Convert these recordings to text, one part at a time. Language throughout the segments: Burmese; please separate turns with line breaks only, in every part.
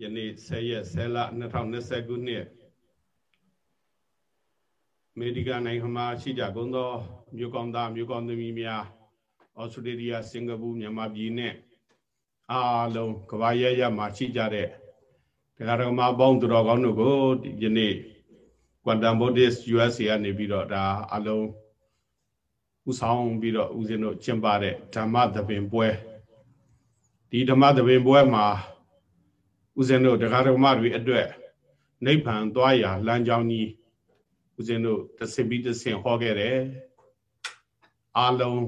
ယနေ့10ရက်10လ2020ခုနှစ်အမေရိကန်နိုင်ငံမှာရှိကြကုန်သောမြို့ကောင်းသားမြို့ကောင်းသမီးများဩစတြေးလျစင်ကာပူမြန်မာပြည်နဲ့အားလုံးကမ္ဘာရဲရမှာရှိကြတဲ့တရားတော်မှာပေါင်းသူတော်ကောင်းတို့ကိုယနေ့ Quantum Buddhist USA ကနေပြီးတော့ဒါအလုံးဥဆောင်ပြီးတော့ဦးဇင်းတို့ကျင့်ပတဲ့ဓမ္မသဘင်ပွဲဒီဓမ္မသဘင်ပွဲမှာ ဦးဇင်းတို့တရားတော်မတွေအတွက်နိဗ္ဗာန်သွားရာလမ်းကြောင်းကြီးဦးဇင်းတို့တဆင်ပြီးတဆင်ဟောခဲ့တယ်အလုံး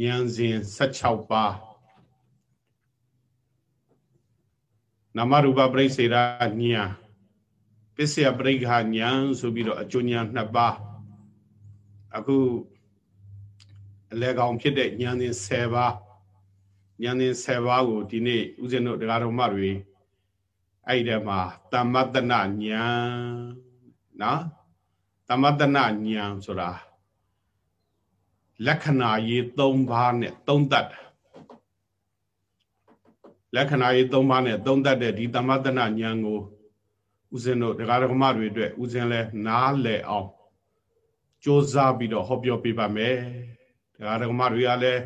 ဉာဏ်စဉ်16ပါးနမရူပပရိစေရာဉာဏ်ပစ္စယပရိက္ခဉာဏ်ဆိုပြီးတော့အကျိုးဉာဏ်နှစ်ပါးအခုအလဲကောင်ဖြစ်တဲ့ဉာဏ်စဉ်10ပါးဉာဏ်စဉ်10ပါးကိုဒီနေ့ဦးဇင်းတို့တရားတော်မတွေ အဲ့ဒီမှာတမ္မတနာဉာဏ်နော်တမ္မတနာဉာဏ်ဆိုတာလက္ခဏာရေး၃ပါးနဲ့သုံးတတ်တာလက္ခဏာရေး၃ပါးနဲ့သုံးတတ်တဲ့ဒီတမ္မတနာဉာဏ်ကိုဦးဇင်းတို့ဒကာဒကမတွေအတွက်ဦးဇင်းလဲနားလည်အောင်ကြိုးစားပြီးတော့ဟောပြောပေးပါမယ်ဒကာဒကမတွေကလည်း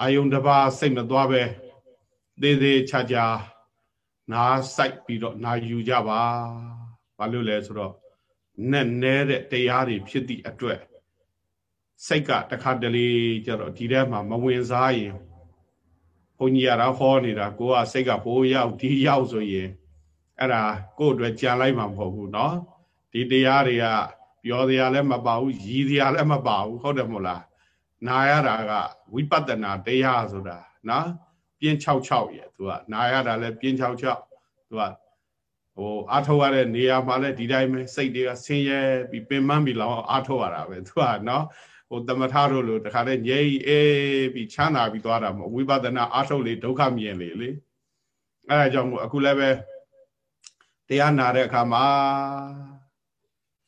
အာယုန်တစ်ပါးစိတ်မသွားပဲသေးသေးချာချာ နားစိုက်ပြီးတော့နာယူကြပါဘာလို့လဲဆိုတော့နဲ့နဲတဲ့တရားတွေဖြစ်သည့်အတွက်စိတ်ကတခါတလေကျတော့ဒီထဲမှာမဝင်စားရင်ဘုန်းကြီးရတာဟောနေတာကိုကစိတ်ကဘိုးရောက်ဒီရောက်ဆိုရင်အဲ့ဒါကို့အတွက်ကြံလိုက်မှာမဟုတ်ဘူးเนาะဒီတရားတွေကပြောတရားလည်းမပါဘူးရည်တရားလည်းမပါဘူးဟုတ်တယ်မို့လားနာရတာကဝိပဿနာတရားဆိုတာနော် ပြင်း66ရဲ့သူကနာရတာလည်းပြင်း66သူကဟိုအာထုတ်ရတဲ့နေရာမှာလည်းဒီတိုင်းပဲစိတ်တွေကဆင်းရဲပြီးပင်ပန်းပြီးလောက်အာထုတ်ရတာပဲသူကနော်ဟိုတမထတို့လိုတခါတည်းငြိမ်အေးပြီးချမ်းသာပြီးသွားတာမဟုတ်ဝိပဿနာအာထုတ်လေဒုက္ခမြင်လေလေအဲဒါကြောင့်မို့အခုလည်းပဲတရားနာတဲ့အခါမှာ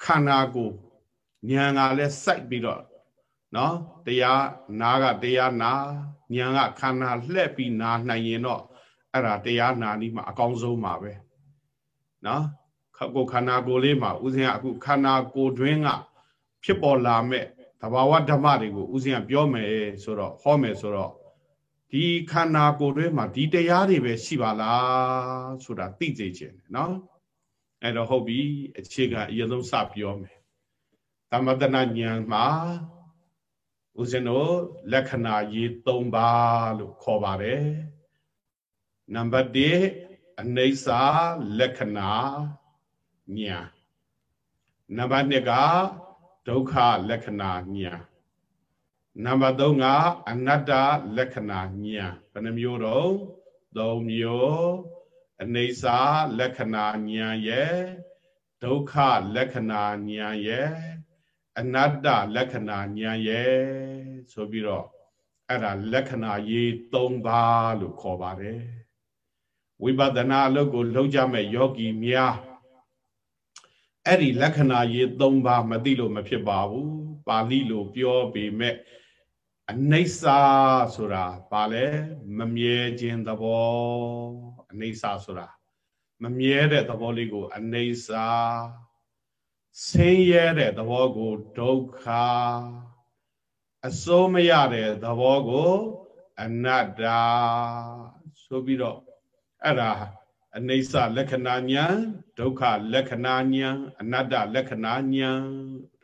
ခန္ဓာကိုဉာဏ်ကလည်းစိုက်ပြီးတော့နော်တရားနာကတရားနာ ဉာဏ်ကခန္ဓာလှည့်ပြီးနာနိုင်ရင်တော့အဲ့ဒါတရားနာနည်းမှာအကောင်းဆုံးပါပဲနော်ကိုခန္ဓာကိုယ်လေးမှာဥစဉ်ကအခုခန္ဓာကိုယ်တွင်းကဖြစ်ပေါ်လာမဲ့သဘာဝဓမ္မတွေကိုဥစဉ်ကပြောမယ်ဆိုတော့ဟောမယ်ဆိုတော့ဒီခန္ဓာကိုယ်တွင်းမှာဒီတရားတွေပဲရှိပါလားဆိုတာသိစေခြင်းနော်အဲ့တော့ဟုတ်ပြီအခြေခံအရင်ဆုံးစပြောမယ်သမတနာဉာဏ်မှာ ဦးဇင်းတို့လက္ခဏာရေး၃ပါးလို့ခေါ်ပါတယ်နံပါတ်1အနိစ္စလက္ခဏာဉာဏ်နံပါတ်2ကဒုက္ခလက္ခဏာဉာဏ်နံပါတ်3ကအနတ္တလက္ခဏာဉာဏ်ဘယ်နှမျိုးတော့၃မျိုးအနိစ္စလက္ခဏာဉာဏ်ရဲ့ဒုက္ခလက္ခဏာဉာဏ်ရဲ့ အနတ္တလက္ခဏာဉာဏ်ရဲ့ဆိုပြီးတော့အဲ့ဒါလက္ခဏာရေး၃ပါးလို့ခေါ်ပါတယ်ဝိပဿနာအလုပ်ကိုလုပ်ကြမဲ့ယောဂီများအဲ့ဒီလက္ခဏာရေး၃ပါးမသိလို့မဖြစ်ပါဘူးပါဠိလိုပြောပေမဲ့အနိစ္စဆိုတာဘာလဲမမြဲခြင်းသဘောအနိစ္စဆိုတာမမြဲတဲ့သဘောလေးကို အနိစ္စ ဆင်းရဲတဲ့သဘောကိုဒုက္ခအစိုးမရတဲ့သဘောကိုအနတ္တဆိုပြီးတော့အဲ့ဒါအနိစ္စလက္ခဏာညာဒုက္ခလက္ခဏာညာအနတ္တလက္ခဏာညာ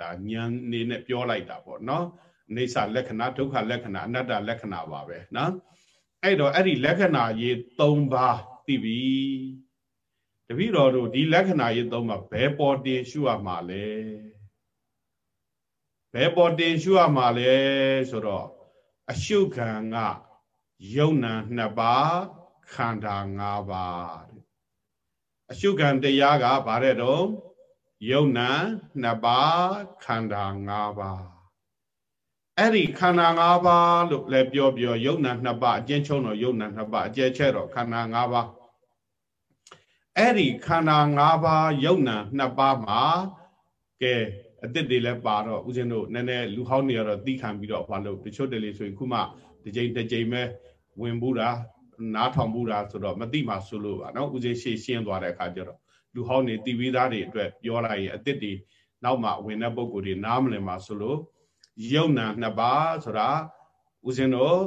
ဒါညာနေနဲ့ပြောလိုက်တာပေါ့နော်အိဋ္ဌလက္ခဏာဒုက္ခလက္ခဏာအနတ္တလက္ခဏာပါပဲနော်အဲ့တော့အဲ့ဒီလက္ခဏာရေး၃ပါးသိပြီ တပည့်တော်တို့ဒီလက္ခဏာရေး၃ပါးဘယ်ပေါ်တင်ရှုရမှာလဲဘယ်ပေါ်တင်ရှုရမှာလဲဆိုတော့အရှုခံကယုံနာနှစ်ပါးခန္ဓာ၅ပါးအရှုခံတရားကဗါတဲ့တော့ယုံနာနှစ်ပါးခန္ဓာ၅ပါးအဲ့ဒီခန္ဓာ၅ပါးလို့လည်းပြောပြောယုံနာနှစ်ပါးအကျဉ်းချုံတော့ယုံနာနှစ်ပါးအကျဲချဲ့တော့ခန္ဓာ၅ပါး အဲ့ဒီခန္ဓာ၅ပါးယုံနာနှစ်ပါးမှာကဲအစ်စ်တွေလည်းပါတော့ဦးဇင်းတို့နည်းနည်းလူဟောင်းနေရတော့တီးခံပြီးတော့ဘာလို့တချို့တလေဆိုရင်ခုမှတစ်ကြိမ်တစ်ကြိမ်ပဲဝင်ဘူးတာနားထောင်မှုတာဆိုတော့မသိမှဆိုလို့ပါနော်ဦးဇင်းရှေ့ရှင်းသွားတဲ့အခါကျတော့လူဟောင်းနေတီဗီသားတွေအတွက်ပြောလိုက်ရင်အစ်စ်တွေနောက်မှဝင်တဲ့ပုံကိုယ်တွေနားမလည်မှဆိုလို့ယုံနာနှစ်ပါးဆိုတာဦးဇင်းတို့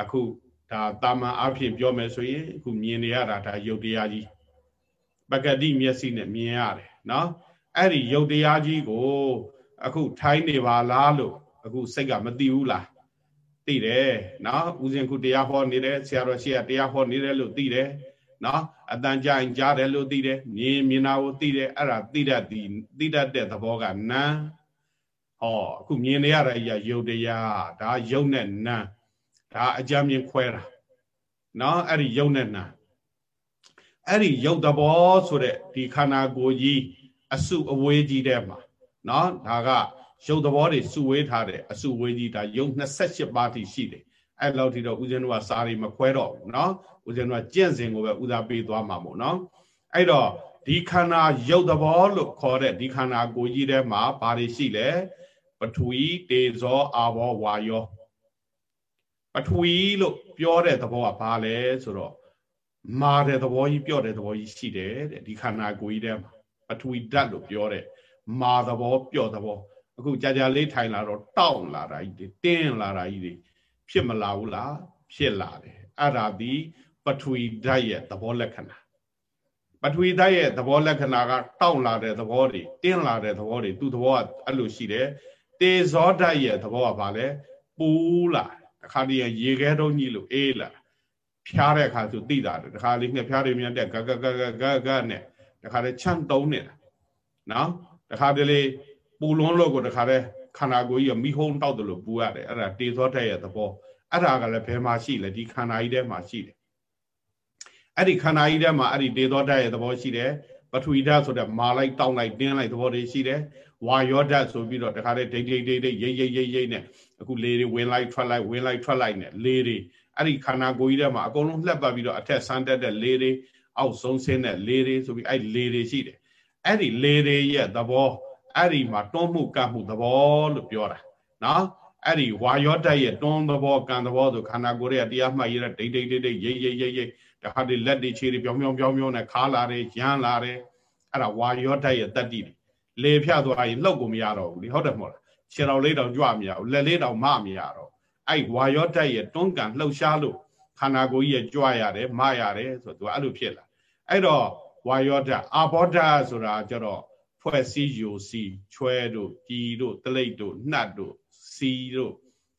အခုဒါတာမန်အဖြစ်ပြောမယ်ဆိုရင်အခုမြင်နေရတာဒါယုတ်တရားကြီး ပကတိမျက်စိနဲ့မြင်ရတယ်နော်အဲ့ဒီယုတ်တရားကြီးကို အခုထိုင်းနေပါလားလို့အခုစိတ်ကမသိဘူးလားသိတယ်နော်ဦးဇင်ခုတရားဟောနေတယ်ဆရာတော်ရှိကတရားဟောနေတယ်လို့သိတယ်နော်အတန်ကြရင်ကြားတယ်လို့သိတယ်မြင်မြင်တာကိုသိတယ်အဲ့ဒါသိတတ်သည်သိတတ်တဲ့သဘောကနာဟောအခုမြင်နေရတဲ့အရာယုတ်တရားဒါယုတ်နဲ့နာဒါအကြမ်းမြင်ခွဲတာနော်အဲ့ဒီယုတ်နဲ့နာ အဲ့ဒီယုတ်သဘောဆိုတဲ့ဒီခန္ဓာကိုယ်ကြီးအစုအဝေးကြီးတဲ့မှာနော်ဒါကရုပ်သဘောတွေစုဝေးထားတဲ့အစုဝေးကြီးဒါရုပ်28ပါးထိရှိတယ်အဲ့လောက်ထိတော့ဦးဇင်းတို့ကစာရီမခွဲတော့ဘူးเนาะဦးဇင်းတို့ကကျင့်စဉ်ကိုပဲဦးစားပေးသွားမှာမို့เนาะအဲ့တော့ဒီခန္ဓာရုပ်သဘောလို့ခေါ်တဲ့ဒီခန္ဓာကိုယ်ကြီးထဲမှာဘာတွေရှိလဲပထဝီတေဇောအာဘောဝါယောပထဝီလို့ပြောတဲ့သဘောကဘာလဲဆိုတော့ မာတဲ့သဘောကြီးပြော့တဲ့သဘောကြီးရှိတယ်တဲ့ဒီခန္ဓာကိုယ်ကြီးထဲမှာပထဝီဓာတ်လို့ပြောတဲ့မာသဘောပြော့သဘောအခုကြာကြာလေးထိုင်လာတော့တောင့်လာတာကြီးတွေတင်းလာတာကြီးတွေဖြစ်မလာဘူးလားဖြစ်လာတယ်အဲ့ဒါဒီပထဝီဓာတ်ရဲ့သဘောလက္ခဏာပထဝီဓာတ်ရဲ့သဘောလက္ခဏာကတောင့်လာတဲ့သဘောတွေတင်းလာတဲ့သဘောတွေသူ့သဘောကအဲ့လိုရှိတယ်တေဇောဓာတ်ရဲ့သဘောကဘာလဲပူလာတခါတည်းရေခဲတုံးကြီးလို့အေးလာ ဖြားတဲ့အခါဆိုသိတာတခါလေးငှက်ဖြားတွေမြန်တဲ့ဂဂဂဂဂဂနဲ့တခါတည်းချမ်းတုံးနေတာနော်တခါတလေပူလွန်းလို့ကိုတခါတည်းခန္ဓာကိုယ်ကြီးကမိဟုံးတောက်တယ်လို့ပူရတယ်အဲ့ဒါတေသောတဲ့ရဲ့သဘောအဲ့ဒါကလည်းဘယ်မှာရှိလဲဒီခန္ဓာကြီးထဲမှာရှိတယ်အဲ့ဒီခန္ဓာကြီးထဲမှာအဲ့ဒီတေသောတဲ့ရဲ့သဘောရှိတယ်ပထဝီဓာတ်ဆိုတဲ့မာလိုက်တောင်းလိုက်တင်းလိုက်သဘောတွေရှိတယ်ဝါယောဓာတ်ဆိုပြီးတော့တခါတည်းဒိတ်ဒိတ်ဒိတ်ဒိတ်ရိတ်ရိတ်ရိတ်ရိတ်နဲ့အခုလေတွေဝင်လိုက်ထွက်လိုက်ဝင်လိုက်ထွက်လိုက်နဲ့လေတွေ အဲ့ဒီခန္ဓာကိုယ်ကြီးထဲမှာအကုန်လုံးလှက်ပတ်ပြီးတော့အထက်ဆန်းတက်တဲ့လေတွေအောက်ဆုံးဆင်းတဲ့လေတွေဆိုပြီးအဲ့လေတွေရှိတယ်အဲ့ဒီလေတွေရဲ့သဘောအဲ့ဒီမှာတွန်းမှုကပ်မှုသဘောလို့ပြောတာနော်အဲ့ဒီဝါယောဓာတ်ရဲ့တွန်းသဘောကံသဘောဆိုခန္ဓာကိုယ်ရဲ့တရားမှတ်ရတဲ့ဒိတ်ဒိတ်ဒိတ်ဒိတ်ရိတ်ရိတ်ရိတ်ရိတ်တခါတည်းလက်တွေခြေတွေပြောင်းပြောင်းပြောင်းပြောင်းနဲ့ခါလာတယ်ရမ်းလာတယ်အဲ့ဒါဝါယောဓာတ်ရဲ့တတ္တိလေဖြတ်သွားရင်လှုပ်ကိုမရတော့ဘူးလေဟုတ်တယ်မဟုတ်လားခြေတော်လေးတောင်ကြွမရဘူးလက်လေးတောင်မမရတော့ အဲ့ဝါယောဓာတ်ရဲ့တွန်းကန်လှုပ်ရှားလို့ခန္ဓာကိုယ်ကြီးရဲ့ကြွရတယ်မရတယ်ဆိုတော့သူအဲ့လိုဖြစ်လာအဲ့တော့ဝါယောဓာတ်အာဘောဓာတ်ဆိုတာကျတော့ဖွဲ့စည်းယိုစီချွဲတို့ပြည်တို့တလိပ်တို့နှတ်တို့စီတို့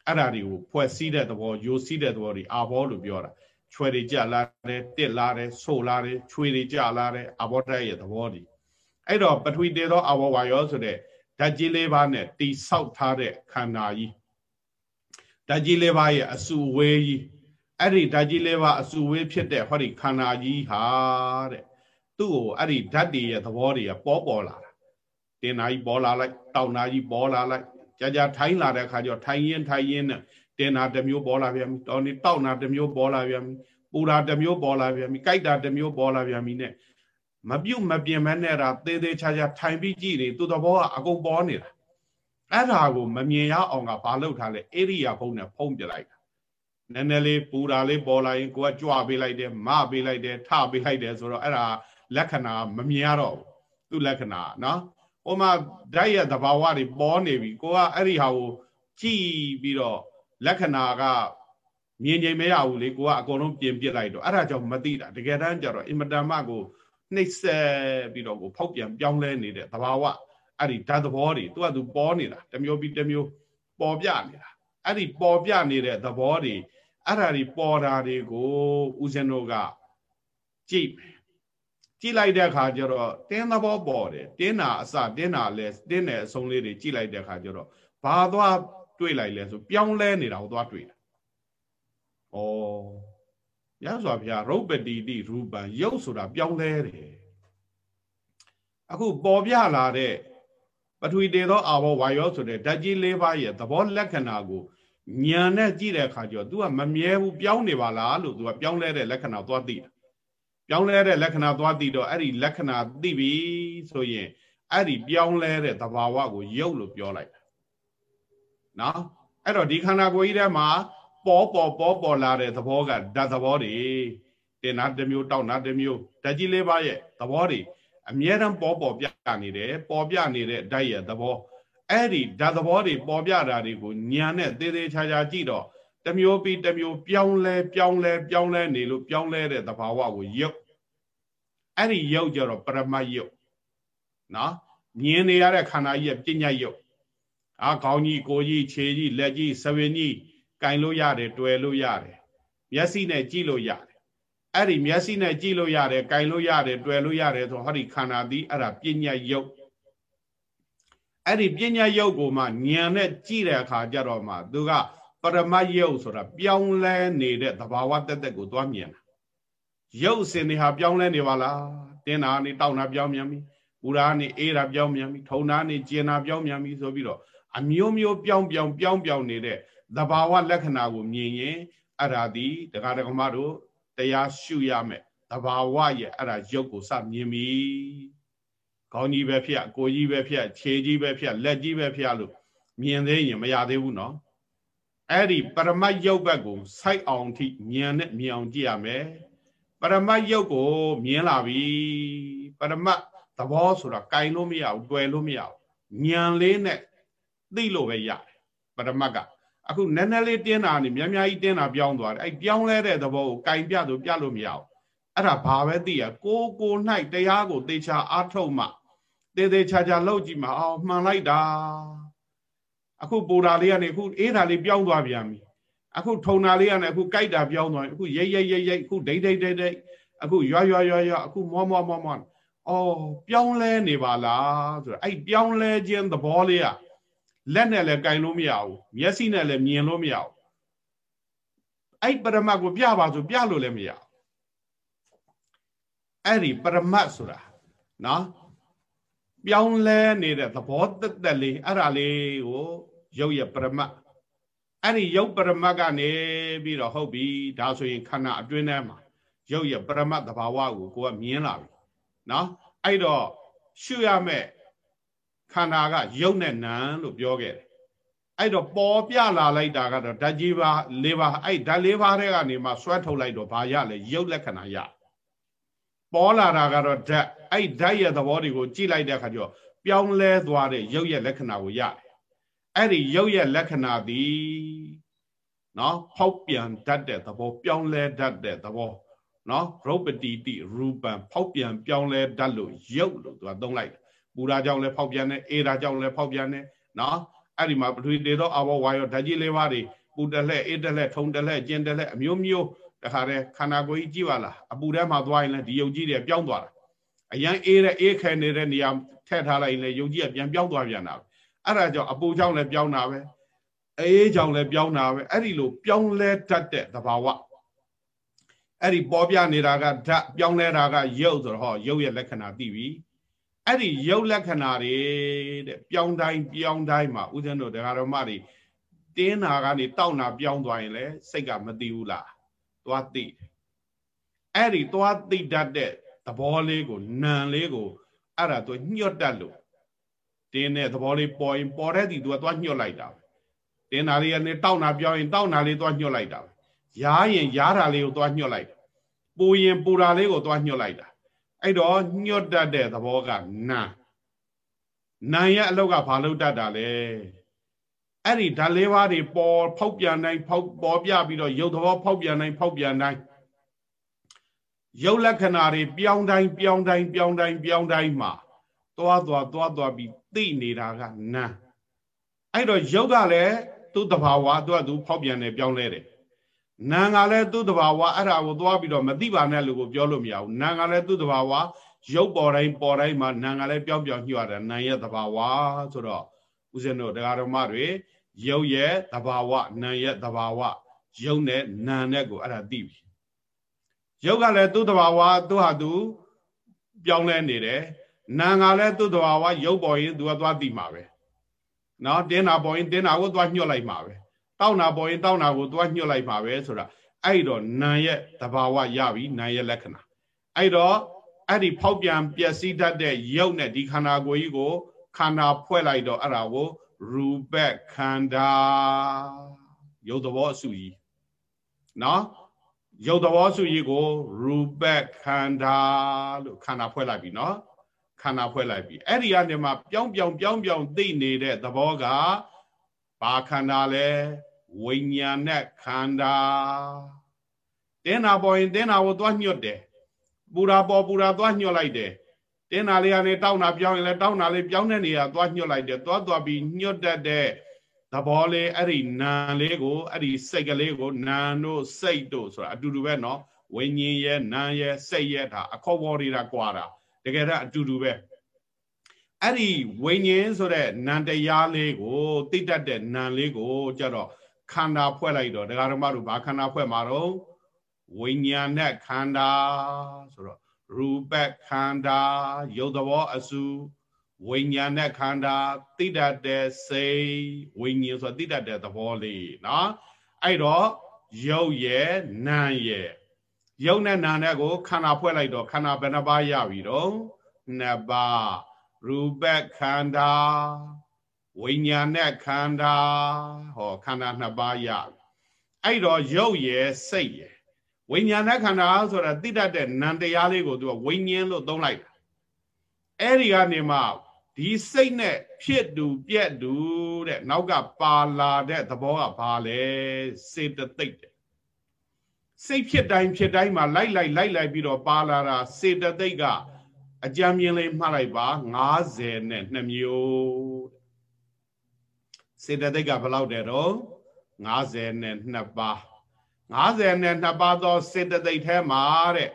အဲ့ဒါတွေကိုဖွဲ့စည်းတဲ့သဘောယိုစီးတဲ့သဘောတွေအာဘောလို့ပြောတာချွဲတွေကြလာတယ်တစ်လာတယ်ဆိုလာတယ်ချွေတွေကြလာတယ်အာဘောဓာတ်ရဲ့သဘောတွေအဲ့တော့ပထဝီတေသောအာဘောဝါယောဆိုတဲ့ဓာတ်ကြီးလေးပါးနဲ့တိဆောက်ထားတဲ့ခန္ဓာကြီး ဓာတ်ကြီးလေးပါးရဲ့အစုဝေးကြီးအဲ့ဒီဓာတ်ကြီးလေးပါးအစုဝေးဖြစ်တဲ့ဟောဒီခန္ဓာကြီးဟာတဲ့သူ့ကိုအဲ့ဒီဓာတ်တွေရဲ့သဘောတွေကပေါ်ပေါ်လာတာတင်နာကြီးပေါ်လာလိုက်တောက်နာကြီးပေါ်လာလိုက်ကြာကြာထိုင်းလာတဲ့အခါကျတော့ထိုင်းရင်ထိုင်းရင်နဲ့တင်နာတစ်မျိုးပေါ်လာပြန်ပြီတောင်းနေတောက်နာတစ်မျိုးပေါ်လာပြန်ပြီပူတာတစ်မျိုးပေါ်လာပြန်ပြီကြိုက်တာတစ်မျိုးပေါ်လာပြန်ပြီနဲ့မပြုတ်မပြင်းမနဲ့တာသေးသေးချာချာထိုင်ပြီးကြည့်နေသူ့သဘောကအကုန်ပေါ်နေတာ အဲ့ဒါကိုမမြင်ရအောင်ကဘာလုပ်ထားလဲဧရိယာဖုံးနဲ့ဖုံးပြလိုက်တာနည်းနည်းလေးပူတာလေးပေါ်လာရင်ကိုကကြွပေးလိုက်တယ်မပေးလိုက်တယ်ထပေးလိုက်တယ်ဆိုတော့အဲ့ဒါလက္ခဏာမမြင်ရတော့ဘူးသူ့လက္ခဏာနော်ဟိုမှာဓာတ်ရဲ့သဘာဝတွေပေါ်နေပြီကိုကအဲ့ဒီဟာကိုကြည့်ပြီးတော့လက္ခဏာကမြင်ချိန်မရဘူးလေကိုကအကုန်လုံးပြင်ပစ်လိုက်တော့အဲ့ဒါကြောင့်မသိတာတကယ်တမ်းကျတော့အင်မတန်မှကိုနှိပ်စက်ပြီးတော့ကိုဖောက်ပြန်ပြောင်းလဲနေတဲ့သဘာဝ အဲ့ဒီဓာတ်သဘောတွေသူကသူပေါ်နေတာတမျိုးပြီးတမျိုးပေါ်ပြနေတာအဲ့ဒီပေါ်ပြနေတဲ့သဘောတွေအဲ့ဒါတွေပေါ်တာတွေကိုဦးဇင်းတို့ကကြည့်ကြည့်လိုက်တဲ့အခါကျတော့တင်းသဘောပေါ်တယ်တင်းတာအစတင်းတာလဲတင်းတယ်အဆုံးလေးတွေကြည့်လိုက်တဲ့အခါကျတော့ဘာသွားတွေ့လိုက်လဲဆိုပြောင်းလဲနေတာကိုသွားတွေ့တာဩရသော်ဗျာရုပ်ပတိတိရူပံရုပ်ဆိုတာပြောင်းလဲတယ်အခုပေါ်ပြလာတဲ့ ပထဝီတေသောအာဘောဝါယောဆိုတဲ့ဓာတ်ကြီး၄ပါးရဲ့သဘောလက္ခဏာကိုဉာဏ်နဲ့ကြည့်တဲ့အခါကျတော့ तू ကမမြဲဘူးပြောင်းနေပါလားလို့ तू ကပြောင်းလဲတဲ့လက္ခဏာသွားသိတာပြောင်းလဲတဲ့လက္ခဏာသွားသိတော့အဲ့ဒီလက္ခဏာသိပြီဆိုရင်အဲ့ဒီပြောင်းလဲတဲ့သဘာဝကိုရုပ်လို့ပြောလိုက်တာနော်အဲ့တော့ဒီခန္ဓာကိုယ်ကြီးထဲမှာပေါ်ပေါ်ပေါ်ပေါ်လာတဲ့သဘောကဓာတ်သဘောတွေတင်နာတစ်မျိုးတောက်နာတစ်မျိုးဓာတ်ကြီးလေးပါးရဲ့သဘောတွေ အမြဲတမ်းပေါ်ပေါ်ပြနေတယ်ပေါ်ပြနေတဲ့ဓာတ်ရဲ့သဘောအဲ့ဒီဓာတ်သဘောတွေပေါ်ပြတာတွေကိုညာနဲ့သေးသေးချာချာကြည့်တော့တမျိုးပြီးတမျိုးပြောင်းလဲပြောင်းလဲပြောင်းလဲနေလို့ပြောင်းလဲတဲ့သဘာဝကိုယုတ်အဲ့ဒီယုတ်ကြတော့ပရမတ်ယုတ်နော်မြင်နေရတဲ့ခန္ဓာကြီးရဲ့ပညာယုတ်အာခေါင်းကြီးကိုကြီးခြေကြီးလက်ကြီးစဝင်းကြီးကင်လို့ရတယ်တွေ့လို့ရတယ်မျက်စိနဲ့ကြည့်လို့ရတယ် အဲ့ဒီမျက်စိနဲ့ကြည့်လို့ရတယ်ကင်လို့ရတယ်တွေ့လို့ရတယ်ဆိုဟောဒီခန္ဓာသည်အဲ့ဒါပညာယုတ်အဲ့ဒီပညာယုတ်ကိုမှဉာဏ်နဲ့ကြည့်တဲ့အခါကျတော့မှသူကပရမတ်ယုတ်ဆိုတာပြောင်းလဲနေတဲ့သဘာဝတက်တက်ကိုသွားမြင်တာရုပ်စင်တွေဟာပြောင်းလဲနေပါလားတင်းတာနေတောက်တာပြောင်းမြန်ပြီပူရာနေအေးတာပြောင်းမြန်ပြီထုံတာနေကျင်တာပြောင်းမြန်ပြီဆိုပြီးတော့အမျိုးမျိုးပြောင်းပြောင်းပြောင်းပြောင်းနေတဲ့သဘာဝလက္ခဏာကိုမြင်ရင်အဲ့ဒါဒီဒကာဒကမတို့ တရားရှုရမယ်သဘာဝရဲ့အဲ့ဒါရုပ်ကိုစမြင်ပြီခေါင်းကြီးပဲဖြစ်ကိုကြီးပဲဖြစ်ခြေကြီးပဲဖြစ်လက်ကြီးပဲဖြစ်လို့မြင်သေးရင်မရသေးဘူးနော်အဲ့ဒီပရမတ်ရုပ်ဘက်ကိုစိုက်အောင်ထိဉာဏ်နဲ့မြင်အောင်ကြည့်ရမယ်ပရမတ်ရုပ်ကိုမြင်လာပြီပရမတ်သဘောဆိုတာကင်လို့မရဘူးတွယ်လို့မရဘူးဉာဏ်လေးနဲ့သိလို့ပဲရတယ်ပရမတ်က အခုနည်းနည်းလေးတင်းတာနေများများကြီးတင်းတာပြောင်းသွားတယ်အဲ့ပြောင်းလဲတဲ့သဘောကိုကင်ပြဆိုပြလို့မရဘူးအဲ့ဒါဘာပဲသိရကိုကို၌တရားကိုသေချာအားထုတ်မှသေသေးချာချာလောက်ကြည့်မှအော်မှန်လိုက်တာအခုပူတာလေးကနေအခုအေးတာလေးပြောင်းသွားပြန်ပြီအခုထုံတာလေးကနေအခုကြိုက်တာပြောင်းသွားပြီအခုရိတ်ရိတ်ရိတ်ရိတ်အခုဒိတ်ဒိတ်ဒိတ်ဒိတ်အခုရွရွရွရွအခုမောမောမောမောအော်ပြောင်းလဲနေပါလားဆိုတော့အဲ့ပြောင်းလဲခြင်းသဘောလေးက လက်နဲ့လည်းကင်လို့မရဘူးမျက်စိနဲ့လည်းမြင်လို့မရဘူးအဲ့ပရမတ်ကိုပြပါဆိုပြလို့လည်းမရဘူးအဲ့ဒီပရမတ်ဆိုတာနော်ပြောင်းလဲနေတဲ့သဘောတက်တက်လေးအဲ့ဒါလေးကိုရုပ်ရဲ့ပရမတ်အဲ့ဒီရုပ်ပရမတ်ကနေပြီးတော့ဟုတ်ပြီဒါဆိုရင်ခန္ဓာအတွင်းထဲမှာရုပ်ရဲ့ပရမတ်သဘာဝကိုကိုကမြင်လာပြီနော်အဲ့တော့ရှုရမဲ့ ခန္ဓာကရုပ်နဲ့နာလို့ပြောခဲ့တယ်အဲ့တော့ပေါ်ပြလာလိုက်တာကတော့ဓာတ်ကြီးပါ၄ပါးအဲ့ဓာတ်၄ပါးတဲ့ကနေမှဆွဲထုတ်လိုက်တော့ဘာရလဲရုပ်လက္ခဏာရပေါ်လာတာကတော့ဓာတ်အဲ့ဓာတ်ရဲ့သဘောတွေကိုကြည့်လိုက်တဲ့အခါကျတော့ပြောင်းလဲသွားတဲ့ရုပ်ရဲ့လက္ခဏာကိုရတယ်အဲ့ဒီရုပ်ရဲ့လက္ခဏာသည်နော်ဖောက်ပြန်တတ်တဲ့သဘောပြောင်းလဲတတ်တဲ့သဘောနော်ရုပ်ပတိတိရူပံဖောက်ပြန်ပြောင်းလဲတတ်လို့ရုပ်လို့သူကသုံးလိုက် ပူရာကြောင့်လည်းဖောက်ပြန်တယ်အေးရာကြောင့်လည်းဖောက်ပြန်တယ်နော်အဲ့ဒီမှာပထဝီတေသောအဘောဝါယောဓာကြီးလေးပါးတွေပူတလှဲ့အေးတလှဲ့ထုံတလှဲ့ကျင်တလှဲ့အမျိုးမျိုးတခါတည်းခန္ဓာကိုယ်ကြီးကြည့်ပါလားအပူထဲမှာသွားရင်လည်းဒီယုတ်ကြီးတွေပြောင်းသွားတာအရန်အေးတဲ့အေးခဲနေတဲ့နေရာထည့်ထားလိုက်ရင်လည်းယုတ်ကြီးကပြန်ပြောင်းသွားပြန်တာအဲ့ဒါကြောင့်အပူကြောင့်လည်းပြောင်းတာပဲအေးကြောင့်လည်းပြောင်းတာပဲအဲ့ဒီလိုပြောင်းလဲတတ်တဲ့သဘာဝအဲ့ဒီပေါ်ပြနေတာကဓာတ်ပြောင်းလဲတာကရုပ်ဆိုတော့ဟောရုပ်ရဲ့လက္ခဏာသိပြီ အဲ့ဒီရုပ်လက္ခဏာတွေတဲ့ပြောင်းတိုင်းပြောင်းတိုင်းမှာဦးဇင်းတို့တရားတော်မတွေတင်းနာကနေတောက်နာပြောင်းသွားရင်လည်းစိတ်ကမသိဘူးလားသွားသိတယ်အဲ့ဒီသွားသိတတ်တဲ့သဘောလေးကိုနံလေးကိုအဲ့ဒါသူညှော့တတ်လို့တင်းတဲ့သဘောလေးပေါ်ရင်ပေါ်တဲ့ဒီသူကသွားညှော့လိုက်တာပဲတင်းနာလေးကနေတောက်နာပြောင်းရင်တောက်နာလေးသွားညှော့လိုက်တာပဲရားရင်ရားတာလေးကိုသွားညှော့လိုက်ပူရင်ပူတာလေးကိုသွားညှော့လိုက်တာ အဲ့တော့ညှော့တတ်တဲ့သဘောကနာနာရဲ့အလောက်ကဘာလို့တတ်တာလဲအဲ့ဒီဓာတ်လေးပါးတွေပေါ်ဖောက်ပြန်တိုင်းဖောက်ပေါ်ပြပြီးတော့ရုပ်သဘောဖောက်ပြန်တိုင်းဖောက်ပြန်တိုင်းရုပ်လက္ခဏာတွေပြောင်းတိုင်းပြောင်းတိုင်းပြောင်းတိုင်းပြောင်းတိုင်းမှာသွားသွားသွားသွားပြီးသိနေတာကနာအဲ့တော့ရုပ်ကလည်းသူ့တဘာဝသူကသူဖောက်ပြန်တယ်ပြောင်းလဲတယ် နာကလည်းသူ့တဘာဝအဲ့ဒါကိုသွားပြီးတော့မသိပါနဲ့လို့ကိုပြောလို့မရဘူးနာကလည်းသူ့တဘာဝရုပ်ပေါ်တိုင်းပေါ်တိုင်းမှာနာကလည်းပြောင်းပြောင်းညှို့ရတယ်နာရဲ့တဘာဝဆိုတော့ဦးဇင်းတို့တရားတော်မတွေရုပ်ရဲ့တဘာဝနာရဲ့တဘာဝရုပ်နဲ့နာနဲ့ကိုအဲ့ဒါသိပြီရုပ်ကလည်းသူ့တဘာဝသူ့ဟာသူပြောင်းလဲနေတယ်နာကလည်းသူ့တဘာဝရုပ်ပေါ်ရင်သူကသွားသိမှာပဲနော်တင်းနာပေါ်ရင်တင်းနာကိုသွားညှို့လိုက်မှာပဲ တောက်နာပေါ်ရင်တောက်နာကိုသွားညှို့လိုက်မှာပဲဆိုတာအဲ့တော့နာရဲ့တဘာဝရပြီနာရဲ့လက္ခဏာအဲ့တော့အဲ့ဒီဖောက်ပြန်ပျက်စီးတတ်တဲ့ရုပ်နဲ့ဒီခန္ဓာကိုယ်ကြီးကိုခန္ဓာဖွဲ့လိုက်တော့အဲ့ဒါကိုရူပခန္ဓာရုပ်သဘောအစုကြီးနော်ရုပ်သဘောစုကြီးကိုရူပခန္ဓာလို့ခန္ဓာဖွဲ့လိုက်ပြီနော်ခန္ဓာဖွဲ့လိုက်ပြီအဲ့ဒီကနေမှပြောင်းပြောင်းပြောင်းပြောင်းသိနေတဲ့သဘောကဘာခန္ဓာလဲ ဝိညာဏခန္ဓာတင်းနာပေါ်ရင်တင်းနာကိုသွားညွတ်တယ်ပူရာပေါ်ပူရာသွားညွတ်လိုက်တယ်တင်းနာလေးကနေတောင်းတာပြောင်းရင်လည်းတောင်းတာလေးပြောင်းတဲ့နေရာသွားညွတ်လိုက်တယ်သွားသွားပြီးညွတ်တတ်တဲ့သဘောလေးအဲ့ဒီနာလေးကိုအဲ့ဒီစိတ်ကလေးကိုနာတို့စိတ်တို့ဆိုတာအတူတူပဲเนาะဝိညာဉ်ရဲ့နာရဲ့စိတ်ရဲ့ဒါအခေါ်ပေါ်နေတာကွာတာတကယ်တော့အတူတူပဲအဲ့ဒီဝိညာဉ်ဆိုတဲ့နံတရားလေးကိုသိတတ်တဲ့နံလေးကိုကြတော့ ခန္ဓာဖွဲ့လိုက်တော့ဒကာဓမ္မတို့ဘာခန္ဓာဖွဲ့မှာတော့ဝိညာဏခန္ဓာဆိုတော့ရူပခန္ဓာရုပ်သဘောအစုဝိညာဏခန္ဓာသိတတ်တဲ့စိတ်ဝိညာဉ်ဆိုသိတတ်တဲ့သဘောလေးနော်အဲ့တော့ရုပ်ရဲ့နာမ်ရဲ့ရုပ်နဲ့နာမ်နဲ့ကိုခန္ဓာဖွဲ့လိုက်တော့ခန္ဓာဘယ်နှပါးရပြီတော့နှစ်ပါးရူပခန္ဓာ ဝိညာဏခန္ဓာဟောခန္ဓာနှစ်ပါးရအဲ့တော့ရုပ်ရဲ့စိတ်ရဲ့ဝိညာဏခန္ဓာဆိုတာတိတတ်တဲ့နံတရားလေးကိုသူကဝိညာဉ်လို့သုံးလိုက်တာအဲ့ဒီကနေမှဒီစိတ်နဲ့ဖြစ်တူပြက်တူတဲ့နောက်ကပါလာတဲ့သဘောကဘာလဲစေတသိက်တဲ့စိတ်ဖြစ်တိုင်းဖြစ်တိုင်းမှာလိုက်လိုက်လိုက်လိုက်ပြီးတော့ပါလာတာစေတသိက်ကအကြံမြင်လေးမှတ်လိုက်ပါ90နဲ့2မျိုး စေတသိက်ကဘယ်လောက်တဲ့တော့90နဲ့2ပါး50နဲ့2ပါးသောစေတသိက်ထဲမှာတဲ့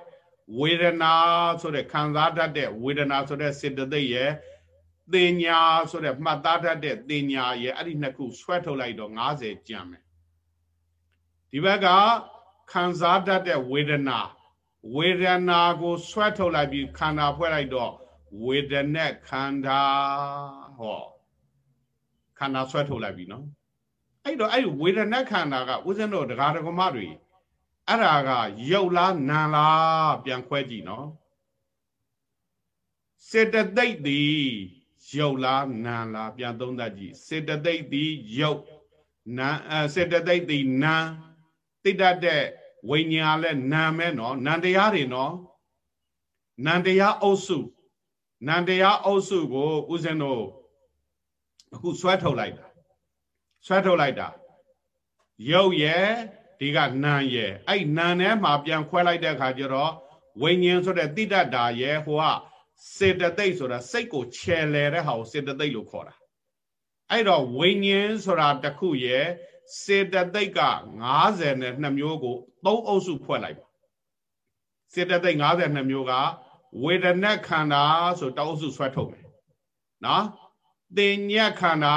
ဝေဒနာဆိုတဲ့ခံစားတတ်တဲ့ဝေဒနာဆိုတဲ့စေတသိက်ရဲ့တင်ညာဆိုတဲ့မှတ်သားတတ်တဲ့တင်ညာရဲ့အဲ့ဒီနှစ်ခုဆွဲထုတ်လိုက်တော့90ကျန်မယ်ဒီဘက်ကခံစားတတ်တဲ့ဝေဒနာဝေဒနာကိုဆွဲထုတ်လိုက်ပြီးခန္ဓာဖွဲ့လိုက်တော့ဝေဒနဲ့ခန္ဓာဟော ခန္ဓာဆွဲထုတ်လိုက်ပြီနော်အဲ့တော့အဲ့ဝေဒနာခန္ဓာကဦးဇင်းတို့ဒကာဒကမတွေအဲ့ဒါကရုပ်လားနာလားပြန်ခွဲကြည့်နော်စေတသိက်သည်ရုပ်လားနာလားပြန်သုံးသပ်ကြည့်စေတသိက်သည်ရုပ်နာစေတသိက်သည်နာတိတတ်တဲ့ဝိညာဉ်လည်းနာမဲနော်နန္တရားတွေနော်နန္တရားအုပ်စုနန္တရားအုပ်စုကိုဦးဇင်းတို့ အခုဆွဲထုတ်လိုက်တာဆွဲထုတ်လိုက်တာရုပ်ရဲ့ဒီကနာရဲ့အဲ့နာထဲမှာပြန်ခွဲလိုက်တဲ့အခါကျတော့ဝိညာဉ်ဆိုတဲ့တိတ္တတာရဲ့ဟိုကစေတသိက်ဆိုတာစိတ်ကိုခြယ်လဲတဲ့ဟာကိုစေတသိက်လို့ခေါ်တာအဲ့တော့ဝိညာဉ်ဆိုတာတစ်ခုရဲ့စေတသိက်က90နဲ့2မျိုးကို3အုပ်စုဖွဲ့လိုက်ပါစေတသိက်52မျိုးကဝေဒနာခန္ဓာဆိုတအုပ်စုဆွဲထုတ်မယ်နော် တင်ညက်ခန္ဓာ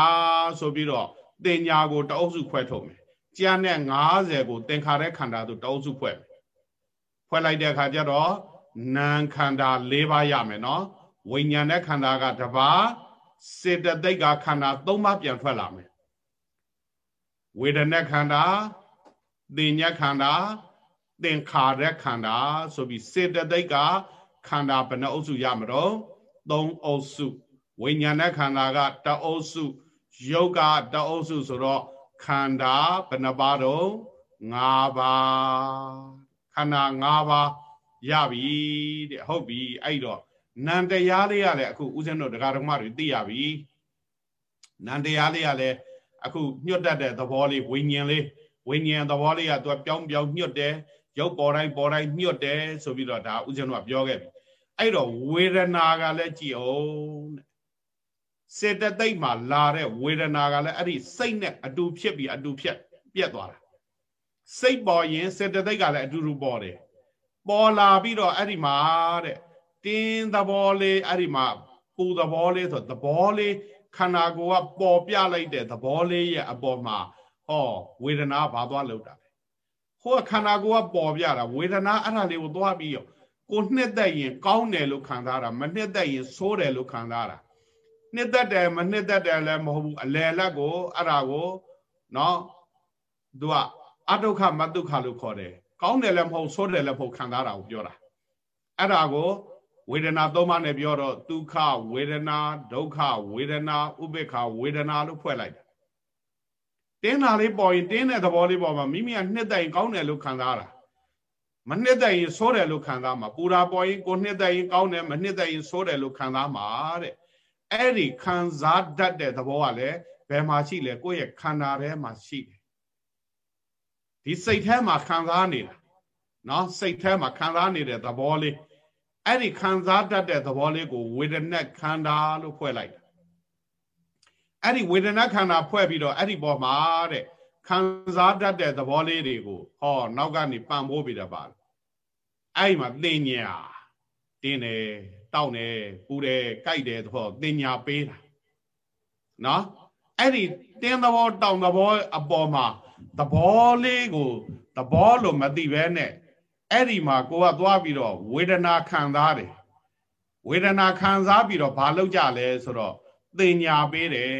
ဆိုပြီးတော့တင်ညာကိုတအုပ်စုခွဲထုတ်မယ်ကြံတဲ့90ကိုသင်္ခါရခန္ဓာဆိုတအုပ်စုဖွဲ့မယ်ဖွဲ့လိုက်တဲ့အခါကျတော့နာမ်ခန္ဓာ၄ပါးရမယ်နော်ဝိညာဉ်တဲ့ခန္ဓာကတစ်ပါးစေတသိက်ကခန္ဓာ၃ပါးပြန်ထွက်လာမယ်ဝေဒနာခန္ဓာသင်ညက်ခန္ဓာသင်္ခါရခန္ဓာဆိုပြီးစေတသိက်ကခန္ဓာဘယ်နှအုပ်စုရမတော့၃အုပ်စု ဝိညာဏခန္ဓာကတအုပ်စုယုတ်ကတအုပ်စုဆိုတော့ခန္ဓာဘယ်နှပါတော့၅ပါးခန္ဓာ၅ပါးရပြီတဲ့ဟုတ်ပြီအဲ့တော့နန္တရားလေးရလဲအခုဦးဇင်းတို့တရားဓမ္မတွေသိရပြီနန္တရားလေးရလဲအခုညွတ်တတ်တဲ့သဘောလေးဝိညာဉ်လေးဝိညာဉ်သဘောလေးကသူကပြောင်းပြောင်းညွတ်တယ်ရုပ်ပေါ်တိုင်းပေါ်တိုင်းညွတ်တယ်ဆိုပြီးတော့ဒါဦးဇင်းတို့ကပြောခဲ့ပြီအဲ့တော့ဝေဒနာကလည်းကြည်အောင်တဲ့ စေတသိက်မှာလာတဲ့ဝေဒနာကလည်းအဲ့ဒီစိတ်နဲ့အတူဖြစ်ပြီးအတူဖြစ်ပြက်သွားတာစိတ်ပေါ်ရင်စေတသိက်ကလည်းအတူတူပေါ်တယ်ပေါ်လာပြီးတော့အဲ့ဒီမှာတဲ့တင်းသဘောလေးအဲ့ဒီမှာပူသဘောလေးဆိုသဘောလေးခန္ဓာကိုယ်ကပေါ်ပြလိုက်တဲ့သဘောလေးရဲ့အပေါ်မှာဟောဝေဒနာဘာသွားလောက်တာလဲဟိုကခန္ဓာကိုယ်ကပေါ်ပြတာဝေဒနာအဲ့ဒါလေးကိုသွားပြီးရောကိုနှစ်သက်ရင်ကောင်းတယ်လို့ခံစားတာမနှစ်သက်ရင်ဆိုးတယ်လို့ခံစားတာ နှစ်သက်တယ်မနှစ်သက်တယ်လည်းမဟုတ်ဘူးအလယ်လက်ကိုအဲ့ဒါကိုနော်သူကအဒုက္ခမဒုက္ခလို့ခေါ်တယ်ကောင်းတယ်လည်းမဟုတ်ဆိုးတယ်လည်းမဟုတ်ခံစားတာကိုပြောတာအဲ့ဒါကိုဝေဒနာသုံးပါးနဲ့ပြောတော့ဒုက္ခဝေဒနာဒုက္ခဝေဒနာဥပေက္ခဝေဒနာလို့ဖွဲ့လိုက်တယ်တင်းတာလေးပေါ်ရင်တင်းတဲ့သဘောလေးပေါ်မှာမိမိကနှစ်သက်ရင်ကောင်းတယ်လို့ခံစားတာမနှစ်သက်ရင်ဆိုးတယ်လို့ခံစားမှာပူတာပေါ်ရင်ကိုနှစ်သက်ရင်ကောင်းတယ်မနှစ်သက်ရင်ဆိုးတယ်လို့ခံစားမှာတဲ့ အဲ့ဒီခံစားတတ်တဲ့သဘောကလည်းဘယ်မှာရှိလဲကိုယ့်ရဲ့ခန္ဓာထဲမှာရှိတယ်ဒီစိတ်ထဲမှာခံစားနေတာနော်စိတ်ထဲမှာခံစားနေတဲ့သဘောလေးအဲ့ဒီခံစားတတ်တဲ့သဘောလေးကိုဝေဒနာခန္ဓာလို့ဖွဲ့လိုက်တာအဲ့ဒီဝေဒနာခန္ဓာဖွဲ့ပြီးတော့အဲ့ဒီပေါ်မှာတဲ့ခံစားတတ်တဲ့သဘောလေးတွေကိုဟောနောက်ကနေပံ့ပိုးပြီးတော့ပါအဲ့ဒီမှာသင်ညာတင်းတယ် တောက်တယ်ပူတယ်ကြိုက်တယ်သဘောသင်ညာပေးတာနော်အဲ့ဒီတင်းသဘောတောင်သဘောအပေါ်မှာသဘောလေးကိုသဘောလို့မသိဘဲနဲ့အဲ့ဒီမှာကိုကသွားပြီးတော့ဝေဒနာခံစားတယ်ဝေဒနာခံစားပြီးတော့ဘာလုပ်ကြလဲဆိုတော့သင်ညာပေးတယ်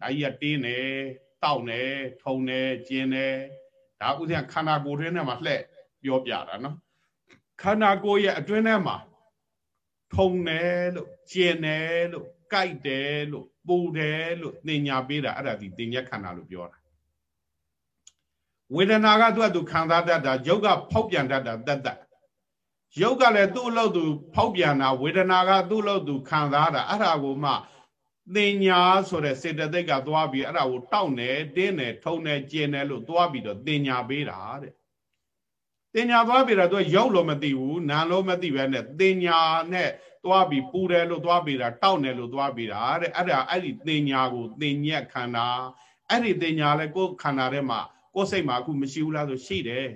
ဒါကြီးကတင်းတယ်တောက်တယ်ထုံတယ်ကျင်တယ်ဒါဥစဉ်ခန္ဓာကိုယ်တွင်းထဲမှာလှည့်ပြောပြတာနော်ခန္ဓာကိုယ်ရဲ့အတွင်းထဲမှာ ထုံတယ်လို့ကျင်တယ်လို့ကြိုက်တယ်လို့ပူတယ်လို့သင်ညာပေးတာအဲ့ဒါဒီသင်ညာခန္ဓာလို့ပြောတာဝေဒနာကသူ့အတူခံစားတတ်တာယုတ်ကဖောက်ပြန်တတ်တာတတ်တတ်ယုတ်ကလည်းသူ့အလုပ်သူဖောက်ပြန်တာဝေဒနာကသူ့အလုပ်သူခံစားတာအဲ့ဒါကိုမှတင်ညာဆိုတဲ့စေတသိက်ကသွားပြီးအဲ့ဒါကိုတောက်နေတင်းနေထုံနေကျင်နေလို့သွားပြီးတော့တင်ညာပေးတာတဲ့ တင်ညာသွားပြီးတော့သူရုပ်လို့မသိဘူးနာလို့မသိပဲနဲ့တင်ညာနဲ့သွားပြီးပူတယ်လို့သွားပြီးတာတောက်နေလို့သွားပြီးတာတဲ့အဲ့ဒါအဲ့ဒီတင်ညာကိုတင်ညက်ခန္ဓာအဲ့ဒီတင်ညာလဲကိုယ်ခန္ဓာထဲမှာကိုယ်စိတ်မှာအခုမရှိဘူးလားဆိုရှိတယ်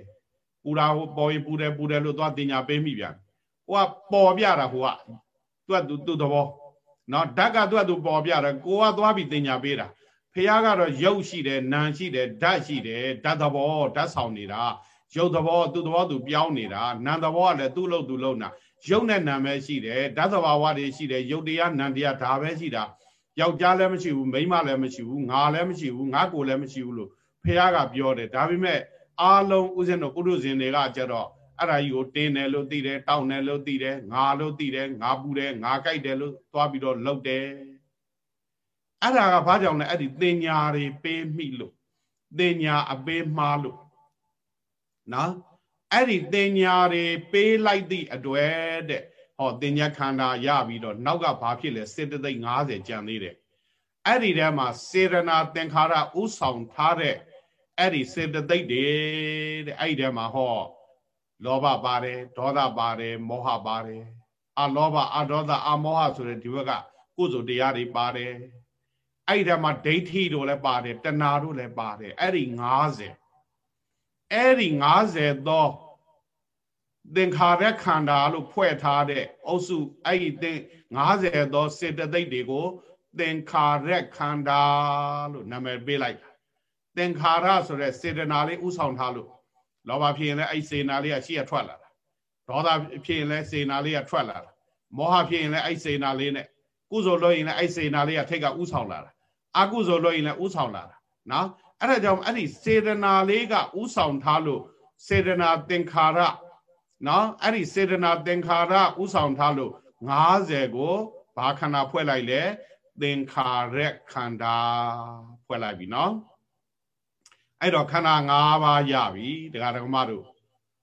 ပူတာဟိုပေါ်ရင်ပူတယ်ပူတယ်လို့သွားတင်ညာပေးမိပြန်ဟိုကပေါ်ပြတာဟိုကသူကသူသူသဘောနော်ဓာတ်ကသူကသူပေါ်ပြတယ်ကိုကသွားပြီးတင်ညာပေးတာဖះကတော့ရုပ်ရှိတယ်နာမ်ရှိတယ်ဓာတ်ရှိတယ်ဓာတ်သဘောဓာတ်ဆောင်နေတာ ရုပ်သဘောသူ့သဘောသူပြောင်းနေတာနာမ်သဘောကလည်းသူ့လို့သူ့လို့နာရုပ်နဲ့နာမ်ပဲရှိတယ်ဓာတ်သဘာဝတွေရှိတယ်ရုပ်တရားနာမ်တရားဒါပဲရှိတာယောက်ျားလည်းမရှိဘူးမိန်းမလည်းမရှိဘူးငါလည်းမရှိဘူးငါကိုလည်းမရှိဘူးလို့ဖះကပြောတယ်ဒါပေမဲ့အားလုံးဥစဉ်တို့ပုရုဇဉ်တွေကကြတော့အဲ့ဒါကြီးကိုတင်းတယ်လို့သိတယ်တောင်းတယ်လို့သိတယ်ငါလို့သိတယ်ငါပူတယ်ငါကြိုက်တယ်လို့သွားပြီးတော့လှုပ်တယ်အဲ့ဒါကဘာကြောင့်လဲအဲ့ဒီတင်ညာတွေပေးမိလို့တင်ညာအပေးမှားလို့ နော်အဲ့ဒီတင်ညာတွေပေးလိုက်သည့်အတွေ့တဲ့ဟောတင်ညာခန္ဓာရပြီးတော့နောက်ကဘာဖြစ်လဲစေတသိက်90ကျန်သေးတယ်အဲ့ဒီထဲမှာစေရနာသင်္ခါရဥဆောင်ထားတဲ့အဲ့ဒီစေတသိက်တွေတဲ့အဲ့ဒီထဲမှာဟောလောဘပါတယ်ဒေါသပါတယ်မောဟပါတယ်အလောဘအဒေါသအမောဟဆိုတဲ့ဒီဘက်ကကုသိုလ်တရားတွေပါတယ်အဲ့ဒီထဲမှာဒိဋ္ဌိတို့လည်းပါတယ်တဏှာတို့လည်းပါတယ်အဲ့ဒီ90 အဲ့ဒီ90သောသင်္ခါရခန္ဓာလို့ဖွဲ့ထားတဲ့အုပ်စုအဲ့ဒီသင်90သောစေတသိက်တွေကိုသင်္ခါရခန္ဓာလို့နာမည်ပေးလိုက်တာသင်္ခါရဆိုတဲ့စေတနာလေးဥဆောင်ထားလို့လောဘဖြစ်ရင်လည်းအဲ့စေနာလေးကရှေ့ကထွက်လာတာဒေါသဖြစ်ရင်လည်းစေနာလေးကထွက်လာတာမောဟဖြစ်ရင်လည်းအဲ့စေနာလေးနဲ့ကုသိုလ်လို့ရင်လည်းအဲ့စေနာလေးကထိတ်ကဥဆောင်လာတာအကုသိုလ်လို့ရင်လည်းဥဆောင်လာတာနော် အဲ့ဒါကြောင့်အဲ့ဒီစေတနာလေးကဥဆောင်ထားလို့စေတနာသင်္ခါရနော်အဲ့ဒီစေတနာသင်္ခါရဥဆောင်ထားလို့90ကိုဘာခန္ဓာဖွဲ့လိုက်လဲသင်္ခါရခန္ဓာဖွဲ့လိုက်ပြီနော်အဲ့တော့ခန္ဓာ၅ပါးရပြီတရားဓမ္မတို့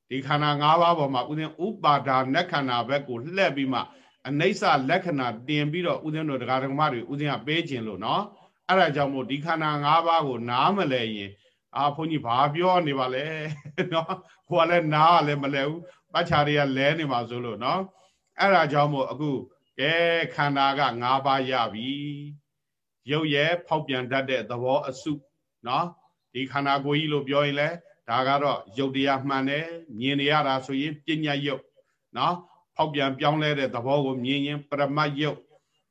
ဒီခန္ဓာ၅ပါးပေါ်မှာဥစဉ်ဥပါဒါနခန္ဓာဘက်ကိုလှည့်ပြီးမှအနိစ္စလက္ခဏာတင်ပြီးတော့ဥစဉ်တို့တရားဓမ္မတွေဥစဉ်ကပေးခြင်းလို့နော် အဲ့ဒါကြောင့်မို့ဒီခန္ဓာ၅ပါးကို နားမလဲရင်အာဘုန်းကြီးဘာပြောနေပါလဲနော်ဟိုကလည်းနားကလည်းမလဲဘူးပတ်ချာတွေကလဲနေမှာဆိုလို့နော်အဲ့ဒါကြောင့်မို့အခုကဲခန္ဓာက၅ပါးရပြီရုပ်ရဲ့ဖောက်ပြန်တတ်တဲ့သဘောအစုနော်ဒီခန္ဓာကိုယ်ကြီးလို့ပြောရင်လည်းဒါကတော့ယုတ်တရားမှန်တယ်မြင်နေရတာဆိုရင်ပညာယုတ်နော်ဖောက်ပြန်ပြောင်းလဲတဲ့သဘောကိုမြင်ရင်ပရမတ်ယုတ်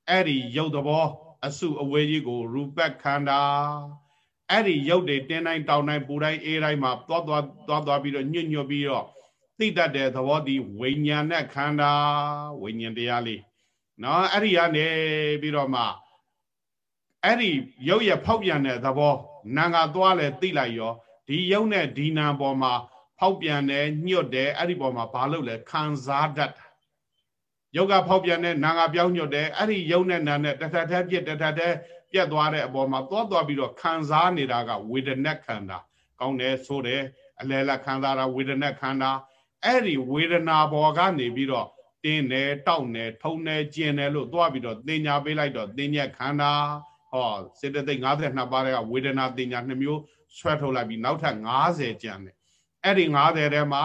အဲ့ဒီယုတ်သဘော အစုအဝေးကြီးကို ရူပခန္ဓာအဲ့ဒီယုတ်တွေတင်းတိုင်းတောင်းတိုင်းပူတိုင်းအေးတိုင်းမှာသွားသွားသွားသွားပြီးတော့ညွတ်ညွတ်ပြီးတော့သိတတ်တဲ့သဘောဒီဝိညာဉ်နဲ့ခန္ဓာဝိညာဉ်တရားလေးနော်အဲ့ဒီကနေပြီးတော့မှအဲ့ဒီရုပ်ရဖောက်ပြန်တဲ့သဘောနာငါသွားလဲသိလိုက်ရောဒီရုပ်နဲ့ဒီနာပေါ်မှာဖောက်ပြန်တယ်ညှွတ်တယ်အဲ့ဒီပေါ်မှာဘာလုပ်လဲခံစားတတ်တာ ရုပ်ကဖောက်ပြန်တဲ့နာငါပြောင်းညွတ်တယ်အဲ့ဒီရုပ်နဲ့နာနဲ့တထက်ထက်ပြစ်တထက်ထက်ပြက်သွားတဲ့အပေါ်မှာသွားသွားပြီးတော့ခံစားနေတာကဝေဒနာခန္ဓာကောင်းတယ်ဆိုတယ်အလယ်လက်ခံစားတာဝေဒနာခန္ဓာအဲ့ဒီဝေဒနာဘောကနေပြီးတော့တင်းတယ်တောက်တယ်ထုံတယ်ကျင်တယ်လို့သွားပြီးတော့သင်ညာပေးလိုက်တော့သင်ညက်ခန္ဓာဟောစေတသိက်52ပါးကဝေဒနာသင်ညာ2မျိုးဆွဲထုတ်လိုက်ပြီးနောက်ထပ်90ကျန်တယ်အဲ့ဒီ90ထဲမှာ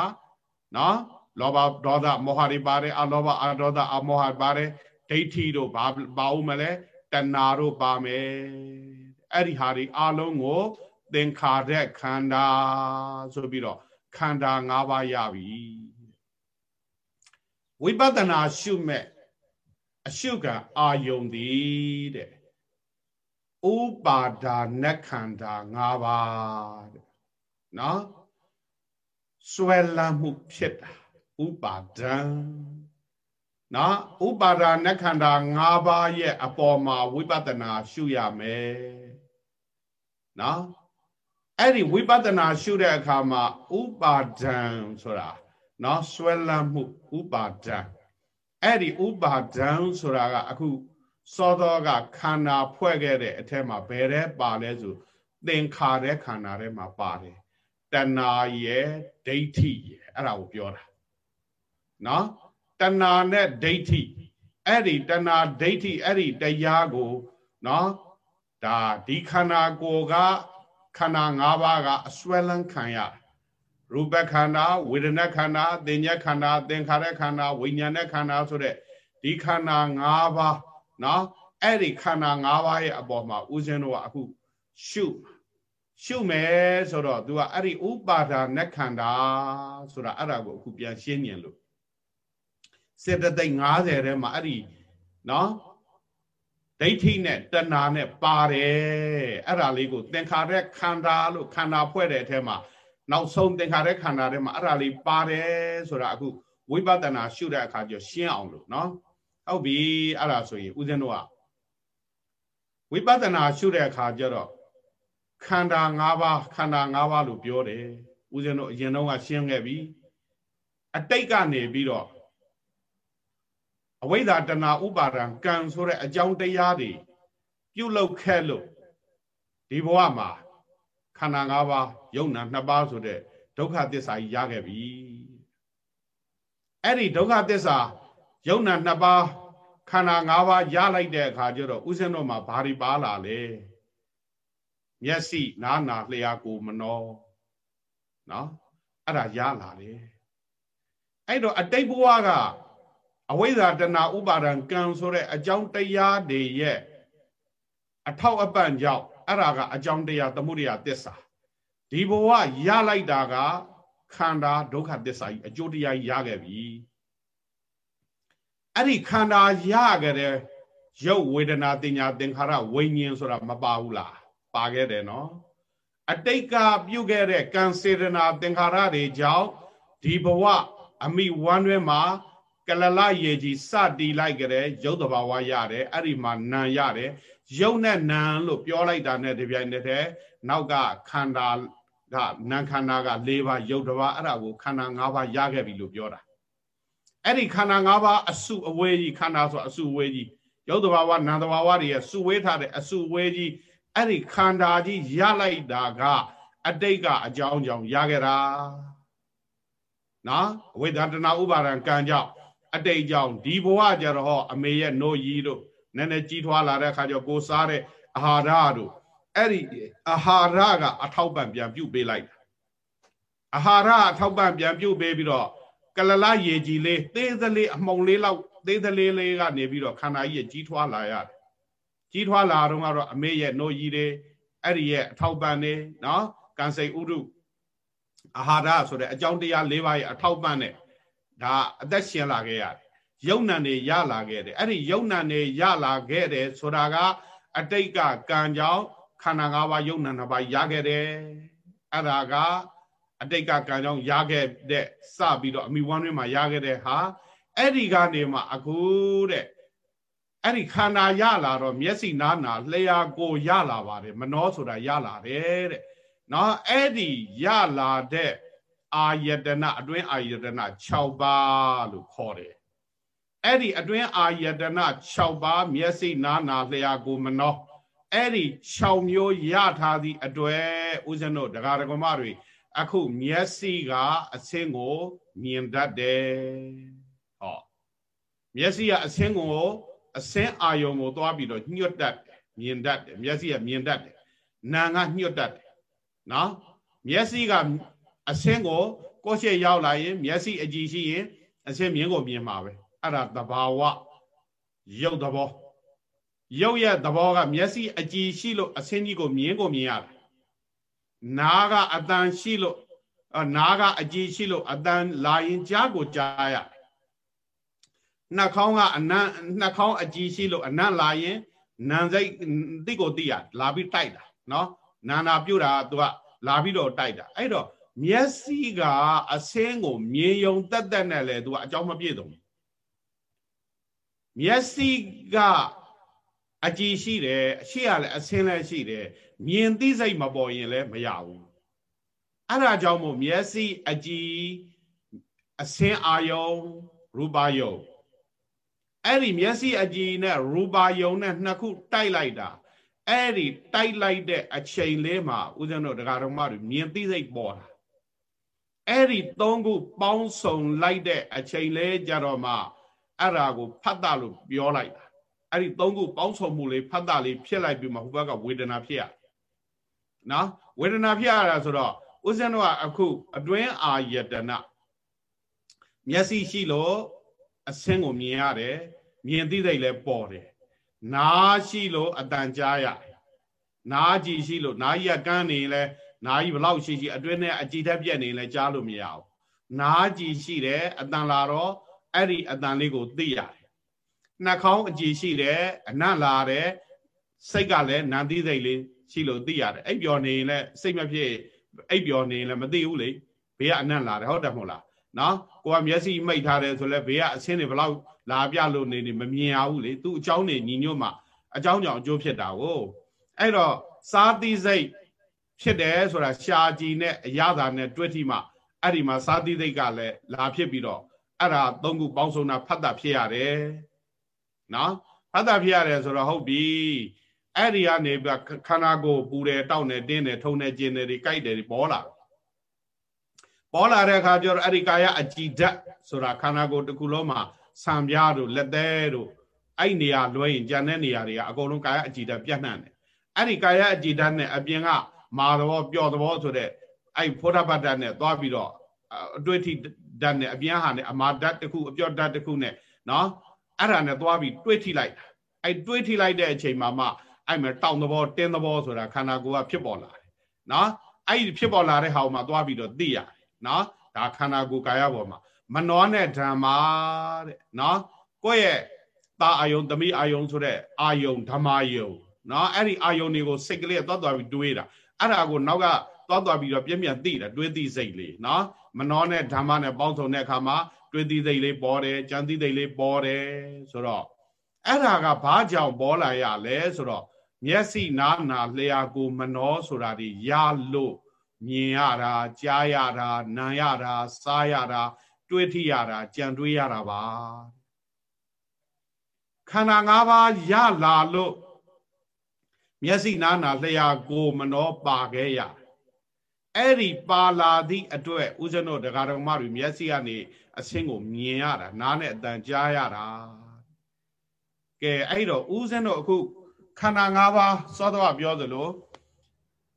နော် လောဘဒေါသမောဟတွေပါတယ်အလောဘအဒေါသအမောဟပါတယ်ဒိဋ္ဌိတို့ဘာပါဦးမလဲတဏှာတို့ပါမယ်အဲ့ဒီဟာတွေအလုံးကို သင်္ခါရခန္ဓာဆိုပြီးတော့ခန္ဓာ၅ပါးရပြီဝိပဿနာရှုမဲ့အရှုကအာယုံသည်တဲ့ဥပါဒါနခန္ဓာ၅ပါးတဲ့နော်ဆွဲလန်းမှုဖြစ်တာ ဥပါဒံနော်ဥပါဒါနခန္ဓာ၅ပါးရဲ့အပေါ်မှာဝိပဿနာရှုရမယ်နော်အဲ့ဒီဝိပဿနာရှုတဲ့အခါမှာဥပါဒံဆိုတာနော်ဆွဲလန်းမှုဥပါဒံအဲ့ဒီဥပါဒံဆိုတာကအခုစောသောကခန္ဓာဖွဲ့ခဲ့တဲ့အထက်မှာဘယ်တဲ့ပါလဲဆိုသင်္ခါရခန္ဓာထဲမှာပါတယ်တဏှာရဲ့ဒိဋ္ဌိရဲ့အဲ့ဒါကိုပြောတာ နော်တဏှာနဲ့ဒိဋ္ဌိအဲ့ဒီတဏှာဒိဋ္ဌိအဲ့ဒီတရားကိုနော်ဒါဒီခန္ဓာကိုယ်ကခန္ဓာ၅ပါးကအစွဲလန်းခံရရူပခန္ဓာဝေဒနာခန္ဓာသင်ညက်ခန္ဓာသင်္ခါရခန္ဓာဝိညာဉ်ခန္ဓာဆိုတဲ့ဒီခန္ဓာ၅ပါးနော်အဲ့ဒီခန္ဓာ၅ပါးရဲ့အပေါ်မှာဦးဇင်းတို့ကအခုရှုရှုမယ်ဆိုတော့ तू ကအဲ့ဒီဥပါဒာနခန္ဓာဆိုတာအဲ့ဒါကိုအခုပြန်ရှင်းညင်လို့ စေတသိက်90ထဲမှာအဲ့ဒီနော်ဒိဋ္ဌိနဲ့တဏှာနဲ့ပါတယ်အဲ့ဒါလေးကိုသင်္ခါရခန္ဓာလို့ခန္ဓာဖွဲ့တဲ့အထဲမှာနောက်ဆုံးသင်္ခါရခန္ဓာထဲမှာအဲ့ဒါလေးပါတယ်ဆိုတာအခုဝိပဿနာရှုတဲ့အခါကျရှင်းအောင်လို့နော်ဟုတ်ပြီအဲ့ဒါဆိုရင်ဦးဇင်းတို့ကဝိပဿနာရှုတဲ့အခါကျတော့ခန္ဓာ၅ပါးခန္ဓာ၅ပါးလို့ပြောတယ်ဦးဇင်းတို့အရင်တော့ကရှင်းခဲ့ပြီအတိတ်ကနေပြီးတော့ အဝိဇ္ဇာတဏှာဥပါဒံကံဆိုတဲ့အကြောင်းတရားတွေပြုတ်လောက်ခဲ့လို့ဒီဘဝမှာခန္ဓာ၅ပါးယုံနာ၂ပါးဆိုတဲ့ဒုက္ခသစ္စာကြီးရခဲ့ပြီအဲ့ဒီဒုက္ခသစ္စာယုံနာနှစ်ပါးခန္ဓာ၅ပါးရလိုက်တဲ့အခါကျတော့ဥစဉ်တော့မှာဘာတွေပါလာလဲမျက်စိနားနာလျှာကိုမနှောနော်အဲ့ဒါရလာတယ်အဲ့တော့အတိတ်ဘဝက အဝိဇ္ဇာတဏဥပါဒံကံဆိုတဲ့အကြောင်းတရားတွေရဲ့အထောက်အပံ့ကြောင့်အဲ့ဒါကအကြောင်းတရားသမှုရိယသစ္စာဒီဘဝရလိုက်တာကခန္ဓာဒုက္ခသစ္စာကြီးအကျိုးတရားကြီးရခဲ့ပြီအဲ့ဒီခန္ဓာရခဲ့တဲ့ရုပ်ဝေဒနာတင်ညာသင်္ခါရဝိညာဉ်ဆိုတာမပါဘူးလားပါခဲ့တယ်နော်အတိတ်ကပြုတ်ခဲ့တဲ့ကံစေတနာသင်္ခါရတွေကြောင့်ဒီဘဝအမိဝမ်းတွင်မှာ ကလလရေကြီးစတီလိုက်ကြတဲ့ရုပ်တဘာဝရတယ်အဲ့ဒီမှာနာရတယ်ရုပ်နဲ့နာလို့ပြောလိုက်တာနဲ့ဒီပြိုင်တည်းနောက်ကခန္ဓာကနာခန္ဓာက၄ပါးရုပ်တဘာအဲ့ဒါကိုခန္ဓာ၅ပါးရခဲ့ပြီလို့ပြောတာအဲ့ဒီခန္ဓာ၅ပါးအစုအဝေးကြီးခန္ဓာဆိုအစုအဝေးကြီးရုပ်တဘာဝနာမ်တဘာဝတွေရဲ့စုဝေးထားတဲ့အစုအဝေးကြီးအဲ့ဒီခန္ဓာကြီးရလိုက်တာကအတိတ်ကအကြောင်းကြောင့်ရခဲ့တာနော်အဝိဒတနာဥပါဒံကံကြောင့် အတိတ်ကြောင့်ဒီဘဝကြတော့အမေရဲ့နို့ရီတို့နည်းနည်းကြီးထွားလာတဲ့အခါကျကိုစားတဲ့အာဟာရတို့အဲ့ဒီအာဟာရကအထောက်ပံ့ပြန်ပြုတ်ပေးလိုက်အာဟာရအထောက်ပံ့ပြန်ပြုတ်ပေးပြီးတော့ကလလရေကြီးလေးသေးသလေးအမှုံလေးလောက်သေးသလေးလေးကနေပြီးတော့ခန္ဓာကြီးရဲ့ကြီးထွားလာရတယ်ကြီးထွားလာတော့ကတော့အမေရဲ့နှုတ်ကြီးတွေအဲ့ဒီရဲ့အထောက်ပံ့နေနော်ကံစိတ်ဥဒုအာဟာရဆိုတဲ့အကြောင်းတရား၄ပါးရဲ့အထောက်ပံ့နဲ့ ဒါအသက်ရှင်လာခဲ့ရတယ်ယုံ nant တွေရလာခဲ့တယ်အဲ့ဒီယုံ nant တွေရလာခဲ့တယ်ဆိုတာကအတိတ်ကကံကြောင့်ခန္ဓာ၅ပါးယုံ nant ၅ပါးရခဲ့တယ်အဲ့ဒါကအတိတ်ကကံကြောင့်ရခဲ့တဲ့စပြီးတော့အမိဝမ်းတွင်းမှာရခဲ့တဲ့ဟာအဲ့ဒီကနေမှအခုတဲ့အဲ့ဒီခန္ဓာရလာတော့မျက်စိနားနာလျှာကိုရလာပါတယ်မနှောဆိုတာရလာတယ်တဲ့နော်အဲ့ဒီရလာတဲ့ အာယတနာအတွင်းအာယတနာ6ပါးလို့ခေါ်တယ်အဲ့ဒီအတွင်းအာယတနာ6ပါးမျက်စိနားနာလျှာကိုမနှောအဲ့ဒီရှောင်မျိုးရထားသည့်အတွေ့ဦးဇင်းတို့ဒကာဒကမတွေအခုမျက်စိကအဆင်းကို မြင်တတ်တယ်ဟောမျက်စိကအဆင်းကိုအဆင်းအာယုံကိုသွားပြီးတော့ညှွတ်တတ်တယ်မြင်တတ်တယ်မျက်စိကမြင်တတ်တယ်နာကညှွတ်တတ်တယ်နော်မျက်စိက အဆင်းကိုကိုယ်ရှိရောက်လာရင် မျက်စိအကြည့်ရှိရင်အဆင်းမြင်ကိုမြင်မှာပဲအဲ့ဒါသဘာဝရုပ်သဘောရုပ်ရဲ့သဘောကမျက်စိအကြည့်ရှိလို့အဆင်းကြီးကိုမြင်ကိုမြင်ရတယ်နားကအတန်ရှိလို့နားကအကြည့်ရှိလို့အတန်လာရင်ကြားကိုကြားရနှာခေါင်းကအနံ့နှာခေါင်းအကြည့်ရှိလို့အနံ့လာရင်နံစိတ်တိကိုတိရလာပြီးတိုက်တာနော်နာနာပြုတ်တာသူကလာပြီးတော့တိုက်တာအဲ့တော့ မျက်စိကအဆင်းကိုမြင်ယုံတက်တက်နဲ့လေသူကအကြောင်းမပြည့်စုံမျက်စိကအကြည်ရှိတယ်အရှိရလည်းအဆင်းလည်းရှိတယ်မြင်သိစိတ်မပေါ်ရင်လည်းမရဘူးအဲ့ဒါကြောင့်မို့မျက်စိအကြည်အဆင်းအာယုံရူပါယုံအဲ့ဒီမျက်စိအကြည်နဲ့ရူပါယုံနဲ့နှစ်ခုတိုက်လိုက်တာအဲ့ဒီတိုက်လိုက်တဲ့အချိန်လေးမှာဦးဇင်းတို့ဒကာတော်မတွေမြင်သိစိတ်ပေါ်တာ အဲ့ဒီသုံးခုပေါင်းစုံလိုက်တဲ့အချိန်လေးကြတော့မှအဲ့ဒါကိုဖတ်တာလို့ပြောလိုက်တာအဲ့ဒီသုံးခုပေါင်းစုံမှုလေးဖတ်တာလေးဖြစ်လိုက်ပြီးမှဟိုဘက်ကဝေဒနာဖြစ်ရနော်ဝေဒနာဖြစ်ရတာဆိုတော့ဦးဇင်းတို့ကအခုအတွင်းအာယတနာမျက်စိရှိလို့အဆင်းကိုမြင်ရတယ်မြင်သိစိတ်လည်းပေါ်တယ်နားရှိလို့အတန်ကြားရတယ်နားကြည့်ရှိလို့နားကြီးကကန်းနေလဲ နားကြီးဘလောက်ရှိရှိအတွင်းနဲ့အကြည်ဓာတ်ပြက်နေလဲကြားလို့မရဘူးနားကြည်ရှိတယ်အတန်လာတော့အဲ့ဒီအတန်လေးကိုသိရတယ်နှာခေါင်းအကြည်ရှိတယ်အနံ့လာတယ်စိတ်ကလည်းနာသိစိတ်လေးရှိလို့သိရတယ်အိပ်ပျော်နေရင်လည်းစိတ်မဖြစ်အိပ်ပျော်နေရင်လည်းမသိဘူးလေဘေးကအနံ့လာတယ်ဟုတ်တယ်မဟုတ်လားနော်ကိုကမျက်စိမိတ်ထားတယ်ဆိုလဲဘေးကအဆင်းတွေဘလောက်လာပြလို့နေနေမမြင်ရဘူးလေသူ့အကြောင်းနေညီညွတ်မှအကြောင်းကြောင့်အကျိုးဖြစ်တာကိုအဲ့တော့စာသိစိတ် ဖြစ်တယ်ဆိုတာရှားကြည်နဲ့အရသာနဲ့တွဲထိမှအဲ့ဒီမှာစားတိစိတ်ကလည်းလာဖြစ်ပြီးတော့အဲ့ဒါသုံးခုပေါင်းစုံတာဖတ်တာဖြစ်ရတယ်နော်ဖတ်တာဖြစ်ရတယ်ဆိုတော့ဟုတ်ပြီအဲ့ဒီကနေပြီးခန္ဓာကိုယ်ပူတယ်တောက်တယ်တင်းတယ်ထုံတယ်ကျင်တယ်တွေကြိုက်တယ်တွေပေါ်လာပေါ်လာတဲ့အခါကျတော့အဲ့ဒီကာယအကြည်ဓာတ်ဆိုတာခန္ဓာကိုယ်တစ်ခုလုံးမှာဆံပြားတို့လက်သေးတို့အဲ့နေရာလွှဲရင်ကြံတဲ့နေရာတွေကအကုန်လုံးကာယအကြည်ဓာတ်ပြန့်နှံ့တယ်အဲ့ဒီကာယအကြည်ဓာတ်နဲ့အပြင်က မာသဘောပျော့သဘောဆိုတဲ့အဲ့ဖောဓပတ္တနဲ့သွားပြီးတော့အတွေ့အထိဓာတ်နဲ့အပြင်ဟာနဲ့အမာဓာတ်တစ်ခုအပျော့ဓာတ်တစ်ခုနဲ့နော်အဲ့ဒါနဲ့သွားပြီးတွေးထိလိုက်တာအဲ့တွေးထိလိုက်တဲ့အချိန်မှာမှအဲ့မှာတောင်သဘောတင်းသဘောဆိုတာခန္ဓာကိုယ်ကဖြစ်ပေါ်လာတယ်နော်အဲ့ဒီဖြစ်ပေါ်လာတဲ့ဟာကိုမှသွားပြီးတော့သိရတယ်နော်ဒါခန္ဓာကိုယ်ကာယပေါ်မှာမနောနဲ့ဓမ္မာတဲ့နော်ကိုယ့်ရဲ့တာအာယုံသမီးအာယုံဆိုတဲ့အာယုံဓမ္မာယုံနော်အဲ့ဒီအာယုံတွေကိုစိတ်ကလေးသွားသွားပြီးတွေးတာ အဲ့ဒါကိုနောက်ကသွားသွားပြီးတော့ပြည့်ပြည့်သိတာတွေးသိစိတ်လေးနော်မနောနဲ့ဓမ္မနဲ့ပေါင်းစုံတဲ့အခါမှာတွေးသိစိတ်လေးပေါ်တယ်ကြံသိစိတ်လေးပေါ်တယ်ဆိုတော့အဲ့ဒါကဘာကြောင့်ပေါ်လာရလဲဆိုတော့မျက်စိနားနာလျှာကိုမနောဆိုတာဒီရလို့မြင်ရတာကြားရတာနားရတာစားရတာတွေးထိရတာကြံတွေးရတာပါခန္ဓာ၅ပါးရလာလို့ မျက်စိနားနာလျှာကိုမနောပါခဲ့ရအဲ့ဒီပါလာသည့်အတွက်ဦးဇင်းတို့ဒကာတော်မတွေမျက်စိကနေအဆင်းကိုမြင်ရတာနားနဲ့အတန်ကြားရတာကဲအဲ့တော့ဦးဇင်းတို့အခုခန္ဓာ၅ပါးစောတော့ပြောသလို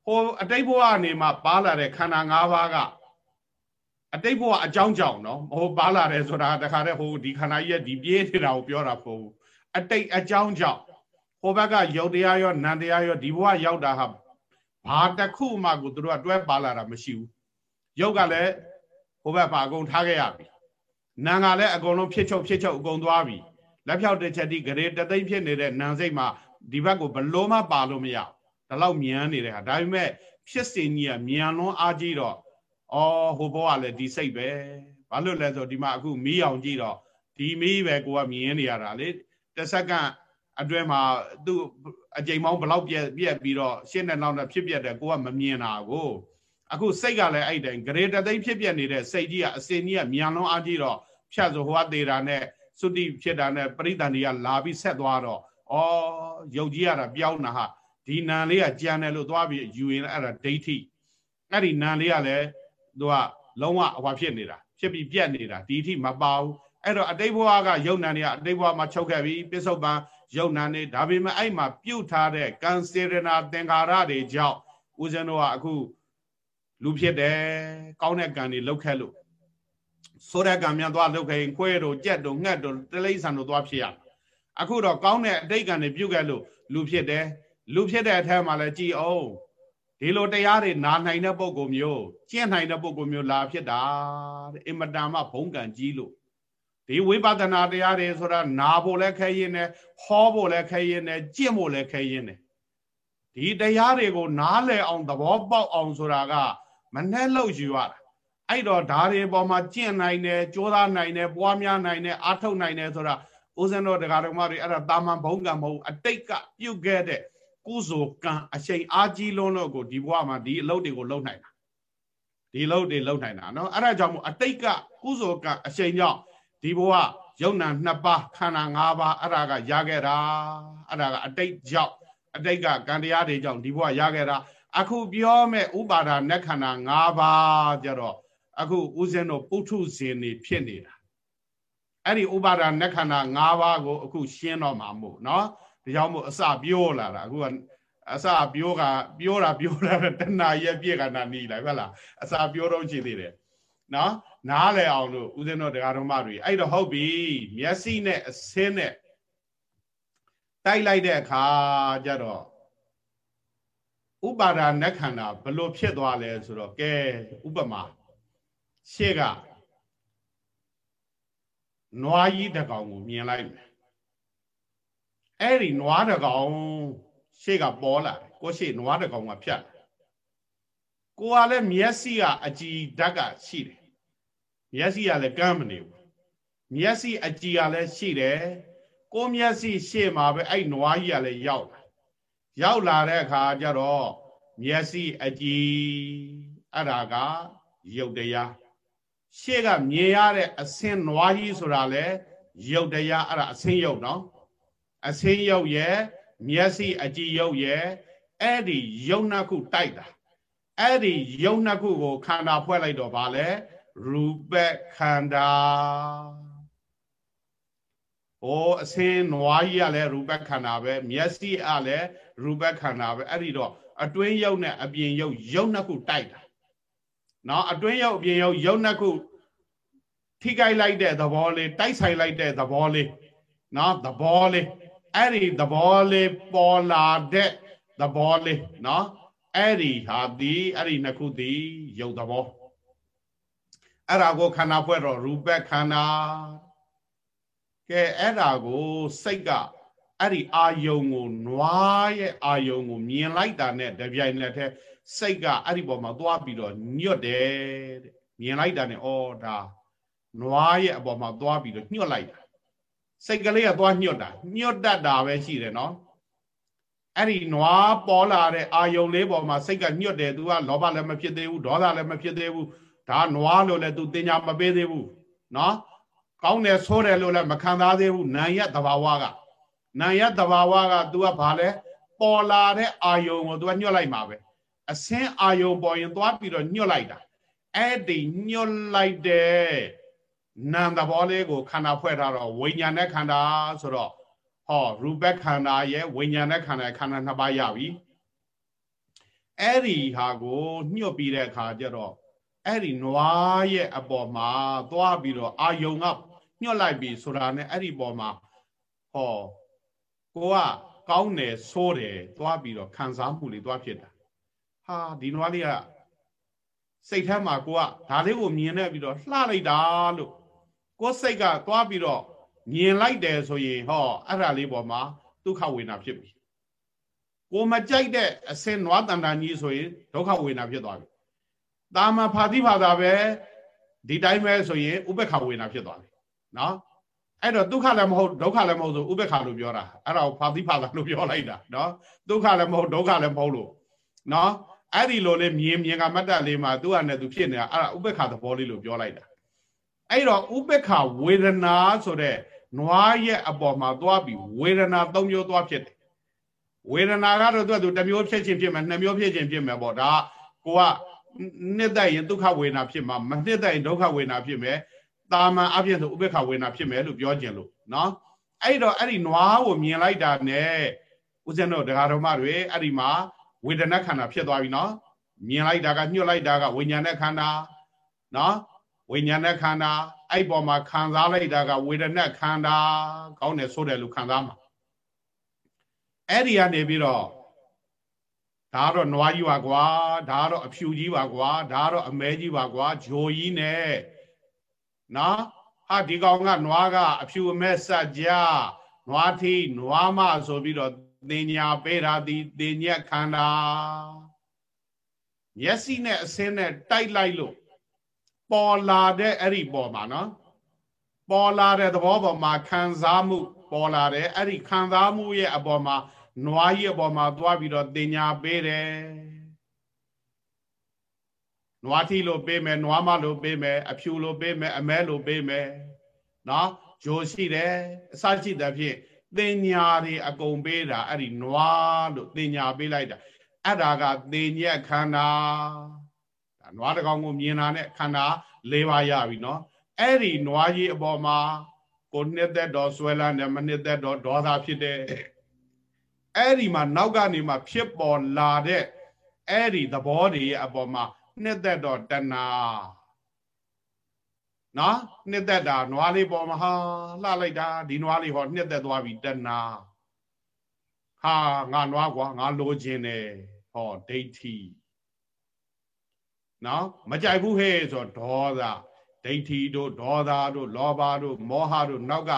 ဟိုအတိတ်ဘဝအနေမှာပါလာတဲ့ခန္ဓာ၅ပါးကအတိတ်ဘဝအကြောင်းကြောင့်နော်ဟိုပါလာတယ်ဆိုတာတခါတည်းဟိုဒီခန္ဓာကြီးရဲ့ဒီပြေးနေတာကိုပြောတာမဟုတ်ဘူးအတိတ်အကြောင်းကြောင့် ဟိုဘက်ကယုတ်တရားရောနံတရားရောဒီဘဝရောက်တာဟာဘာတစ်ခုမှကိုသူတို့ကတွဲပါလာတာမရှိဘူးယုတ်ကလည်းဟိုဘက်ပါအကုန်ထားခဲ့ရပြီနံကလည်းအကုန်လုံးဖြစ်ချုပ်ဖြစ်ချုပ်အကုန်သွားပြီလက်ဖြောက်တစ်ချက်ဒီဂရေတသိမ့်ဖြစ်နေတဲ့နံစိတ်မှာဒီဘက်ကိုဘလို့မှပါလို့မရဒါလောက်မြန်နေတဲ့ဟာဒါပေမဲ့ဖြစ်စဉ်ကြီးကမြန်လွန်းအားကြီးတော့အော်ဟိုဘောကလည်းဒီစိတ်ပဲဘာလို့လဲဆိုဒီမှာအခုမီးအောင်ကြည့်တော့ဒီမီးပဲကိုကမြင်နေရတာလေတစ်စက္ကန့် အတွဲမှာသူ့အကြိမ်မောင်းဘလောက်ပြက်ပြက်ပြီးတော့ရှင်းတဲ့နောက်နဲ့ဖြစ်ပြက်တယ်ကိုကမမြင်တာကိုအခုစိတ်ကလည်းအဲ့တိုင်းဂရေတသိမ့်ဖြစ်ပြက်နေတဲ့စိတ်ကြီးကအစင်ကြီးကမြန်လွန်းအားကြီးတော့ဖြတ်ဆိုဟိုကသေးတာနဲ့သုတိဖြစ်တာနဲ့ပရိသန္တိကလာပြီးဆက်သွားတော့ဩယုတ်ကြီးရတာပြောင်းတာဟာဒီနာလေးကကြံတယ်လို့သွားပြီးယူရင်အဲ့ဒါဒိဋ္ဌိအဲ့ဒီနာလေးကလည်းသူကလုံးဝဟွာဖြစ်နေတာဖြစ်ပြီးပြက်နေတာဒီအထိမပါဘူးအဲ့တော့အတိတ်ဘဝကယုံနာနေကအတိတ်ဘဝမှာချုပ်ခဲ့ပြီးပစ္စုပန် ယုံနာနေဒါပေမဲ့အဲ့မှာပြုတ်ထားတဲ့ကံစေရနာသင်္ခါရတွေကြောင့်ဦးဇင်းတို့ကအခုလူဖြစ်တယ်ကောင်းတဲ့ကံတွေလောက်ခဲ့လို့ဆိုတဲ့ကံများသွားလောက်ခဲ့ရင်ခွဲတို့ကြက်တို့ငှက်တို့တလိษံတို့သွားဖြစ်ရအခုတော့ကောင်းတဲ့အတိတ်ကံတွေပြုတ်ခဲ့လို့လူဖြစ်တယ်လူဖြစ်တဲ့အထက်မှာလည်းကြည်အောင်ဒီလိုတရားတွေနာနိုင်တဲ့ပုံကိုမျိုးကျင့်နိုင်တဲ့ပုံကိုမျိုးလာဖြစ်တာတဲ့အင်မတန်မှဘုံကံကြီးလို့ ဒီဝိပဿနာတရားတွေဆိုတာနာဖို့လည်းခဲရင်နဲ့ဟောဖို့လည်းခဲရင်နဲ့ကျင့်ဖို့လည်းခဲရင်နဲ့ဒီတရားတွေကို နားလည်အောင်သဘောပေါက်အောင်ဆိုတာက မနှဲလို့ယူရတာအဲ့တော့ဓာရီပေါ်မှာကျင့်နိုင်တယ်ကြိုးစားနိုင်တယ်ပွားများနိုင်တယ်အားထုတ်နိုင်တယ်ဆိုတာဦးဇင်းတော်တရားတော်မတွေအဲ့ဒါတာမန်ဘုံကံမဟုတ်အတိတ်ကပြုတ်ခဲ့တဲ့ကုသိုလ်ကံအချိန်အားကြီးလုံးလို့ကိုဒီဘဝမှာဒီအလုပ်တွေကိုလုပ်နိုင်တာဒီအလုပ်တွေလုပ်နိုင်တာနော်အဲ့ဒါကြောင့်မို့အတိတ်ကကုသိုလ်ကံအချိန်ကြောင့် ဒီဘဝယုံနာနှစ်ပါးခန္ဓာ၅ပါးအဲ့ဒါကရခဲ့တာအဲ့ဒါကအတိတ်ကြောင့်အတိတ်ကကံတရားတွေကြောင့်ဒီဘဝရခဲ့တာအခုပြောမဲ့ဥပါဒာနခန္ဓာ၅ပါးကြတော့အခုဦးဇင်းတို့ပုထုဇဉ်နေဖြစ်နေတာအဲ့ဒီဥပါဒာနခန္ဓာ၅ပါးကိုအခုရှင်းတော့မှာမို့နော်ဒါကြောင့်မို့အစပြောလာတာအခုကအစပြောကပြောတာပြောတာတဏှာရဲ့ပြည့်ကနာနေလိုက်ဟုတ်လားအစပြောတော့ရှိသေးတယ်နော် နားလည်အောင်လို့ဦးဇင်းတို့တရားတော်မတွေအဲ့တော့ဟုတ်ပြီမျက်စိနဲ့အစင်းနဲ့တိုက်လိုက်တဲ့အခါကျတော့ဥပါဒာနခန္ဓာဘလို့ဖြစ်သွားလဲဆိုတော့ကဲဥပမာရှေ့ကနွားကြီးတကောင်ကိုမြင်လိုက်မယ်အဲ့ဒီနွားတကောင်ရှေ့ကပေါ်လာတယ်ကိုရှေ့နွားတကောင်ကဖြတ်ကိုကလည်းမျက်စိကအကြည်ဓာတ်ကရှိတယ် မျက်စိကလည်းကမ်းမနေဘူးမျက်စိအကြည်ကလည်းရှိတယ်ကိုမျက်စိရှေ့မှာပဲအဲ့နွားကြီးကလည်းရောက်လာရောက်လာတဲ့အခါကျတော့မျက်စိအကြည်အဲ့ဒါကယုတ်တရားရှေ့ကမြင်ရတဲ့အစင်းနွားကြီးဆိုတာလေယုတ်တရားအဲ့ဒါအစင်းယုတ်နော်အစင်းယုတ်ရဲ့မျက်စိအကြည်ယုတ်ရဲ့အဲ့ဒီယုတ်နှစ်ခုတိုက်တာအဲ့ဒီယုတ်နှစ်ခုကိုခန္ဓာဖွဲ့လိုက်တော့ဗာလဲ ရူပခန္ဓာဟောအစင်းနွားကြီးကလည်းရူပခန္ဓာပဲမျက်စိကလည်းရူပခန္ဓာပဲအဲ့ဒီတော့အတွင်းယုတ်နဲ့အပြင်ယုတ်ယုတ်နှစ်ခုတိုက်တာနော်အတွင်းယုတ်အပြင်ယုတ်ယုတ်နှစ်ခုထိကြိုက်လိုက်တဲ့သဘောလေးတိုက်ဆိုင်လိုက်တဲ့သဘောလေးနော်သဘောလေးအဲ့ဒီသဘောလေးပေါ်လာတဲ့သဘောလေးနော်အဲ့ဒီဟာဒီအဲ့ဒီနှစ်ခုဒီယုတ်သဘော အဲ့ဒါကိုခန္ဓာဖွဲ့တော့ရူပခန္ဓာကဲအဲ့ဒါကိုစိတ်ကအဲ့ဒီအာယုံကိုနွားရဲ့အာယုံကိုမြင်လိုက်တာနဲ့တပြိုင်နက်တည်းစိတ်ကအဲ့ဒီပေါ်မှာသွားပြီးတော့ညွတ်တယ်တဲ့မြင်လိုက်တာနဲ့ဩဒါနွားရဲ့အပေါ်မှာသွားပြီးတော့ညှွတ်လိုက်တာစိတ်ကလေးကသွားညှွတ်တာညှွတ်တတ်တာပဲရှိတယ်နော်အဲ့ဒီနွားပေါ်လာတဲ့အာယုံလေးပေါ်မှာစိတ်ကညှွတ်တယ် तू ကလောဘလည်းမဖြစ်သေးဘူးဒေါသလည်းမဖြစ်သေးဘူး ဒါနွားလို့လည်း तू တင်ညာမပေးသေးဘူးနော်ကောင်းတယ်ဆိုးတယ်လို့လည်းမခံစားသေးဘူးနာယတဘာဝကနာယတဘာဝက तू ကဘာလဲပေါ်လာတဲ့အာယုံကို तू ကညှွတ်လိုက်မှာပဲအစင်းအာယုံပေါ်ရင်သွားပြီးတော့ညှွတ်လိုက်တာအဲ့ဒီညှွတ်လိုက်တဲ့နာမ်သဘောလေးကိုခန္ဓာဖွဲ့ထားတော့ဝိညာဉ်နဲ့ခန္ဓာဆိုတော့ဟောရူပခန္ဓာရဲ့ဝိညာဉ်နဲ့ခန္ဓာခန္ဓာနှစ်ပါးရပြီအဲ့ဒီဟာကိုညှွတ်ပြီးတဲ့အခါကျတော့ အဲ့ဒီနွားရဲ့အပေါ်မှာသွားပြီးတော့အာယုံကညှွတ်လိုက်ပြီဆိုတာနဲ့အဲ့ဒီပေါ်မှာဟောကိုကကောင်းတယ်ဆိုးတယ်သွားပြီးတော့ခံစားမှုလေးသွားဖြစ်တာဟာဒီနွားလေးကစိတ်ထဲမှာကိုကဒါလေးကိုမြင်နေပြီးတော့လှလိုက်တာလို့ကိုယ်စိတ်ကသွားပြီးတော့မြင်လိုက်တယ်ဆိုရင်ဟောအဲ့ဒါလေးပေါ်မှာဒုက္ခဝေဒနာဖြစ်ပြီကိုမကြိုက်တဲ့အစင်နွားတန်တန်ကြီးဆိုရင်ဒုက္ခဝေဒနာဖြစ်သွားပြီ တာမဖာတိဖာသာပဲဒီတိုင်းပဲဆိုရင်ဥပ္ပခဝေဒနာဖြစ်သွားပြီနော်အဲ့တော့ဒုက္ခလည်းမဟုတ်ဒုက္ခလည်းမဟုတ်ဆိုဥပ္ပခလို့ပြောတာအဲ့ဒါကိုဖာတိဖာသာလို့ပြောလိုက်တာနော်ဒုက္ခလည်းမဟုတ်ဒုက္ခလည်းမဟုတ်လို့နော်အဲ့ဒီလိုလေးမြင်မြင်ကမတ်တက်လေးမှာသူ့ဟာနဲ့သူဖြစ်နေတာအဲ့ဒါဥပ္ပခသဘောလေးလို့ပြောလိုက်တာအဲ့တော့ဥပ္ပခဝေဒနာဆိုတဲ့နွားရဲ့အပေါ်မှာသွားပြီးဝေဒနာသုံးမျိုးသွားဖြစ်တယ်ဝေဒနာကတော့သူကသူတစ်မျိုးဖြစ်ခြင်းဖြစ်မယ်နှစ်မျိုးဖြစ်ခြင်းဖြစ်မယ်ပေါ့ဒါကိုက နှစ်သက်ရင်ဒုက္ခဝေဒနာဖြစ်မှာမနှစ်သက်ရင်ဒုက္ခဝေဒနာဖြစ်မယ်တာမန်အပြင်ဆိုဥပေက္ခဝေဒနာဖြစ်မယ်လို့ပြောခြင်းလို့နော်အဲ့တော့အဲ့ဒီနွားကိုမြင်လိုက်တာနဲ့ဦးဇင်းတို့ဒကာတော်မတွေအဲ့ဒီမှာဝေဒနာခန္ဓာဖြစ်သွားပြီနော်မြင်လိုက်တာကညှို့လိုက်တာကဝိညာဉ်နဲ့ခန္ဓာနော်ဝိညာဉ်နဲ့ခန္ဓာအဲ့ပေါ်မှာခံစားလိုက်တာကဝေဒနာခန္ဓာကောင်းတယ်ဆိုတယ်လို့ခံစားမှာအဲ့ဒီကနေပြီးတော့ ဒါကတော့နွားကြီးပါကွာဒါကတော့အဖြူကြီးပါကွာဒါကတော့အမဲကြီးပါကွာဂျိုကြီးနဲ့နော်ဟာဒီကောင်ကနွားကအဖြူအမဲဆက်ကြနွားထီးနွားမဆိုပြီးတော့တင်ညာပေးတာဒီတင်ညက်ခန္ဓာမျက်စိနဲ့အစင်းနဲ့တိုက်လိုက်လို့ပေါ်လာတဲ့အဲ့ဒီပေါ်မှာနော်ပေါ်လာတဲ့သဘောပေါ်မှာခံစားမှု ပေါ်လာတယ်အဲ့ဒီခံစားမှုရဲ့အပေါ်မှာ နွားရဲ့အပေါ်မှာသွားပြီးတော့တင်ညာပေးတယ်နွားထီလို့ပေးမယ်နွားမလို့ပေးမယ်အဖြူလို့ပေးမယ်အမဲလို့ပေးမယ်နော်ဂျိုရှိတယ်အစရှိတဲ့ဖြင့်တင်ညာတွေအကုန်ပေးတာအဲ့ဒီနွားလို့တင်ညာပေးလိုက်တာအဲ့ဒါကတင်ညက်ခန္ဓာဒါနွားတကောင်ကိုမြင်တာနဲ့ခန္ဓာ၄ပါးရပြီနော်အဲ့ဒီနွားကြီးအပေါ်မှာကိုနှစ်သက်တော်ဆွဲလန်းတယ်မနှစ်သက်တော်ဒေါသဖြစ်တယ် အဲ့ဒီမှာနောက်ကနေမှဖြစ်ပေါ်လာတဲ့အဲ့ဒီသဘောတွေရဲ့အပေါ်မှာနှစ်သက်တော်တဏှာနော်နှစ်သက်တာနွားလေးပေါ်မှာဟာလှလိုက်တာဒီနွားလေးဟောနှစ်သက်သွားပြီတဏှာဟာငါနွားကွာငါလိုချင်တယ်ဟောဒိဋ္ဌိနော်မကြိုက်ဘူးဟဲ့ဆိုဒေါသဒိဋ္ဌိတို့ဒေါသတို့လောဘတို့မောဟတို့နောက်က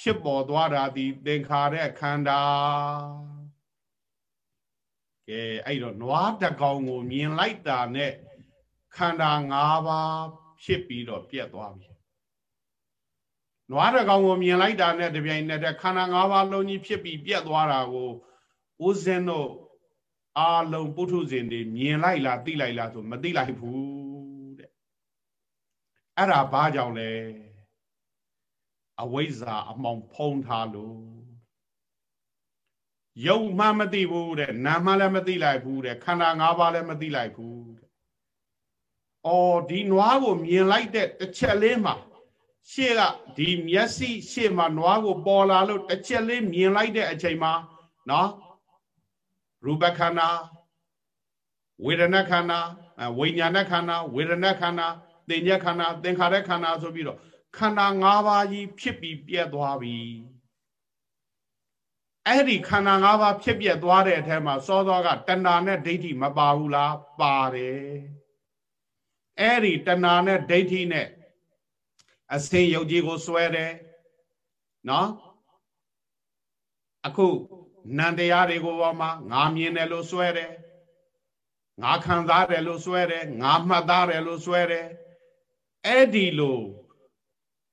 ဖြစ်ပေါ်သွားတာဒီသင်္ခါရခန္ဓာ ကဲအဲ့တော့နွားတကောင်ကိုမြင်လိုက်တာနဲ့ခန္ဓာ၅ပါးဖြစ်ပြီးတော့ပြက်သွားပြီနွားတကောင်ကိုမြင်လိုက်တာနဲ့တပြိုင်နက်တည်းခန္ဓာ၅ပါးလုံးကြီးဖြစ်ပြီးပြက်သွားတာကိုဦးဇင်းတို့အာလုံးပုထုဇဉ်တွေမြင်လိုက်လားသိလိုက်လားဆိုမသိလိုက်ဘူးတဲ့အဲ့ဒါဘာကြောင့်လဲအဝိဇ္ဇာအမှောင်ဖုံးထားလို့ ယုံမှမသိဘူးတဲ့နာမှလည်းမသိလိုက်ဘူးတဲ့ခန္ဓာ၅ပါးလည်းမသိလိုက်ဘူးတဲ့။အော်ဒီနွားကိုမြင်လိုက်တဲ့တစ်ချက်လေးမှာရှေ့ကဒီမျက်စိရှေ့မှာနွားကိုပေါ်လာလို့တစ်ချက်လေးမြင်လိုက်တဲ့အချိန်မှာနော်ရူပခန္ဓာဝေဒနာခန္ဓာဝိညာဏခန္ဓာဝေဒနာခန္ဓာသင်ညက်ခန္ဓာသင်္ခါရခန္ဓာဆိုပြီးတော့ခန္ဓာ၅ပါးကြီးဖြစ်ပြီးပြည့်သွားပြီ အဲ့ဒီခန္ဓာ၅ပါးဖြစ်ပြည့်သွားတဲ့အထက်မှာစောစောကတဏှာနဲ့ဒိဋ္ဌိမပါဘူးလားပါတယ်အဲ့ဒီတဏှာနဲ့ဒိဋ္ဌိနဲ့အစင်ယုတ်ကြီးကိုစွဲတယ်နော်အခုနန္တရားတွေကိုပေါ်မှာငါမြင်တယ်လို့စွဲတယ်ငါခံစားတယ်လို့စွဲတယ်ငါမှတ်သားတယ်လို့စွဲတယ်အဲ့ဒီလို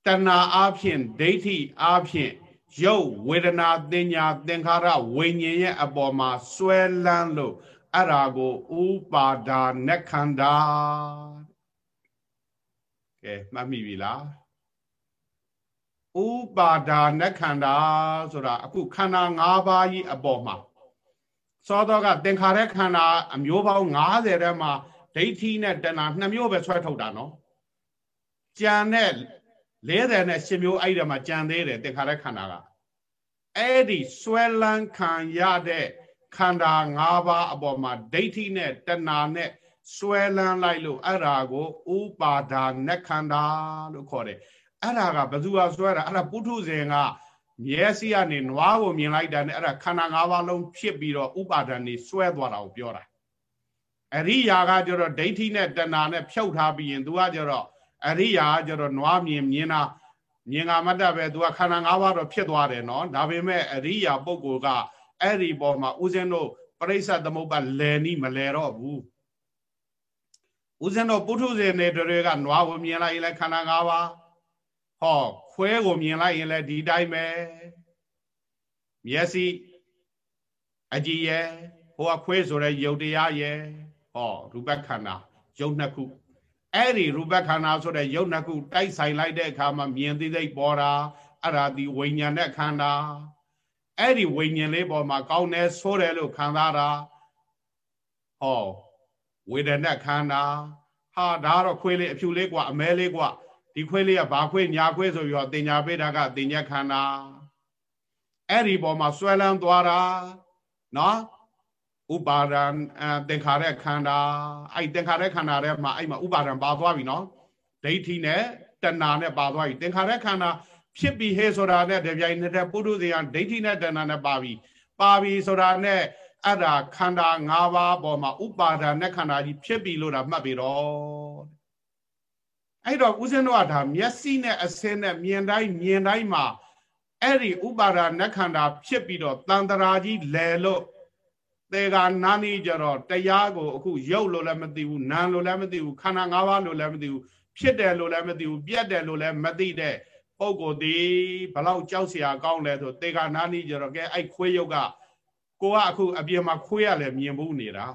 တဏှာအဖြစ်ဒိဋ္ဌိအဖြစ် ရုပ်ဝေဒနာတင်ညာသင်္ခါရဝိညာဉ်ရဲ့အပေါ်မှာစွဲလန်းလို့အဲ့ဒါကိုဥပါဒါနခန္ဓာကဲမှတ်မိပြီလားဥပါဒါနခန္ဓာဆိုတာအခုခန္ဓာ၅ပါးကြီးအပေါ်မှာစောတော့ကသင်္ခါရခန္ဓာအမျိုးပေါင်း90ထဲမှာဒိဋ္ဌိနဲ့တဏှာနှစ်မျိုးပဲဆွဲထုတ်တာနော်ကြံတဲ့ 40နဲ့10မျိုးအဲ့ဒီမှာကြံသေးတယ်သင်္ခါရခန္ဓာကအဲ့ဒီဆွဲလန်းခံရတဲ့ခန္ဓာ၅ပါးအပေါ်မှာဒိဋ္ဌိနဲ့တဏှာနဲ့ဆွဲလန်းလိုက်လို့အဲ့ဒါကိုဥပါဒါနခန္ဓာလို့ခေါ်တယ်အဲ့ဒါကဘသူကဆွဲတာအဲ့ဒါပုထုဇဉ်ကမျက်စိကနေနွားကိုမြင်လိုက်တာနဲ့အဲ့ဒါခန္ဓာ၅ပါးလုံးဖြစ်ပြီးတော့ဥပါဒဏ်နေဆွဲသွားတာကိုပြောတာအရိယာကကျတော့ဒိဋ္ဌိနဲ့တဏှာနဲ့ဖြုတ်ထားပြီးရင် तू ကကျတော့ အရိယာကကျတော့နွားမြင်မြင်တာမြင်ကမတ္တပဲ तू ကခန္ဓာ၅ပါးတော့ဖြစ်သွားတယ်နော်ဒါပေမဲ့အရိယာပုဂ္ဂိုလ်ကအဲ့ဒီပေါ်မှာဥစဉ်တို့ပရိစ္ဆသမုပ္ပါလဲနီးမလဲတော့ဘူးဥစဉ်တို့ပုထုဇဉ်တွေကနွားကိုမြင်လိုက်ရင်လည်းခန္ဓာ၅ပါးဟောခွဲကိုမြင်လိုက်ရင်လည်းဒီတိုင်းပဲမျက်စိအကြည့်ရဲ့ဟိုကခွဲဆိုတဲ့ယုတ်တရားရဲ့ဟောရူပခန္ဓာယုတ်နှစ်ခု အဲ့ဒီရူပခန္ဓာဆိုတဲ့ယုတ်နှစ်ခုတိုက်ဆိုင်လိုက်တဲ့အခါမှာမြင်သိသိပေါ်တာအဲ့ဒါဒီဝိညာဉ်နဲ့ခန္ဓာ အဲ့ဒီဝိညာဉ်လေးပေါ်မှာကောင်းတယ်ဆိုးတယ်လို့ခံစားတာဟောဝေဒနာခန္ဓာဟာဒါကတော့ခွေးလေးအဖြူလေးกว่าအမဲလေးกว่าဒီခွေးလေးကဘာခွေးညာခွေးဆိုပြီးတော့တင်ညာပေးတာကတင်ညာခန္ဓာအဲ့ဒီပေါ်မှာဆွဲလန်းသွားတာနော် ဥပါဒံသင်္ခါရခန္ဓာအဲ့သင်္ခါရခန္ဓာထဲမှာအဲ့မှာဥပါဒံပါသွားပြီနော်ဒိဋ္ဌိနဲ့တဏှာနဲ့ပါသွားပြီသင်္ခါရခန္ဓာဖြစ်ပြီးဟဲဆိုတာနဲ့တပြိုင်နက်တည်းပုထုဇဉ်ဒိဋ္ဌိနဲ့တဏှာနဲ့ပါပြီပါပြီဆိုတာနဲ့အဲ့ဒါခန္ဓာ၅ပါးပေါ်မှာဥပါဒာနဲ့ခန္ဓာကြီးဖြစ်ပြီလို့ဒါမှတ်ပြီးတော့အဲ့တော့ဦးဇင်းတို့ကဒါမျက်စိနဲ့အစင်းနဲ့မြင်တိုင်းမြင်တိုင်းမှာအဲ့ဒီဥပါဒာနဲ့ခန္ဓာဖြစ်ပြီးတော့တန်တရာကြီးလဲလို့ သေကာနာနီကြတော့တရားကိုအခုရုပ်လို့လည်းမသိဘူးနာမ်လို့လည်းမသိဘူးခန္ဓာ၅ပါးလို့လည်းမသိဘူးဖြစ်တယ်လို့လည်းမသိဘူးပြက်တယ်လို့လည်းမသိတဲ့ပုဂ္ဂိုလ်ဒီဘလောက်ကြောက်စရာကောင်းလဲဆိုသေကာနာနီကြတော့ကဲအဲ့ခွေးရုပ်ကကိုကအခုအပြင်မှာခွေးရလည်းမြင်ဘူးနေတာ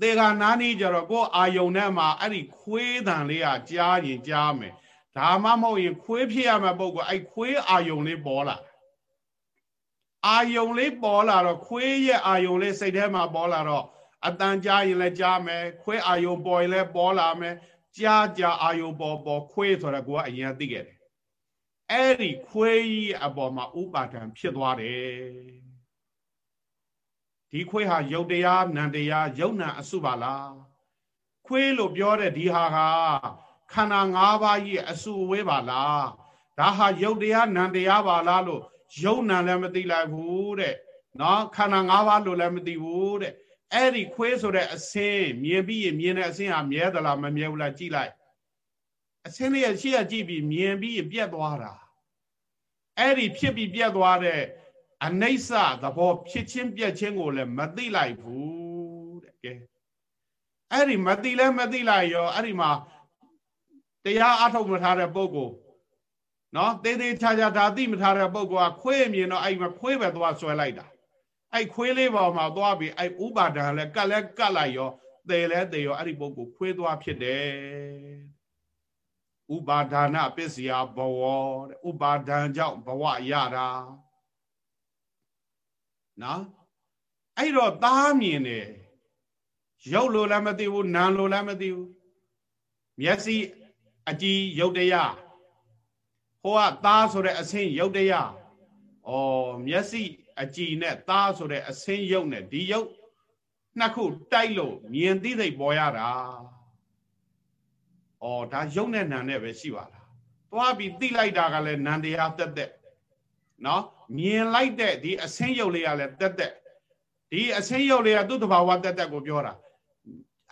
သေကာနာနီကြတော့ကိုအာယုံနဲ့မှာအဲ့ဒီခွေးတန်လေးကကြားရင်ကြားမယ်ဒါမှမဟုတ်ရင်ခွေးဖြစ်ရမယ့်ပုဂ္ဂိုလ်အဲ့ခွေးအာယုံလေးပေါ်လာ အာယုံလေးပေါ်လာတော့ခွေးရဲ့အာယုံလေးစိတ်ထဲမှာပေါ်လာတော့အတန်ကြားရင်လည်းကြားမယ်ခွေးအာယုံပေါ်ရင်လည်းပေါ်လာမယ်ကြားကြားအာယုံပေါ်ပေါ်ခွေးဆိုတော့ကိုကအရင်သိခဲ့တယ်အဲ့ဒီခွေးကြီးအပေါ်မှာဥပါဒံဖြစ်သွားတယ်ဒီခွေးဟာယုတ်တရားနံတရားယုတ်နံအစုပါလားခွေးလို့ပြောတဲ့ဒီဟာကခန္ဓာ၅ပါးကြီးအစုဝေးပါလားဒါဟာယုတ်တရားနံတရားပါလားလို့ ယုံနံလည်းမသိလိုက်ဘူးတဲ့နော်ခန္ဓာ၅ပါးလို့လည်းမသိဘူးတဲ့အဲ့ဒီခွေးဆိုတဲ့အစင်းမြင်ပြီးရင်မြင်တဲ့အစင်းဟာမြဲသလားမမြဲဘူးလားကြည့်လိုက်အစင်းလေးရဲ့ရှေ့ကကြည့်ပြီးမြင်ပြီးရင်ပြက်သွားတာအဲ့ဒီဖြစ်ပြီးပြက်သွားတဲ့အနိစ္စသဘောဖြစ်ချင်းပြက်ချင်းကိုလည်းမသိလိုက်ဘူးတဲ့ကဲအဲ့ဒီမသိလဲမသိလိုက်ရောအဲ့ဒီမှာတရားအထုတ်မထားတဲ့ပုဂ္ဂိုလ် နော်တေးသေးချာချာဒါသိမထားတဲ့ပုဂ္ဂိုလ်ကခွေးမြင်တော့အဲ့မှာခွေးပဲသွားဆွဲလိုက်တာအဲ့ခွေးလေးပေါ်မှာသွားပြီးအဲ့ဥပါဒံလဲကတ်လဲကတ်လိုက်ရောသေလဲသေရောအဲ့ဒီပုဂ္ဂိုလ်ခွေးသွားဖြစ်တယ်ဥပါဒါနပစ္စယဘဝတဲ့ဥပါဒံကြောင့်ဘဝရတာနော်အဲ့တော့သားမြင်တယ်ရုပ်လို့လည်းမသိဘူးနာမ်လို့လည်းမသိဘူးမျက်စိအကြည်ရုပ်တရား ဟိုကသားဆိုတဲ့အဆင်းရုပ်တရားဩမျက်စိအကြည်နဲ့သားဆိုတဲ့အဆင်းရုပ်နဲ့ဒီရုပ်နှစ်ခုတိုက်လို့မြင်သိသိပေါ်ရတာဩဒါရုပ်နဲ့နာမ်နဲ့ပဲရှိပါလားသွားပြီးသိလိုက်တာကလည်းနန္တရားတက်တက်နော်မြင်လိုက်တဲ့ဒီအဆင်းရုပ်လေးကလည်းတက်တက်ဒီအဆင်းရုပ်လေးကသူ့တဘာဝတက်တက်ကိုပြောတာ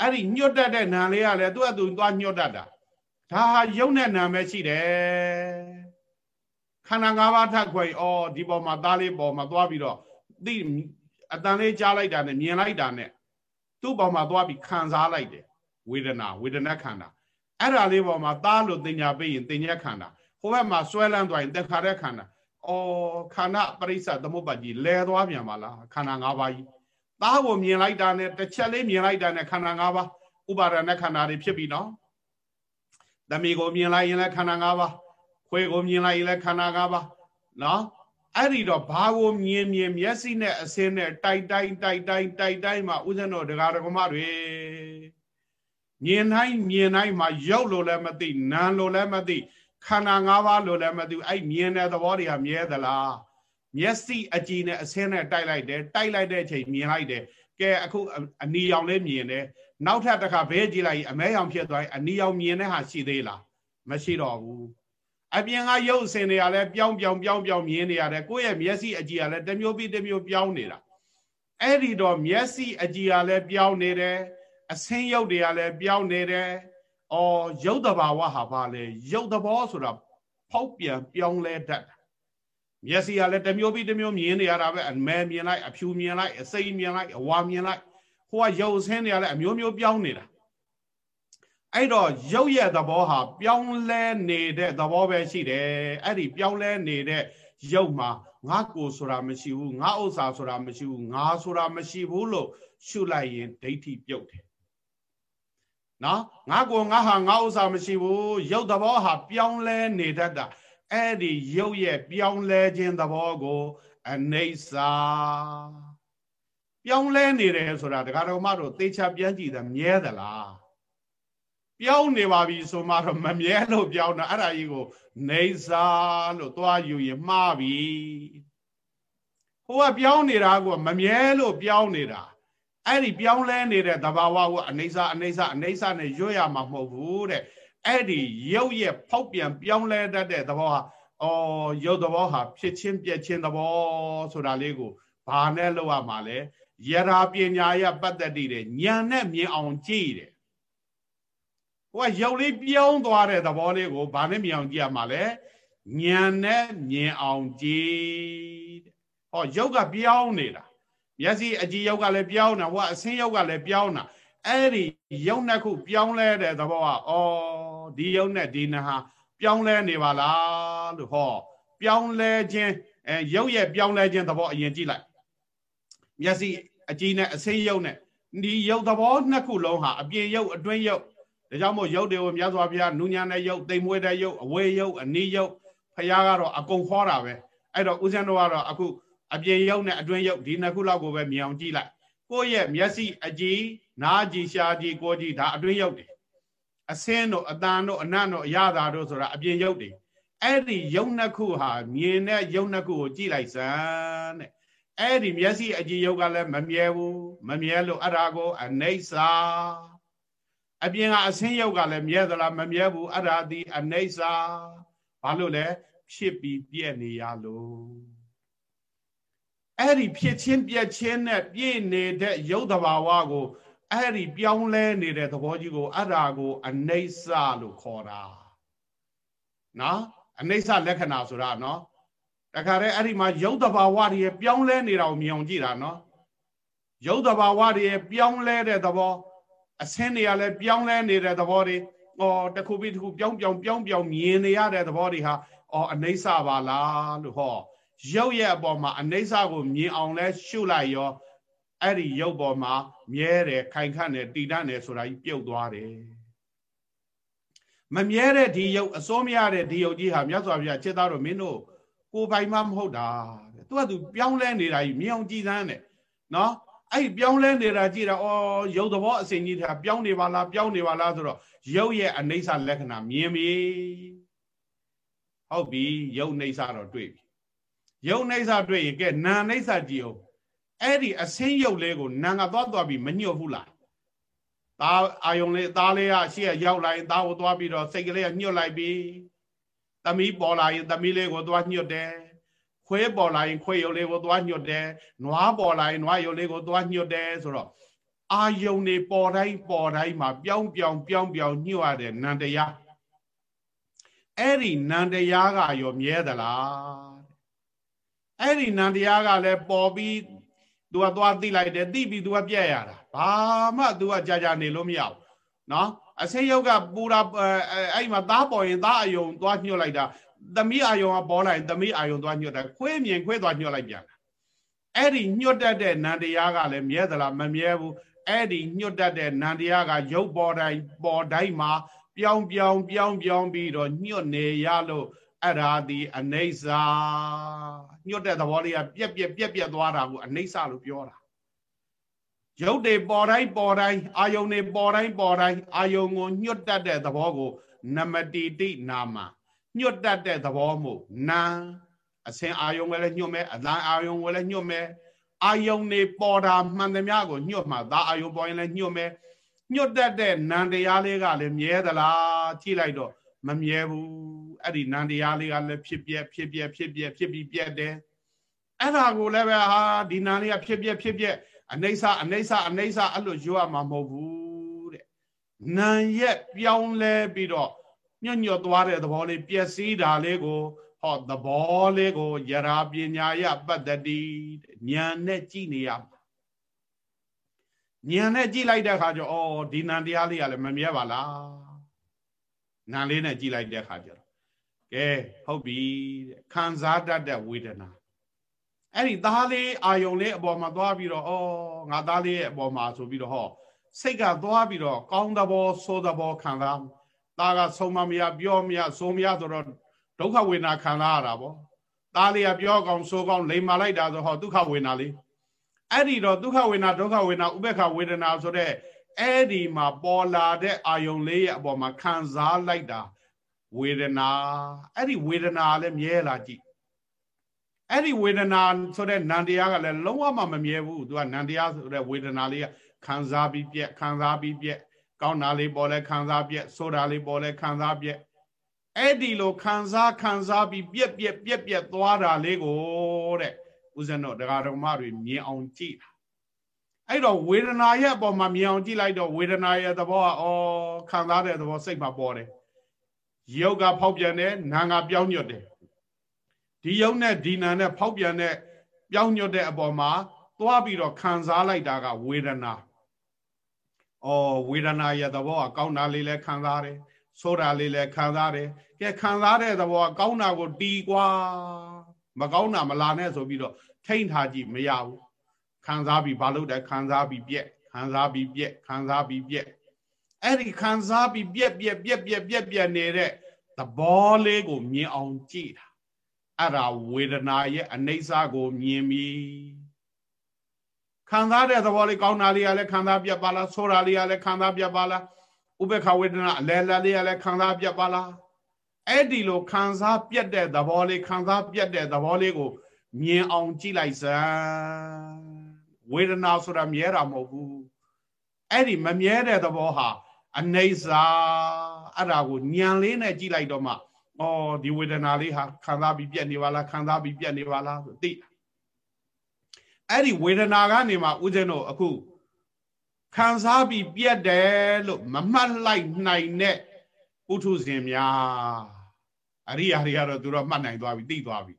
အဲ့ဒီညှွတ်တတ်တဲ့နာမ်လေးကလည်းသူ့အတူသွားညှွတ်တတ်တာဒါဟာယုံနဲ့နာမ်ပဲရှိတယ် ခန္ဓာ၅ပါးထပ်ခွဲဩဒီပေါ်မှာသားလေးပေါ်မှာသွားပြီးတော့သိအတန်လေးကြားလိုက်တာနဲ့မြင်လိုက်တာနဲ့သူ့ပေါ်မှာသွားပြီးခံစားလိုက်တယ်ဝေဒနာဝေဒနာခန္ဓာအဲ့ဒါလေးပေါ်မှာသားလို့တင်ညာပေးရင်တင်ညာခန္ဓာဟိုဘက်မှာဆွဲလန်းသွားရင်တခါတဲ့ခန္ဓာအော်ခန္ဓာပရိစ္ဆသမုပ္ပါကြီးလဲသွားပြန်ပါလားခန္ဓာ၅ပါးကြီးသားကိုမြင်လိုက်တာနဲ့တစ်ချက်လေးမြင်လိုက်တာနဲ့ခန္ဓာ၅ပါးဥပါဒณะခန္ဓာတွေဖြစ်ပြီနော်သမီးကိုမြင်လိုက်ရင်လည်းခန္ဓာ၅ပါး ခွေးကိုမြင်လိုက်ရင်လည်းခန္ဓာ၅ပါးနော်အဲ့ဒီတော့ဘာကိုမြင်မြင်မျက်စိနဲ့အစင်းနဲ့တိုက်တိုင်းတိုက်တိုင်းတိုက်တိုင်းမှာဥစဉ်တော်ဒကာဒကမတွေမြင်တိုင်းမြင်တိုင်းမှာရုပ်လို့လည်းမသိနာမ်လို့လည်းမသိခန္ဓာ၅ပါးလို့လည်းမသိဘူးအဲ့မြင်တဲ့သဘောတွေကမြဲသလားမျက်စိအကြည်နဲ့အစင်းနဲ့တိုက်လိုက်တယ်တိုက်လိုက်တဲ့အချိန်မြင်လိုက်တယ်ကဲအခုအနီရောင်လေးမြင်တယ်နောက်ထပ်တစ်ခါဘဲကြည့်လိုက်အမဲရောင်ဖြစ်သွားရင်အနီရောင်မြင်တဲ့ဟာရှိသေးလားမရှိတော့ဘူး အပြင်ကရုပ်စင်တွေကလည်းပြောင်းပြောင်းပြောင်းပြောင်းမြင်နေရတယ်ကိုယ့်ရဲ့မျက်စိအကြည့်ကလည်းတစ်မျိုးပြီးတစ်မျိုးပြောင်းနေတာအဲ့ဒီတော့မျက်စိအကြည့်ကလည်းပြောင်းနေတယ်အဆင်းရုပ်တွေကလည်းပြောင်းနေတယ်အော်ရုပ်တဘာဝဟာဘာလဲရုပ်သဘောဆိုတာဖောက်ပြန်ပြောင်းလဲတတ်တာမျက်စိကလည်းတစ်မျိုးပြီးတစ်မျိုးမြင်နေရတာပဲအမဲမြင်လိုက်အဖြူမြင်လိုက်အစိမ်းမြင်လိုက်အဝါမြင်လိုက်ဟိုကရုပ်ဆင်းတွေကလည်းအမျိုးမျိုးပြောင်းနေတာ အဲ့တော့ရုပ်ရဲ့သဘောဟာပြောင်းလဲနေတဲ့သဘောပဲရှိတယ်အဲ့ဒီပြောင်းလဲနေတဲ့ရုပ်မှာငါကိုဆိုတာမရှိဘူးငါဥစ္စာဆိုတာမရှိဘူးငါဆိုတာမရှိဘူးလို့ရှုလိုက်ရင်ဒိဋ္ဌိပြုတ်တယ်နော်ငါကိုငါဟာငါဥစ္စာမရှိဘူးရုပ်သဘောဟာပြောင်းလဲနေတတ်တာအဲ့ဒီရုပ်ရဲ့ပြောင်းလဲခြင်းသဘောကိုအနေစာပြောင်းလဲနေတယ်ဆိုတာဒကာတော်မတို့သေချာပြန်ကြည့်တယ်မြဲသလား ပြောင်းနေပါပြီဆိုမှတော့မမြဲလို့ပြောင်းတာအဲ့ဒါကြီးကိုနေစာလို့သွားယူရင်မှားပြီဟိုကပြောင်းနေတာကမမြဲလို့ပြောင်းနေတာအဲ့ဒီပြောင်းလဲနေတဲ့သဘာဝကိုအနေစာအနေစာအနေစာနဲ့ရွတ်ရမှာမဟုတ်ဘူးတဲ့အဲ့ဒီရုပ်ရဲ့ဖောက်ပြန်ပြောင်းလဲတတ်တဲ့သဘောဟာအော်ရုပ်သဘောဟာဖြစ်ချင်းပြက်ချင်းသဘောဆိုတာလေးကိုဘာနဲ့လောက်ရမှာလဲယရာပညာရပတ်သက်တည်တဲ့ဉာဏ်နဲ့မြင်အောင်ကြည့်တယ် ဟိုကရုပ်လေးပြောင်းသွားတဲ့သဘောလေးကိုဘာနဲ့မြင်အောင်ကြည့်ရမှာလဲဉာဏ်နဲ့မြင်အောင်ကြည့်တဲ့ဟောရုပ်ကပြောင်းနေတာမျက်စိအကြည့်ရုပ်ကလည်းပြောင်းတာဟိုကအဆင်းရုပ်ကလည်းပြောင်းတာအဲ့ဒီရုပ်နှစ်ခုပြောင်းလဲတဲ့သဘောကဩဒီရုပ်နဲ့ဒီနှစ်ဟာပြောင်းလဲနေပါလားလို့ဟောပြောင်းလဲခြင်းအဲရုပ်ရဲ့ပြောင်းလဲခြင်းသဘောအရင်ကြည့်လိုက်မျက်စိအကြည့်နဲ့အဆင်းရုပ်နဲ့ဒီရုပ်သဘောနှစ်ခုလုံးဟာအပြင်ရုပ်အတွင်းရုပ် ဒါကြောင့်မို့ရုပ်တွေကိုမြတ်စွာဘုရားနူညာတဲ့ရုပ်တိမ်မွေးတဲ့ရုပ်အဝေးရုပ်အနီးရုပ်ဖះကတော့အကုန်ခေါ်တာပဲအဲ့တော့ဦးဇင်းတို့ကတော့အခုအပြင်ရုပ်နဲ့အတွင်းရုပ်ဒီနှစ်ခုလောက်ကိုပဲမြင်အောင်ကြည့်လိုက်ကိုယ့်ရဲ့မျက်စိအကြည့်နားကြည့်ရှားကြည့်ကိုယ်ကြည့်ဒါအတွင်းရုပ်တွေအစင်းတို့အတန်တို့အနတ်တို့အရသာတို့ဆိုတာအပြင်ရုပ်တွေအဲ့ဒီရုပ်နှစ်ခုဟာမြင်တဲ့ရုပ်နှစ်ခုကိုကြည့်လိုက်စမ်းတဲ့အဲ့ဒီမျက်စိအကြည့်ရုပ်ကလည်းမမြဲဘူးမမြဲလို့အဲ့ဒါကိုအနေစာ အပြင်ကအစင်းရုပ်ကလည်းမြဲသလားမမြဲဘူးအဲ့ဒါဒီအနေစာဘာလို့လဲဖြစ်ပြီးပြည့်နေရလို့အဲ့ဒီဖြစ်ချင်းပြက်ချင်းနဲ့ပြည့်နေတဲ့ရုပ်တဘာဝကိုအဲ့ဒီပြောင်းလဲနေတဲ့သဘောကြီးကိုအဲ့ဒါကိုအနေဆလို့ခေါ်တာနော်အနေဆလက္ခဏာဆိုတာနော်တခါတည်းအဲ့ဒီမှာရုပ်တဘာဝတွေပြောင်းလဲနေတာကိုမြင်အောင်ကြည့်တာနော်ရုပ်တဘာဝတွေပြောင်းလဲတဲ့သဘော အဆင်းတွေကလည်းပြောင်းလဲနေတဲ့သဘောတွေဩတခုပြီးတခုပြောင်းပြောင်းပြောင်းပြောင်းမြင်နေရတဲ့သဘောတွေဟာဩအနေဆပါလားလို့ဟောရုပ်ရဲ့အပေါ်မှာအနိစ္စကိုမြင်အောင်လဲရှုလိုက်ရောအဲ့ဒီရုပ်ပေါ်မှာမြဲတယ်ခိုင်ခန့်တယ်တည်တတ်တယ်ဆိုတာကြီးပြုတ်သွားတယ်မမြဲတဲ့ဒီရုပ်အစိုးမရတဲ့ဒီရုပ်ကြီးဟာမြတ်စွာဘုရားခြေသားတော်မင်းတို့ကိုပိုင်မှမဟုတ်တာတဲ့သူကသူပြောင်းလဲနေတာကြီးမြင်အောင်ကြည်စမ်းတယ်နော် အဲ့ပြောင်းလဲနေတာကြည့်တာဩရုပ်သဘောအစဉ်ကြီးတာပြောင်းနေပါလားပြောင်းနေပါလားဆိုတော့ရုပ်ရဲ့အနိစ္စလက္ခဏာမြင်ပြီဟုတ်ပြီရုပ်နိစ္စတော့တွေ့ပြီယုံနှိစ္စတွေ့ရင်ကဲနာနှိစ္စကြည့်အောင်အဲ့ဒီအစင်းယုတ်လေးကိုနာကသွားသွားပြီးမညှို့ဘူးလားသားအာယုံလေးသားလေးကရှေ့ရောက်လာရင်သားကိုသွားပြီးတော့စိတ်ကလေးကညှို့လိုက်ပြီးသမီးပေါ်လာရင်သမီးလေးကိုသွားညှို့တယ် ခွေးပေါ်လာရင်ခွေးယုတ်လေးကိုသွားညှို့တယ်နွားပေါ်လာရင်နွားယုတ်လေးကိုသွားညှို့တယ်ဆိုတော့အာယုံနေပေါ်တိုင်းပေါ်တိုင်းမှာပြောင်းပြောင်းပြောင်းပြောင်းညှို့ရတဲ့နန္တရားအဲ့ဒီနန္တရားကရောမြဲသလားအဲ့ဒီနန္တရားကလည်းပေါ်ပြီးသူကသွားသိလိုက်တယ်သိပြီးသူကပြက်ရတာဘာမှသူကကြာကြာနေလို့မရဘူးနော်အစိယုတ်ကပူတာအဲ့မှာသားပေါ်ရင်သားအယုံသွားညှို့လိုက်တာ သမီးအာယုံကပေါ်လာရင်သမီးအာယုံသွားညှို့တာခွေးမြင်ခွေးသွားညှို့လိုက်ပြန်တာအဲ့ဒီညှို့တတ်တဲ့နန္တရားကလည်းမြဲသလားမမြဲဘူးအဲ့ဒီညှို့တတ်တဲ့နန္တရားကရုပ်ပေါ်တိုင်းပေါ်တိုင်းမှာပြောင်းပြောင်းပြောင်းပြောင်းပြီးတော့ညှို့နေရလို့အဲ့ဒါဒီအနေစာညွတ်တဲ့သဘောလေးကပြက်ပြက်ပြက်ပြက်သွားတာကိုအနေစာလို့ပြောတာရုပ်တွေပေါ်တိုင်းပေါ်တိုင်းအာယုန်တွေပေါ်တိုင်းပေါ်တိုင်းအာယုန်ကိုညွတ်တတ်တဲ့သဘောကိုနမတိတိနာမ ညွတ်တတ်တဲ့သဘောမို့နာအစင်အာယုန်ကလည်းညွတ်မယ်အလံအာယုန်ကလည်းညွတ်မယ်အာယုန်တွေပေါ်တာမှန်သမျှကိုညွတ်မှာဒါအာယုန်ပေါ်ရင်လည်းညွတ်မယ်ညွတ်တတ်တဲ့နံတရားလေးကလည်းမြဲသလားကြည့်လိုက်တော့မမြဲဘူးအဲ့ဒီနန္တရားလေးကလည်းဖြစ်ပြက်ဖြစ်ပြက်ဖြစ်ပြက်ဖြစ်ပြီးပြက်တယ်အဲ့ဒါကိုလည်းပဲဟာဒီနန္လေးကဖြစ်ပြက်ဖြစ်ပြက်အနိစ္စအနိစ္စအနိစ္စအဲ့လိုရွတ်ရမှာမဟုတ်ဘူးတဲ့နံရက်ပြောင်းလဲပြီးတော့ ညွတ်ညွတ်သွားတဲ့သဘောလေးပျက်စီးတာလေးကိုဟောသဘောလေးကိုယရာပညာယပတ္တတိဉာဏ်နဲ့ကြည့်နေရမှာဉာဏ်နဲ့ကြည့်လိုက်တဲ့အခါကျတော့ဩဒီနံတရားလေးကလည်းမမြဲပါလားနံလေးနဲ့ကြည့်လိုက်တဲ့အခါကျတော့ကဲဟုတ်ပြီတဲ့ခံစားတတ်တဲ့ဝေဒနာအဲ့ဒီသားလေးအာယုံလေးအပေါ်မှာသွားပြီးတော့ဩငါသားလေးရဲ့အပေါ်မှာဆိုပြီးတော့ဟောစိတ်ကသွားပြီးတော့ကောင်းသဘောဆိုးသဘောခံစား သားကဆုံးမမရပြောမရဆိုမရဆိုတော့ဒုက္ခဝေဒနာခံစားရတာပေါ့သားလေးကပြောကောင်းဆိုကောင်းလိမ်မာလိုက်တာဆိုဟောဒုက္ခဝေဒနာလေးအဲ့ဒီတော့ဒုက္ခဝေဒနာဒုက္ခဝေဒနာဥပ္ပခဝေဒနာဆိုတဲ့အဲ့ဒီမှာပေါ်လာတဲ့အာယုံလေးရဲ့အပေါ်မှာခံစားလိုက်တာဝေဒနာအဲ့ဒီဝေဒနာလည်းမြဲလာကြည့်အဲ့ဒီဝေဒနာဆိုတဲ့နံတရားကလည်းလုံးဝမှမမြဲဘူးသူကနံတရားဆိုတဲ့ဝေဒနာလေးကခံစားပြီးပြက်ခံစားပြီးပြက် ကောင်းတာလေးပေါ်လဲခံစားပြက်ဆိုတာလေးပေါ်လဲခံစားပြက်အဲ့ဒီလိုခံစားခံစားပြီးပြက်ပြက်ပြက်ပြက်သွားတာလေးကိုတဲ့ဦးဇင်းတို့တရားတော်မတွေမြင်အောင်ကြည့်တာအဲ့တော့ဝေဒနာရဲ့အပေါ်မှာမြင်အောင်ကြည့်လိုက်တော့ဝေဒနာရဲ့သဘောကဩခံစားတဲ့သဘောစိတ်မှာပေါ်တယ်ရုပ်ကဖောက်ပြန်တယ်နာငါပြောင်းညွတ်တယ်ဒီယုံနဲ့ဒီနာနဲ့ဖောက်ပြန်တဲ့ပြောင်းညွတ်တဲ့အပေါ်မှာသွားပြီးတော့ခံစားလိုက်တာကဝေဒနာ။ အော်ဝေဒနာရဲ့သဘောကကောင်းတာလေးလည်းခံစားတယ်။ဆိုးတာလေးလည်းခံစားတယ်။ကဲခံစားတဲ့သဘောကကောင်းတာကိုတီးကွာမကောင်းတာမလာနဲ့ဆိုပြီးတော့ထိမ့်ထားကြည့်မရဘူး။ခံစားပြီးဘာလို့လဲခံစားပြီးပြက်ခံစားပြီးပြက်ခံစားပြီးပြက်အဲ့ဒီခံစားပြီးပြက်ပြက်ပြက်ပြက်ပြက်ပြက်နေတဲ့သဘောလေးကိုမြင်အောင်ကြည့်တာအဲ့ဒါဝေဒနာရဲ့အနိစ္စကိုမြင်ပြီ ခံစားတဲ့သဘောလေးကောင်းတာလေးကလည်းခံစားပြတ်ပါလားဆိုးတာလေးကလည်းခံစားပြတ်ပါလားဥပ္ပခဝေဒနာအလဲလဲလေးကလည်းခံစားပြတ်ပါလားအဲ့ဒီလိုခံစားပြတ်တဲ့သဘောလေးခံစားပြတ်တဲ့သဘောလေးကို မြင်အောင်ကြည့်လိုက်စမ်းဝေဒနာဆိုတာမြဲတာမဟုတ်ဘူးအဲ့ဒီမမြဲတဲ့သဘောဟာအနေစာအဲ့ဒါကိုညံလေးနဲ့ကြည့်လိုက်တော့မှဩဒီဝေဒနာလေးဟာခံစားပြီးပြက်နေပါလားခံစားပြီးပြက်နေပါလားဆိုသိ အဲ့ဒီဝေဒနာကနေမှဦးဇင်းတို့အခုခံစားပြီးပြက်တယ်လို့မမှတ်လိုက်နိုင်တဲ့ပုထုဇဉ်များအရိယာတွေကတော့သူတို့မှတ်နိုင်သွားပြီသိသွားပြီ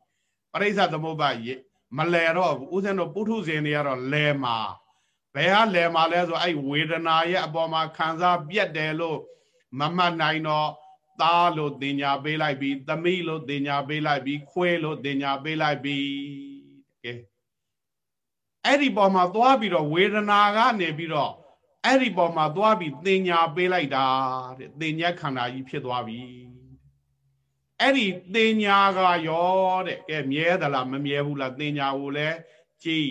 ပရိစ္ဆသမုပ္ပါရေမလဲတော့ဘူးဦးဇင်းတို့ပုထုဇဉ်တွေကတော့လဲမှာဘယ်ဟာလဲမှာလဲဆိုအဲ့ဝေဒနာရဲ့အပေါ်မှာခံစားပြက်တယ်လို့မမှတ်နိုင်တော့သားလို့တင်ညာပေးလိုက်ပြီးသမီးလို့တင်ညာပေးလိုက်ပြီးခွဲလို့တင်ညာပေးလိုက်ပြီးကဲ အဲ့ဒီပေါ်မှာသွားပြီးတော့ဝေဒနာကနေပြီးတော့အဲ့ဒီပေါ်မှာသွားပြီးတင်ညာပေးလိုက်တာတဲ့တင်ညာခန္ဓာကြီးဖြစ်သွားပြီအဲ့ဒီတင်ညာကရောတဲ့ကဲမြဲသလားမမြဲဘူးလားတင်ညာကိုလည်းကြည်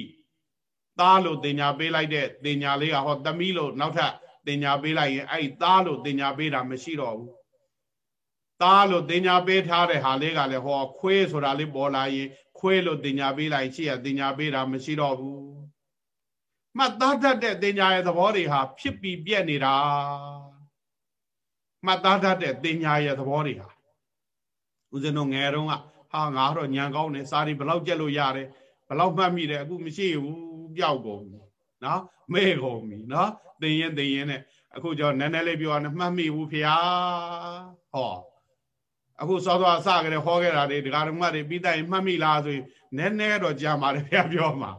သားလို့တင်ညာပေးလိုက်တဲ့တင်ညာလေးကဟောသမီးလို့နောက်ထပ်တင်ညာပေးလိုက်ရင်အဲ့ဒီသားလို့တင်ညာပေးတာမရှိတော့ဘူး သားလို့တင်ညာပေးထားတဲ့ဟာလေးကလည်းဟောခွေးဆိုတာလေးပေါ်လာရင်ခွေးလို့တင်ညာပေးလိုက်ရှိရတင်ညာပေးတာမရှိတော့ဘူးမှတ်သားတတ်တဲ့တင်ညာရဲ့သဘောတွေဟာဖြစ်ပြီးပြက်နေတာမှတ်သားတတ်တဲ့တင်ညာရဲ့သဘောတွေဟာဦးဇင်းတို့ငယ်တုန်းကဟာငါတော့ညံကောင်းတယ်စာရီဘလောက်ကြက်လို့ရတယ်ဘလောက်မှတ်မိတယ်အခုမရှိဘူးပျောက်ကုန်ပြီနော်မဲကုန်ပြီနော်တင်ရင်တင်ရင်နဲ့အခုကျော်နည်းနည်းလေးပြောရမယ်မှတ်မိဘူးဖျားဟော အခုစောစောစကြတယ်ဟောခဲ့တာတွေဒကာဓမ္မတွေပြီးတိုင်မှတ်မိလားဆိုရင်နည်းနည်းတော့ကြာပါတယ်ဖျားပြောမှာ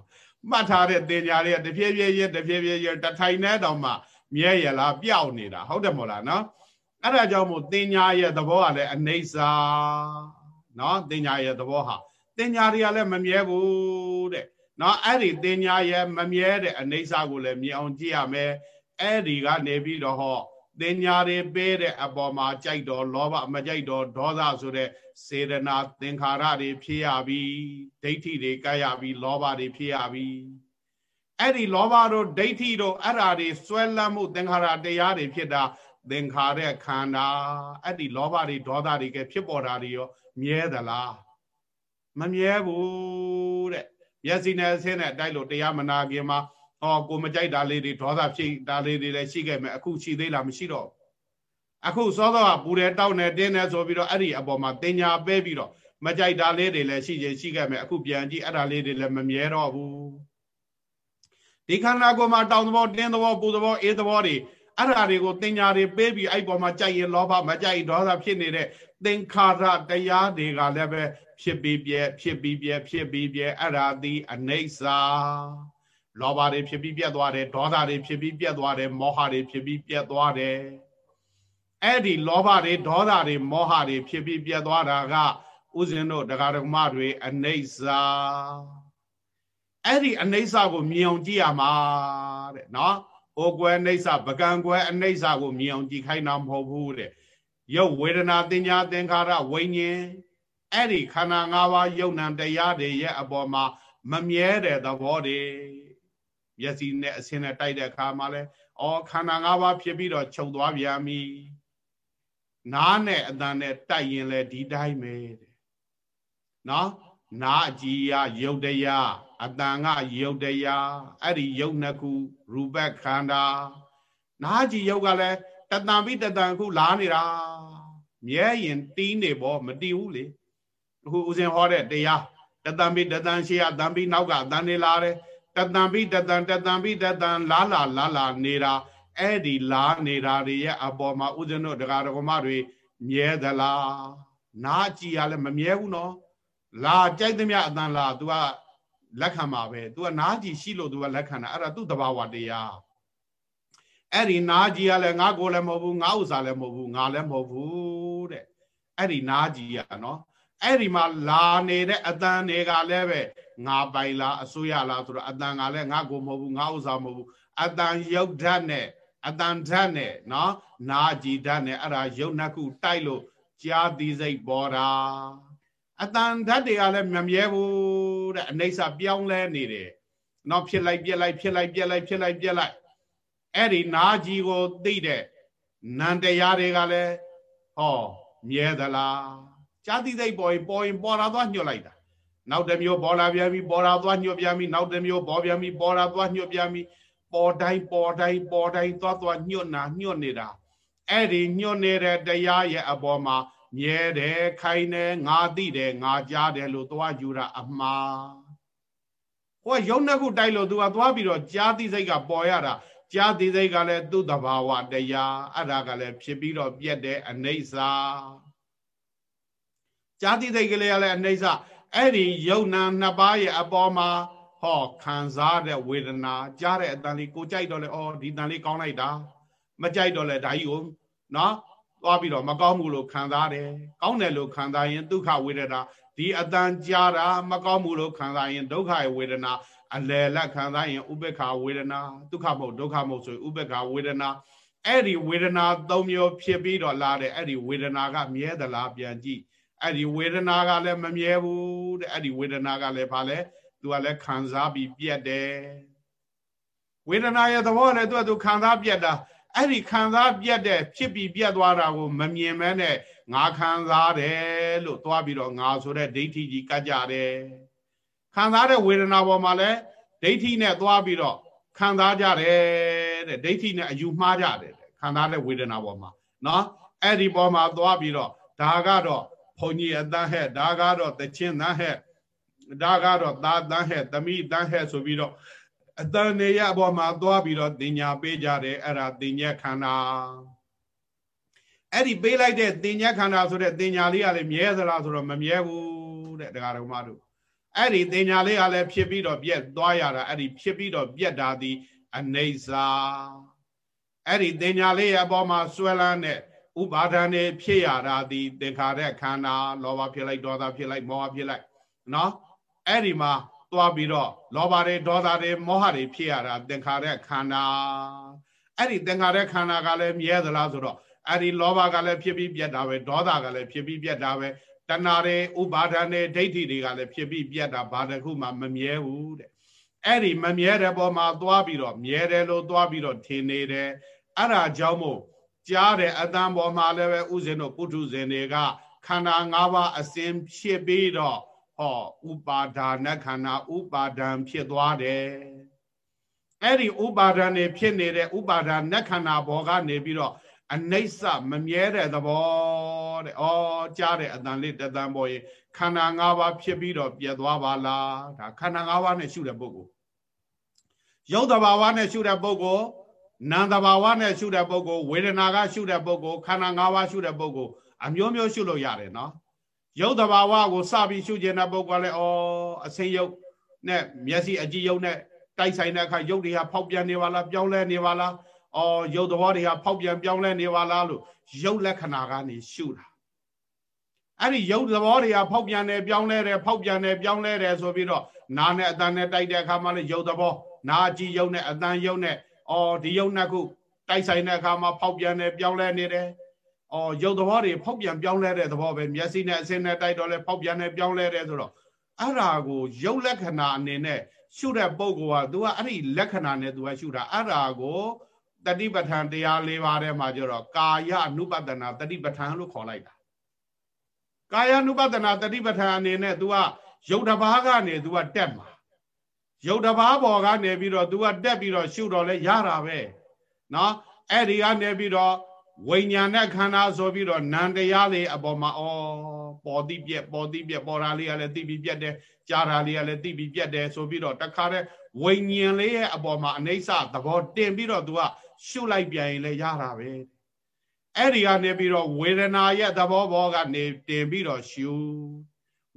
မှတ်ထားတဲ့တင်ညာတွေကတဖြည်းဖြည်းချင်းတဖြည်းဖြည်းချင်းတထိုင်နဲ့တောင်မှမြဲရလားပျောက်နေတာဟုတ်တယ်မို့လားနော်အဲ့ဒါကြောင့်မို့တင်ညာရဲ့သဘောကလည်းအနေစာနော်တင်ညာရဲ့သဘောဟာတင်ညာတွေကလည်းမမြဲဘူးတဲ့နော်အဲ့ဒီတင်ညာရဲ့မမြဲတဲ့အနေစာကိုလည်းမြင်အောင်ကြည့်ရမယ်အဲ့ဒီကနေပြီးတော့ဟော တင်ညာတွေပေးတဲ့အပေါ်မှာကြိုက်တော့လောဘမကြိုက်တော့ဒေါသဆိုတဲ့စေတနာသင်္ခါရတွေဖြစ်ရပြီးဒိဋ္ဌိတွေကပ်ရပြီးလောဘတွေဖြစ်ရပြီးအဲ့ဒီလောဘတို့ဒိဋ္ဌိတို့အဲ့ဓာတွေဆွဲလမ်းမှုသင်္ခါရတရားတွေဖြစ်တာသင်္ခါရခန္ဓာအဲ့ဒီလောဘတွေဒေါသတွေကဖြစ်ပေါ်တာတွေရောမြဲသလားမမြဲဘူးတဲ့မျက်စိနဲ့ဆင်းနဲ့တိုက်လို့တရားမနာခင်မှာ ဟောကိုမကြိုက်တာလေးတွေဒေါသဖြစ်တာလေးတွေလည်းရှိခဲ့မယ်အခုရှိသေးလားမရှိတော့အခုစောစောကပူတယ်တောက်နေတင်းနေဆိုပြီးတော့အဲ့ဒီအပေါ်မှာတင်ညာပဲပြီးတော့မကြိုက်တာလေးတွေလည်းရှိချင်ရှိခဲ့မယ်အခုပြန်ကြည့်အဲ့ဒါလေးတွေလည်းမမြဲတော့ဘူးဒီခန္ဓာကိုယ်မှာတောင်သဘောတင်းသဘောပူသဘောအေးသဘောတွေအဲ့ဓာတွေကိုတင်ညာတွေပေးပြီးအဲ့ပေါ်မှာကြိုက်ရင်လောဘမကြိုက်ဒေါသဖြစ်နေတဲ့သင်္ခါရတရားတွေကလည်းပဲဖြစ်ပြီးပြဲဖြစ်ပြီးပြဲဖြစ်ပြီးပြဲအဲ့ဓာသည်အနိစ္စ လောဘတွေဖြစ်ပြီးပြတ်သွားတယ်ဒေါသတွေဖြစ်ပြီးပြတ်သွားတယ်မောဟတွေဖြစ်ပြီးပြတ်သွားတယ်အဲ့ဒီလောဘတွေဒေါသတွေမောဟတွေဖြစ်ပြီးပြတ်သွားတာကဥစဉ်တို့တရားဓမ္မတွေအနိစ္စအဲ့ဒီအနိစ္စကိုမြင်အောင်ကြည့်ရမှာတဲ့နော်။အိုကွယ်အနိစ္စပကံကွယ်အနိစ္စကိုမြင်အောင်ကြည့်ခိုင်းတာမဟုတ်ဘူးတဲ့။ရုပ်ဝေဒနာတင်ညာသင်္ခါရဝိညာဉ်အဲ့ဒီခန္ဓာ၅ပါးယုံနံတရားတွေရဲ့အပေါ်မှာမမြဲတဲ့သဘောတွေ မျက်စိနဲ့အစင်းနဲ့တိုက်တဲ့အခါမှာလဲအော်ခန္ဓာ၅ပါးဖြစ်ပြီးတော့ချုပ်သွားပြန်ပြီနားနဲ့အတန်နဲ့တိုက်ရင်လဲဒီတိုင်းပဲတဲ့နော်နာအကြည်ရယုတ်တရားအတန်ကယုတ်တရားအဲ့ဒီယုတ်နှစ်ခုရူပခန္ဓာနာအကြည်ယုတ်ကလည်းတတန်ပြီးတတန်ခုလာနေတာမြဲရင်တီးနေပေါ့မတီးဘူးလေအခုဦးဇင်ဟောတဲ့တရားတတန်ပြီးတတန်ရှိရတန်ပြီးနောက်ကအတန်နေလာတယ် တတန်ပြီးတတန်တတန်ပြီးတတန်လာလာလာလာနေတာအဲ့ဒီလာနေတာတွေရဲ့အပေါ်မှာဦးဇင်းတို့တရားတော်မတွေမြဲသလားနာကြည်ရလဲမမြဲဘူးနော်လာကြိုက်သမျှအတန်လာ तू ကလက်ခံပါပဲ तू ကနာကြည်ရှိလို့ तू ကလက်ခံတာအဲ့ဒါသူ့တဘာဝတရားအဲ့ဒီနာကြည်ကလည်းငါကိုလည်းမဟုတ်ဘူးငါဥစ္စာလည်းမဟုတ်ဘူးငါလည်းမဟုတ်ဘူးတဲ့အဲ့ဒီနာကြည်ရနော်အဲ့ဒီမှာလာနေတဲ့အတန်တွေကလည်းပဲ ငါပိုင်လားအစိုးရလားဆိုတော့အတန်ကလည်းငါကိုမဟုတ်ဘူးငါဥစ္စာမဟုတ်ဘူးအတန်ရုပ်ဓာတ်နဲ့အတန်ဓာတ်နဲ့နော်နာကြည်ဓာတ်နဲ့အဲ့ဒါရုပ်နှစ်ခုတိုက်လို့ကြားသိစိတ်ပေါ်တာအတန်ဓာတ်တွေကလည်းမမြဲဘူးတဲ့အနေဆာပြောင်းလဲနေတယ်နော်ဖြစ်လိုက်ပြက်လိုက်ဖြစ်လိုက်ပြက်လိုက်ဖြစ်လိုက်ပြက်လိုက်အဲ့ဒီနာကြီးကိုသိတဲ့နန္တရားတွေကလည်းဟောမြဲသလားကြာတိသိပေါ်ရင်ပေါ်ရင်ပေါ်လာသွားညှို့လိုက်တာ နောက်တစ်မျိုးပေါ်လာပြန်ပြီပေါ်လာသွားညှို့ပြန်ပြီနောက်တစ်မျိုးပေါ်ပြန်ပြီပေါ်လာသွားညှို့ပြန်ပြီပေါ်တိုင်းပေါ်တိုင်းပေါ်တိုင်းသွားသွားညှို့နာညှို့နေတာအဲ့ဒီညှို့နေတဲ့တရားရဲ့အပေါ်မှာမြဲတယ်ခိုင်တယ်ငါသိတယ်ငါကြားတယ်လို့သွားယူတာအမှားဟိုကယုံနှစ်ခုတိုက်လို့ तू ကသွားပြီးတော့ကြားသိစိတ်ကပေါ်ရတာကြားသိစိတ်ကလည်းသူ့တဘာဝတရားအဲ့ဒါကလည်းဖြစ်ပြီးတော့ပြက်တဲ့အနေစာကြားသိစိတ်ကလေးကလည်းအနေစာ အဲ့ဒီယုံနာနှစ်ပါးရဲ့အပေါ်မှာဟောခံစားတဲ့ဝေဒနာကြားတဲ့အတန်လေးကိုကြိုက်တော့လေအော်ဒီတန်လေးကောင်းလိုက်တာမကြိုက်တော့လေဒါကြီးကိုနော်သွားပြီးတော့မကောင်းဘူးလို့ခံစားတယ်ကောင်းတယ်လို့ခံစားရင်ဒုက္ခဝေဒနာဒီအတန်ကြားတာမကောင်းဘူးလို့ခံစားရင်ဒုက္ခရဲ့ဝေဒနာအလယ်လက်ခံစားရင်ဥပေက္ခဝေဒနာဒုက္ခမဟုတ်ဒုက္ခမဟုတ်ဆိုရင်ဥပေက္ခဝေဒနာအဲ့ဒီဝေဒနာ၃မျိုးဖြစ်ပြီးတော့လာတဲ့အဲ့ဒီဝေဒနာကမြဲသလားပြန်ကြည့် အဲ့ဒီဝေဒနာကလည်းမမြဲဘူးတဲ့အဲ့ဒီဝေဒနာကလည်းဘာလဲသူကလည်းခံစားပြီးပြက်တယ်ဝေဒနာရဲ့သဘောနဲ့သူကသူခံစားပြက်တာအဲ့ဒီခံစားပြက်တဲ့ဖြစ်ပြီးပြက်သွားတာကိုမမြင်မဲနဲ့ငါခံစားတယ်လို့သွားပြီးတော့ငါဆိုတဲ့ဒိဋ္ဌိကြီးကတ်ကြတယ်ခံစားတဲ့ဝေဒနာပေါ်မှာလည်းဒိဋ္ဌိနဲ့သွားပြီးတော့ခံစားကြတယ်တဲ့ဒိဋ္ဌိနဲ့အယူမှားကြတယ်ခံစားတဲ့ဝေဒနာပေါ်မှာနော်အဲ့ဒီပေါ်မှာသွားပြီးတော့ဒါကတော့ ဘုံကြီးအတန်းဟဲ့ဒါကတော့တချင်းတန်းဟဲ့ဒါကတော့သာတန်းဟဲ့သမီးတန်းဟဲ့ဆိုပြီးတော့အတန်နေရအပေါ်မှာသွားပြီးတော့တင်ညာပေးကြတယ်အဲ့ဒါတင်ညက်ခန္ဓာအဲ့ဒီပေးလိုက်တဲ့တင်ညက်ခန္ဓာဆိုတဲ့တင်ညာလေးကလည်းမြဲသလားဆိုတော့မမြဲဘူးတဲ့တရားတော်မတို့အဲ့ဒီတင်ညာလေးကလည်းဖြစ်ပြီးတော့ပြက်သွားရတာအဲ့ဒီဖြစ်ပြီးတော့ပြက်တာဒီအနေစာအဲ့ဒီတင်ညာလေးရဲ့အပေါ်မှာဆွဲလန်းတဲ့ ဥပါဒဏ်နေဖြစ်ရတာဒီသင်္ခါရခန္ဓာလောဘဖြစ်လိုက်ဒေါသဖြစ်လိုက်မောဟဖြစ်လိုက်နော်အဲ့ဒီမှာသွားပြီးတော့လောဘတွေဒေါသတွေမောဟတွေဖြစ်ရတာသင်္ခါရခန္ဓာအဲ့ဒီသင်္ခါရခန္ဓာကလည်းမြဲသလားဆိုတော့အဲ့ဒီလောဘကလည်းဖြစ်ပြီးပြတ်တာပဲဒေါသကလည်းဖြစ်ပြီးပြတ်တာပဲတဏှာတွေဥပါဒာတွေဒိဋ္ဌိတွေကလည်းဖြစ်ပြီးပြတ်တာဘာတစ်ခုမှမမြဲဘူးတဲ့အဲ့ဒီမမြဲတဲ့ပေါ်မှာသွားပြီးတော့မြဲတယ်လို့သွားပြီးတော့ထင်နေတယ်အဲ့ဒါကြောင့်မို့ ကြားတဲ့အတန်ပေါ်မှာလည်းပဲဥစဉ်တို့ပုထုဇဉ်တွေကခန္ဓာ၅ပါးအစဉ်ဖြစ်ပြီးတော့ဟောဥပါဒါနခန္ဓာဥပါဒံဖြစ်သွားတယ်အဲ့ဒီဥပါဒံနေဖြစ်နေတဲ့ဥပါဒါနခန္ဓာဘောကနေပြီးတော့အနိစ္စမမြဲတဲ့သဘောတဲ့ဩကြားတဲ့အတန်လေးတတန်ပေါ်ရင်ခန္ဓာ၅ပါးဖြစ်ပြီးတော့ပြတ်သွားပါလားဒါခန္ဓာ၅ပါးနဲ့ရှုတဲ့ပုဂ္ဂိုလ်ရုပ်တဘာဝနဲ့ရှုတဲ့ပုဂ္ဂိုလ် နာမ်တဘာဝနဲ့ရှုတဲ့ပုဂ္ဂိုလ်ဝေဒနာကရှုတဲ့ပုဂ္ဂိုလ်ခန္ဓာ၅ပါးရှုတဲ့ပုဂ္ဂိုလ်အမျိုးမျိုးရှုလို့ရတယ်နော်ရုပ်တဘာဝကိုစပြီးရှုကျင်တဲ့ပုဂ္ဂိုလ်လည်းဩအစိမ်းရုပ်နဲ့မျက်စိအကြည့်ရုပ်နဲ့တိုက်ဆိုင်တဲ့အခါရုပ်တွေဟာဖောက်ပြန်နေပါလားပြောင်းလဲနေပါလားအော်ရုပ်သဘောတွေဟာဖောက်ပြန်ပြောင်းလဲနေပါလားလို့ရုပ်လက္ခဏာကနေရှုတာအဲ့ဒီရုပ်သဘောတွေဟာဖောက်ပြန်တယ်ပြောင်းလဲတယ်ဖောက်ပြန်တယ်ပြောင်းလဲတယ်ဆိုပြီးတော့နာနဲ့အတန်နဲ့တိုက်တဲ့အခါမှာလည်းရုပ်သဘောနာကြည့်ရုပ်နဲ့အတန်ရုပ်နဲ့ အော်ဒီယုံနှစ်ခုတိုက်ဆိုင်တဲ့အခါမှာဖောက်ပြန်တယ်ပြောင်းလဲနေတယ်အော်ယုတ်သဘောတွေဖောက်ပြန်ပြောင်းလဲတဲ့သဘောပဲမျက်စိနဲ့အစင်းနဲ့တိုက်တော့လဲဖောက်ပြန်တယ်ပြောင်းလဲတယ်ဆိုတော့အဲ့ဒါကိုယုတ်လက္ခဏာအနေနဲ့ရှုတဲ့ပုံကောသူကအဲ့ဒီလက္ခဏာနဲ့သူကရှုတာအဲ့ဒါကိုတတိပဋ္ဌာန်တရား၄ပါးထဲမှာကျတော့ကာယ అను ပတနာတတိပဋ္ဌာန်လို့ခေါ်လိုက်တာကာယ అను ပတနာတတိပဋ္ဌာန်အနေနဲ့ तू ကယုတ်တဘာကနေ तू ကတက်မှာ ရုပ်တစ်ပါးပေါ်ကနေပြီးတော့ तू ကတက်ပြီးတော့ရှုတော့လဲရတာပဲเนาะအဲ့ဒီကနေပြီးတော့ဝိညာဉ်နဲ့ခန္ဓာဆိုပြီးတော့နံတရားလေးအပေါ်မှာဩပေါ်တိပြက်ပေါ်တိပြက်ပေါ်တာလေးကလည်းသိပြီးပြက်တယ်ကြားတာလေးကလည်းသိပြီးပြက်တယ်ဆိုပြီးတော့တခါတည်းဝိညာဉ်လေးရဲ့အပေါ်မှာအနိစ္စသဘောတင်ပြီးတော့ तू ကရှုလိုက်ပြန်ရင်လည်းရတာပဲအဲ့ဒီကနေပြီးတော့ဝေဒနာရဲ့သဘောဘောကနေတင်ပြီးတော့ရှု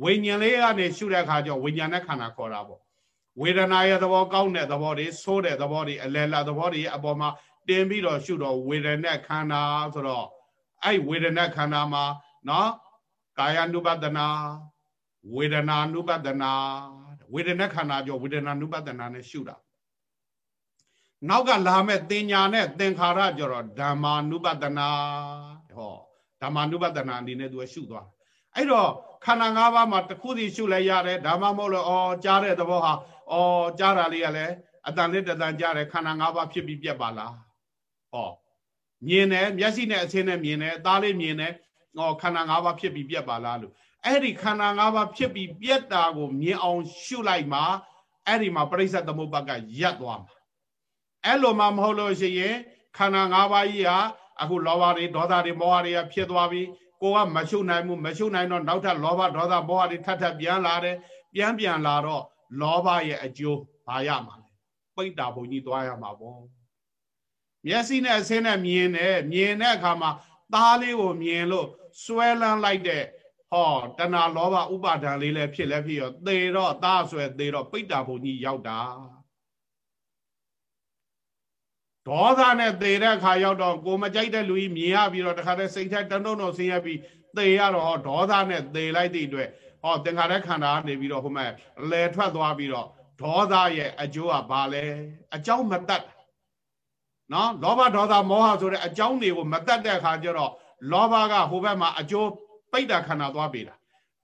ဝိညာဉ်လေးကနေရှုတဲ့အခါကျဝိညာဉ်နဲ့ခန္ဓာခေါ်တာပေါ့ ဝေဒနာရဲ့သဘောကောင်းတဲ့သဘောတွေဆိုးတဲ့သဘောတွေအလယ်လာသဘောတွေအပေါ်မှာတင်ပြီးတော့ရှုတော့ဝေဒနာခန္ဓာဆိုတော့အဲ့ဝေဒနာခန္ဓာမှာနော်ကာယ ानु ပဒနာဝေဒနာ ानु ပဒနာဝေဒနာခန္ဓာကြောဝေဒနာ ानु ပဒနာနဲ့ရှုတာနောက်ကလာမဲ့တင်ညာနဲ့သင်္ခါရကြတော့ဓမ္မာ ानु ပဒနာဟောဓမ္မာ ानु ပဒနာအနေနဲ့သူကရှုသွားအဲ့တော့ ခန္ဓာ၅ပါးမှာတစ်ခုစီရှုလဲရတယ်ဒါမှမဟုတ်လို့ဩကြားတဲ့သဘောဟာဩကြားတာလေးကလည်းအတန်လေးတန်ကြားတယ်ခန္ဓာ၅ပါးဖြစ်ပြီးပြက်ပါလားဟောမြင်တယ်မျက်စိနဲ့အချင်းနဲ့မြင်တယ်အသားလေးမြင်တယ်ဟောခန္ဓာ၅ပါးဖြစ်ပြီးပြက်ပါလားလို့အဲ့ဒီခန္ဓာ၅ပါးဖြစ်ပြီးပြက်တာကိုမြင်အောင်ရှုလိုက်မှအဲ့ဒီမှာပရိစ္ဆေသမုပ္ပါကရပ်သွားမှာအဲ့လိုမှမဟုတ်လို့ရှိရင်ခန္ဓာ၅ပါးကြီးဟာအခုလောဘတွေဒေါသတွေမောဟတွေကဖြစ်သွားပြီ ကိုကမရှုနိုင်ဘူးမရှုနိုင်တော့နောက်ထပ်လောဘဒေါသမောဟတွေထပ်ထပ်ပြန်လာတယ်ပြန်ပြန်လာတော့လောဘရဲ့အကျိုးဘာရမှာလဲပိဋ္ဌာဘုံကြီးသွားရမှာပေါ့မျက်စိနဲ့အဆင်းနဲ့မြင်တယ်မြင်တဲ့အခါမှာသားလေးကိုမြင်လို့စွဲလန်းလိုက်တဲ့ဟောတဏှာလောဘဥပါဒံလေးလည်းဖြစ်လည်းဖြစ်ရောသေတော့သားဆွဲသေတော့ပိဋ္ဌာဘုံကြီးရောက်တာ ဒေါသနဲ့သေတဲ့အခါရောက်တော့ကိုမကြိုက်တဲ့လူကြီးမြင်ရပြီးတော့တခါတည်းစိတ်ထက်တန်းတုံတော့ဆင်းရပြီးသေရတော့ဟောဒေါသနဲ့သေလိုက်တဲ့အတွက်ဟောသင်္ခါရခန္ဓာကနေပြီးတော့ဟိုမဲ့လဲထွက်သွားပြီးတော့ဒေါသရဲ့အကျိုးကဘာလဲအကြောင်းမတတ်နော်လောဘဒေါသမောဟဆိုတဲ့အကြောင်းတွေကိုမတတ်တဲ့အခါကျတော့လောဘကဟိုဘက်မှာအကျိုးပိဋ္ဌခန္ဓာသွားပေးတာ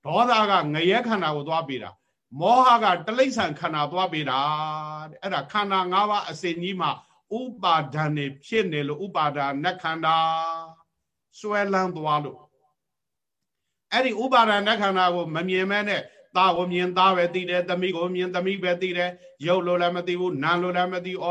ဒေါသကငရဲခန္ဓာကိုသွားပေးတာမောဟကတလိษံခန္ဓာသွားပေးတာတဲ့အဲ့ဒါခန္ဓာ၅ပါးအစဉ်ကြီးမှာ ဥပါဒံနေဖြစ်နေလို့ဥပါဒာနခန္ဓာစွဲလန်းသွားလို့အဲ့ဒီဥပါဒာနခန္ဓာကိုမမြင်မဲနဲ့သားကိုမြင်သားပဲသိတယ်သမီးကိုမြင်သမီးပဲသိတယ်ရုပ်လို့လည်းမသိဘူးနာမ်လို့လည်းမသိဩ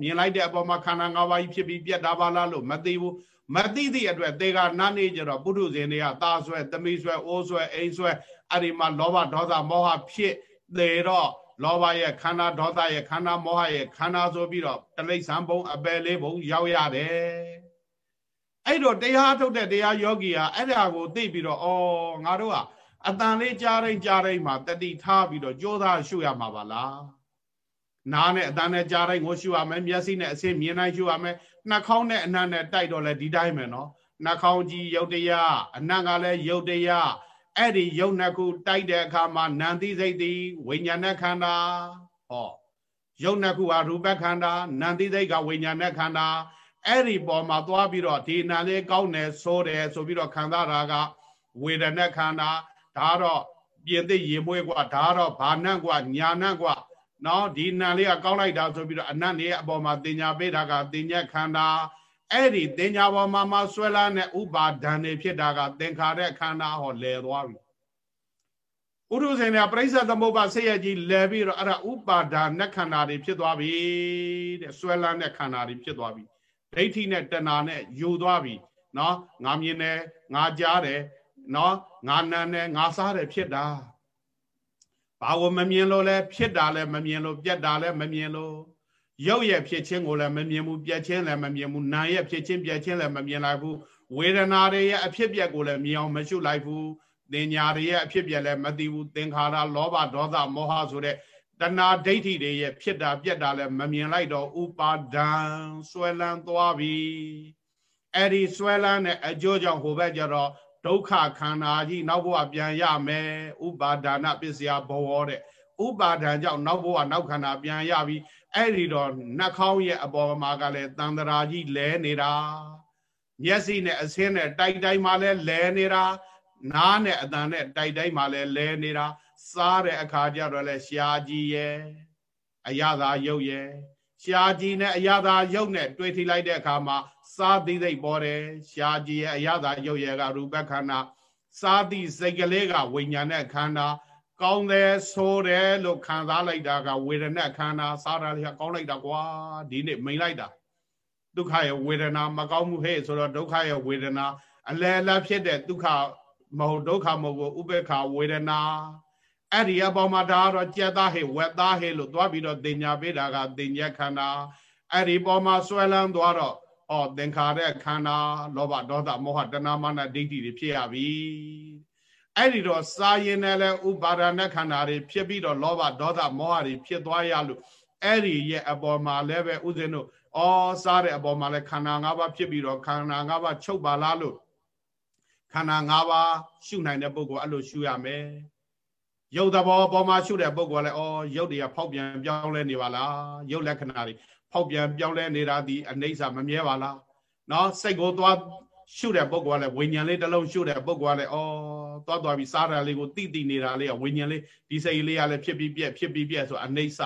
မြင်လိုက်တဲ့အပေါ်မှာခန္ဓာ၅ပါးကြီးဖြစ်ပြီးပြတ်တာပါလားလို့မသိဘူးမသိသည့်အတွက်တေကနာနေကြတော့ပုထုဇဉ်တွေကသားဆွဲသမီးဆွဲအိုးဆွဲအိမ်ဆွဲအဲ့ဒီမှာလောဘဒေါသမောဟဖြစ်သေးတော့ လောဘရဲ့ခန္ဓာဒေါသရဲ့ခန္ဓာမောဟရဲ့ခန္ဓာဆိုပြီးတော့တလိษံဘုံအပယ်လေးဘုံရောက်ရတယ်အဲ့တော့တရားထုတ်တဲ့တရားယောဂီဟာအဲ့ဒါကိုသိပြီးတော့ဩငါတို့ကအတန်လေးကြားတိုင်းကြားတိုင်းမှာတတိထားပြီးတော့ကြိုးစားရှုရမှာပါလားနားနဲ့အတန်နဲ့ကြားတိုင်းကိုရှုရမယ်မျက်စိနဲ့အဆင်းမြင်တိုင်းရှုရမယ်နှာခေါင်းနဲ့အနံ့နဲ့တိုက်တော့လဲဒီတိုင်းပဲနော်နှာခေါင်းကြီးယုတ်တရားအနံ့ကလည်းယုတ်တရား အဲ့ဒီယုတ်နှစ်ခုတိုက်တဲ့အခါမှာနန္တိစိတ်တိဝိညာဏခန္ဓာဟောယုတ်နှစ်ခုဟာရူပခန္ဓာနန္တိစိတ်ကဝိညာဏခန္ဓာအဲ့ဒီပေါ်မှာသွားပြီးတော့ဒီနာလေးကောင်းတယ်ဆိုးတယ်ဆိုပြီးတော့ခံစားတာကဝေဒနာခန္ဓာဒါတော့ပြင်သိရေမွေးกว่าဒါတော့ဘာနန့်กว่าညာနန့်กว่าနော်ဒီနံလေးကကောင်းလိုက်တာဆိုပြီးတော့အနတ်နေအပေါ်မှာတင်ညာပေးတာကတင်ညက်ခန္ဓာ အဲ့ဒီတင်ညာပေါ်မှာမဆွဲလာတဲ့ဥပါဒံနေဖြစ်တာကသင်္ခါရခန္ဓာဟောလဲသွားပြီဥဒုဇင်ကပြိဿသမုပ္ပါဆေရကြီးလဲပြီးတော့အဲ့ဒါဥပါဒာနခန္ဓာတွေဖြစ်သွားပြီတဲ့ဆွဲလန်းတဲ့ခန္ဓာတွေဖြစ်သွားပြီဒိဋ္ဌိနဲ့တဏှာနဲ့ယူသွားပြီနော်ငါမြင်တယ်ငါကြားတယ်နော်ငါနမ်းတယ်ငါစားတယ်ဖြစ်တာဘာကိုမမြင်လို့လဲဖြစ်တာလည်းမမြင်လို့ပြက်တာလည်းမမြင်လို့ ရုပ်ရဲ့ဖြစ်ခြင်းကိုလည်းမမြင်ဘူးပြက်ခြင်းလည်းမမြင်ဘူးနာရဲ့ဖြစ်ခြင်းပြက်ခြင်းလည်းမမြင်လိုက်ဘူးဝေဒနာတွေရဲ့အဖြစ်ပြက်ကိုလည်းမြင်အောင်မရှုလိုက်ဘူးသင်ညာတွေရဲ့အဖြစ်ပြက်လည်းမသိဘူးသင်္ခါရလောဘဒေါသမောဟဆိုတဲ့တဏှာဒိဋ္ဌိတွေရဲ့ဖြစ်တာပြက်တာလည်းမမြင်လိုက်တော့ဥပါဒံဆွဲလန်းသွားပြီအဲ့ဒီဆွဲလန်းတဲ့အကျိုးကြောင့်ဟိုဘက်ကျတော့ဒုက္ခခန္ဓာကြီးနောက်ဘဝပြန်ရမယ်ဥပါဒါနပစ္စယဘောတဲ့ဥပါဒံကြောင့်နောက်ဘဝနောက်ခန္ဓာပြန်ရပြီ အဲ့ဒီတော့နှာခေါင်းရဲ့အပေါ်မှာကလည်းတန်တရာကြီးလဲနေတာမျက်စိနဲ့အစင်းနဲ့တိုက်တိုင်းမှာလဲလဲနေတာနားနဲ့အတန်နဲ့တိုက်တိုင်းမှာလဲလဲနေတာစားတဲ့အခါကျတော့လဲရှားကြီးရဲ့အရသာရုပ်ရဲ့ရှားကြီးနဲ့အရသာရုပ်နဲ့တွေ့ထိလိုက်တဲ့အခါမှာစားသိသိပေါ်တယ်ရှားကြီးရဲ့အရသာရုပ်ရဲ့ကရူပခန္ဓာစားသည့်စိတ်ကလေးကဝိညာဉ်နဲ့ခန္ဓာ ကောင်းတယ်ဆိုတယ်လို့ခံစားလိုက်တာကဝေဒနာခန္ဓာစားတာလေးကကောင်းလိုက်တာကွာဒီနေ့မိန်လိုက်တာဒုက္ခရဲ့ဝေဒနာမကောင်းမှုဟဲ့ဆိုတော့ဒုက္ခရဲ့ဝေဒနာအလယ်အလတ်ဖြစ်တဲ့ဒုက္ခမဟုတ်ဒုက္ခမဟုတ်ဘူးဥပေက္ခဝေဒနာအဲ့ဒီအပေါ်မှာဒါကတော့ကြက်သားဟဲ့ဝက်သားဟဲ့လို့သွားပြီးတော့တင်ညာပေးတာကတင်ညာခန္ဓာအဲ့ဒီပေါ်မှာဆွဲလန်းသွားတော့ဩသင်္ခါရခန္ဓာလောဘဒေါသမောဟတဏမာနဒိဋ္ဌိတွေဖြစ်ရပြီ အဲ့ဒီတော့စာရင်နဲ့လဲဥပါဒณะခန္ဓာတွေဖြစ်ပြီးတော့လောဘဒေါသမောဟတွေဖြစ်သွားရလို့အဲ့ဒီရဲ့အပေါ်မှာလည်းပဲဥစဉ်တို့ဩစားတဲ့အပေါ်မှာလည်းခန္ဓာ၅ပါးဖြစ်ပြီးတော့ခန္ဓာ၅ပါးချုပ်ပါလားလို့ခန္ဓာ၅ပါးရှုနိုင်တဲ့ပုဂ္ဂိုလ်အဲ့လိုရှုရမယ်ရုပ်သဘောပေါ်မှာရှုတဲ့ပုဂ္ဂိုလ်လည်းဩရုပ်တွေကဖောက်ပြန်ပြောင်းလဲနေပါလားရုပ်လက္ခဏာတွေဖောက်ပြန်ပြောင်းလဲနေတာဒီအနိစ္စမမြဲပါလားနော်စိတ်ကိုသွားရှုတဲ့ပုဂ္ဂိုလ်ကလည်းဝိညာဉ်လေးတစ်လုံးရှုတဲ့ပုဂ္ဂိုလ်ကလည်းဩ သွားသွားပြီးစားတာလေးကိုတိတိနေတာလေးကဝိညာဉ်လေးဒီစိတ်လေးကလည်းဖြစ်ပြီးပြက်ဖြစ်ပြီးပြက်ဆိုအနိစ္စ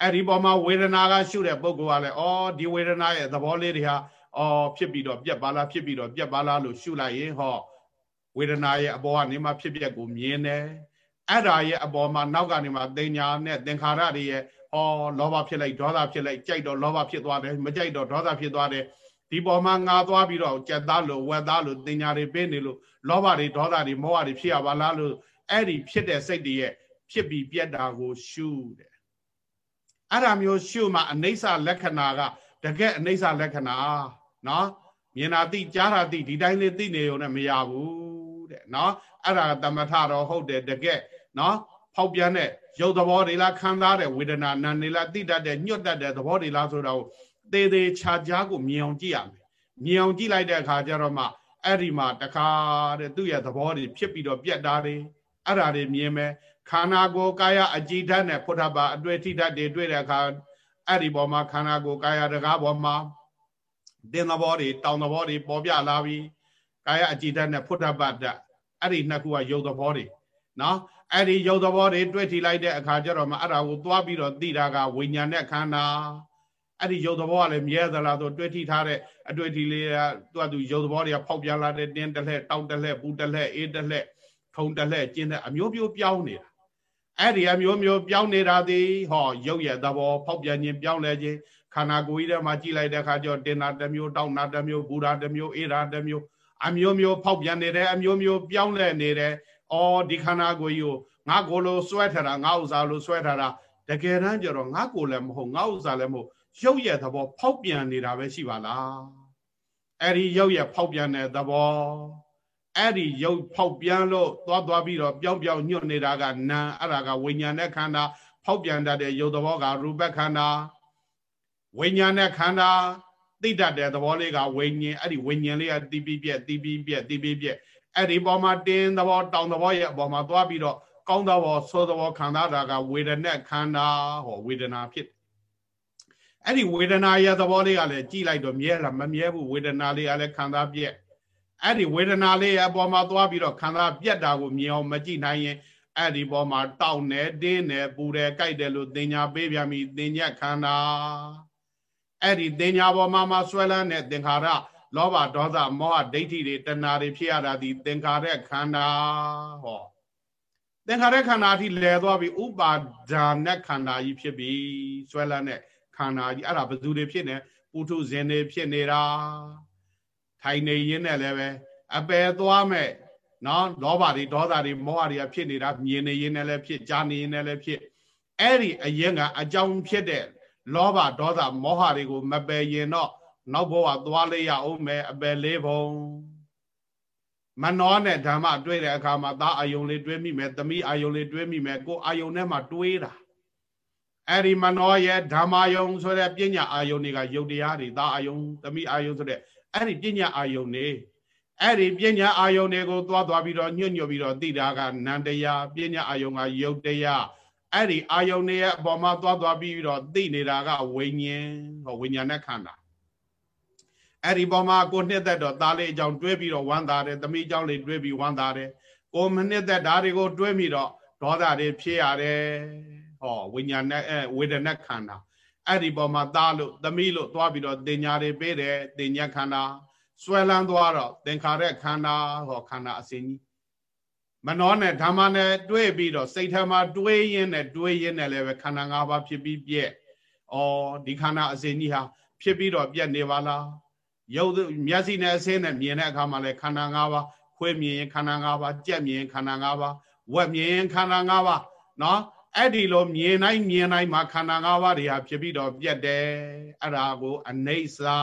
အဲ့ဒီပေါ်မှာဝေဒနာကရှုတဲ့ပုဂ္ဂိုလ်ကလည်းဩဒီဝေဒနာရဲ့သဘောလေးတွေဟာဩဖြစ်ပြီးတော့ပြက်ပါလားဖြစ်ပြီးတော့ပြက်ပါလားလို့ရှုလိုက်ရင်ဟောဝေဒနာရဲ့အပေါ်ကနေမှဖြစ်ပြက်ကိုမြင်တယ်အဲ့ဒါရဲ့အပေါ်မှာနောက်ကနေမှသင်ညာနဲ့သင်္ခါရတွေရဲ့ဟောလောဘဖြစ်လိုက်ဒေါသဖြစ်လိုက်ကြိုက်တော့လောဘဖြစ်သွားတယ်မကြိုက်တော့ဒေါသဖြစ်သွားတယ် ဒီပေါ်မှာငါသွားပြီးတော့ကြက်သားလို့ဝက်သားလို့တင်ညာတွေပေးနေလို့လောဘတွေဒေါသတွေမောဟတွေဖြစ်ရပါလားလို့အဲ့ဒီဖြစ်တဲ့စိတ်တွေရဲ့ဖြစ်ပြီးပြက်တာကိုရှုတယ်အဲ့ဒါမျိုးရှုမှအနိစ္စလက္ခဏာကတကယ်အနိစ္စလက္ခဏာနော်မြင်တာသိကြားတာသိဒီတိုင်းလေးသိနေရုံနဲ့မရဘူးတဲ့နော်အဲ့ဒါတမထတော့ဟုတ်တယ်တကယ်နော်ဖောက်ပြန်တဲ့ရုပ်သဘောတွေလားခံစားတဲ့ဝေဒနာနာနေလားသိတတ်တဲ့ညွတ်တတ်တဲ့သဘောတွေလားဆိုတော့ သေးသေးခြားခြားကိုမြင်အောင်ကြည့်ရမယ်မြင်အောင်ကြည့်လိုက်တဲ့အခါကျတော့မှအဲ့ဒီမှာတခါတဲ့သူ့ရဲ့သဘောတွေဖြစ်ပြီးတော့ပြက်တာတွေအဲ့ဒါတွေမြင်မယ်ခန္ဓာကိုယ်ကာယအကြည်ဓာတ်နဲ့ဖုထဘာအတွေ့ထိဓာတ်တွေတွေ့တဲ့အခါအဲ့ဒီပေါ်မှာခန္ဓာကိုယ်ကာယတကားပေါ်မှာတင်းသဘောတွေတောင်သဘောတွေပေါ်ပြလာပြီးကာယအကြည်ဓာတ်နဲ့ဖုထဘာဓာတ်အဲ့ဒီနှစ်ခုကယုတ်သဘောတွေနော်အဲ့ဒီယုတ်သဘောတွေတွေ့ထိလိုက်တဲ့အခါကျတော့မှအဲ့ဒါကိုသွားပြီးတော့သိတာကဝိညာဉ်နဲ့ခန္ဓာ အဲ့ဒီယုတ်သဘောကလည်းမြဲသလားဆိုတွေ့ထိထားတဲ့အတွေ့အထိလေးကသူကသူယုတ်သဘောတွေကဖောက်ပြန်လာတဲ့တင်းတလှဲ့တောက်တလှဲ့ပူတလှဲ့အေးတလှဲ့ထုံတလှဲ့ကျင်းတဲ့အမျိုးမျိုးပြောင်းနေတာအဲ့ဒီအမျိုးမျိုးပြောင်းနေတာသည်ဟောရုပ်ရဲ့သဘောဖောက်ပြန်ခြင်းပြောင်းလဲခြင်းခန္ဓာကိုယ်ကြီးထဲမှာကြည့်လိုက်တဲ့အခါကျတော့တင်တာတစ်မျိုးတောက်တာတစ်မျိုးပူတာတစ်မျိုးအေးတာတစ်မျိုးအမျိုးမျိုးဖောက်ပြန်နေတယ်အမျိုးမျိုးပြောင်းလဲနေတယ်အော်ဒီခန္ဓာကိုယ်ကြီးကိုငါကိုယ်လိုဆွဲထားတာငါဥစ္စာလိုဆွဲထားတာတကယ်တမ်းကျတော့ငါကိုယ်လည်းမဟုတ်ငါဥစ္စာလည်းမဟုတ် ရုပ်ရဲ့သဘော ဖောက်ပြန်နေတာပဲရှိပါလားအဲ့ဒီရုပ်ရဲ့ဖောက်ပြန်တဲ့သဘောအဲ့ဒီရုပ်ဖောက်ပြန်လို့သွားသွားပြီးတော့ပြောင်းပြောင်းညွတ်နေတာကနာအဲ့ဒါကဝိညာဉ်နဲ့ခန္ဓာဖောက်ပြန်တတ်တဲ့ရုပ်သဘောကရူပခန္ဓာဝိညာဉ်နဲ့ခန္ဓာသိတတ်တဲ့သဘောလေးကဝိညာဉ်အဲ့ဒီဝိညာဉ်လေးကတီးပြီးပြက်တီးပြီးပြက်တီးပြီးပြက်အဲ့ဒီပေါ်မှာတင်းသဘောတောင်သဘောရဲ့အပေါ်မှာသွားပြီးတော့ကောင်းသဘောဆိုးသဘောခံစားတာကဝေဒနာခန္ဓာဟောဝေဒနာဖြစ် အဲ့ဒီဝေဒနာရဲ့သဘောလေးကလည်းကြည်လိုက်တော့မြဲလားမမြဲဘူးဝေဒနာလေးကလည်းခံစားပြက်အဲ့ဒီဝေဒနာလေးရဲ့အပေါ်မှာသွားပြီးတော့ခံစားပြက်တာကိုမြင်အောင်မကြည့်နိုင်ရင်အဲ့ဒီပေါ်မှာတောက်နေတင်းနေပူတယ်ကြိုက်တယ်လို့သင်ညာပေးပြန်ပြီသင်ညက်ခန္ဓာအဲ့ဒီသင်ညာပေါ်မှာမှဆွဲလန်းတဲ့သင်္ခါရလောဘဒေါသမောဟဒိဋ္ဌိတွေတဏှာတွေဖြစ်ရတာဒီသင်္ခါရခန္ဓာဟောသင်္ခါရခန္ဓာအထိလဲသွားပြီဥပါဒါနခန္ဓာကြီးဖြစ်ပြီဆွဲလန်းတဲ့ ခန္ဓာကြီးအဲ့ဒါဘယ်သူတွေဖြစ်နေပုထုဇဉ်တွေဖြစ်နေတာထိုင်နေရင်းနဲ့လည်းပဲအပယ်သွားမဲ့နော်လောဘတွေဒေါသတွေမောဟတွေကဖြစ်နေတာမြင်နေရင်းနဲ့လည်းဖြစ်ကြားနေရင်းနဲ့လည်းဖြစ်အဲ့ဒီအရင်ကအကြောင်းဖြစ်တဲ့လောဘဒေါသမောဟတွေကိုမပယ်ရင်တော့နောက်ဘဝသွားလေရအောင်မယ်အပယ်လေးဘုံမနောနဲ့ဓမ္မတွေ့တဲ့အခါမှာသားအာယုံလေးတွေးမိမယ်သမီးအာယုံလေးတွေးမိမယ်ကိုအာယုံထဲမှာတွေးတာ အဲ့ဒီမနောရဲ့ဓမ္မယုံဆိုတဲ့ပညာအာယုံတွေကယုတ်တရားတွေသားအာယုံသမီးအာယုံဆိုတဲ့အဲ့ဒီပညာအာယုံတွေအဲ့ဒီပညာအာယုံတွေကိုသွားသွားပြီးတော့ညွတ်ညွတ်ပြီးတော့သိတာကနန္တရားပညာအာယုံကယုတ်တရားအဲ့ဒီအာယုံတွေရဲ့အပေါ်မှာသွားသွားပြီးတော့သိနေတာကဝိညာဉ်ဟောဝိညာဉ်နဲ့ခန္ဓာအဲ့ဒီပေါ်မှာကိုနှစ်သက်တော့သားလေးအကြောင်းတွေးပြီးတော့ဝမ်းသာတယ်သမီးအကြောင်းလေးတွေးပြီးဝမ်းသာတယ်ကိုမနှစ်သက်ဓာတ်တွေကိုတွေးပြီးတော့ဒေါသတွေဖြစ်ရတယ် ဟောဝိညာဉ်နဲ့အဲဝေဒနာခန္ဓာအဲ့ဒီပေါ်မှာသားလို့သမီးလို့သွားပြီးတော့တင်ညာတွေပေးတယ်တင်ညာခန္ဓာဆွဲလန်းသွားတော့သင်္ခါရခန္ဓာဟောခန္ဓာအစဉ်ကြီးမနောနဲ့ဓမ္မနဲ့တွဲပြီးတော့စိတ်ထဲမှာတွေးရင်းနဲ့တွေးရင်းနဲ့လည်းပဲခန္ဓာ၅ပါးဖြစ်ပြီးပြည့်ဩဒီခန္ဓာအစဉ်ကြီးဟာဖြစ်ပြီးတော့ပြည့်နေပါလားရုပ်မျက်စိနဲ့အစင်းနဲ့မြင်တဲ့အခါမှာလည်းခန္ဓာ၅ပါးခွေးမြင်ရင်ခန္ဓာ၅ပါးကြက်မြင်ခန္ဓာ၅ပါးဝက်မြင်ခန္ဓာ၅ပါးနော် အဲ့ဒီလိုမြင်တိုင်းမြင်တိုင်းမှာခန္ဓာ၅ပါးတွေဟာဖြစ်ပြီးတော့ပြက်တယ်အဲ့ဒါကို အနေစာ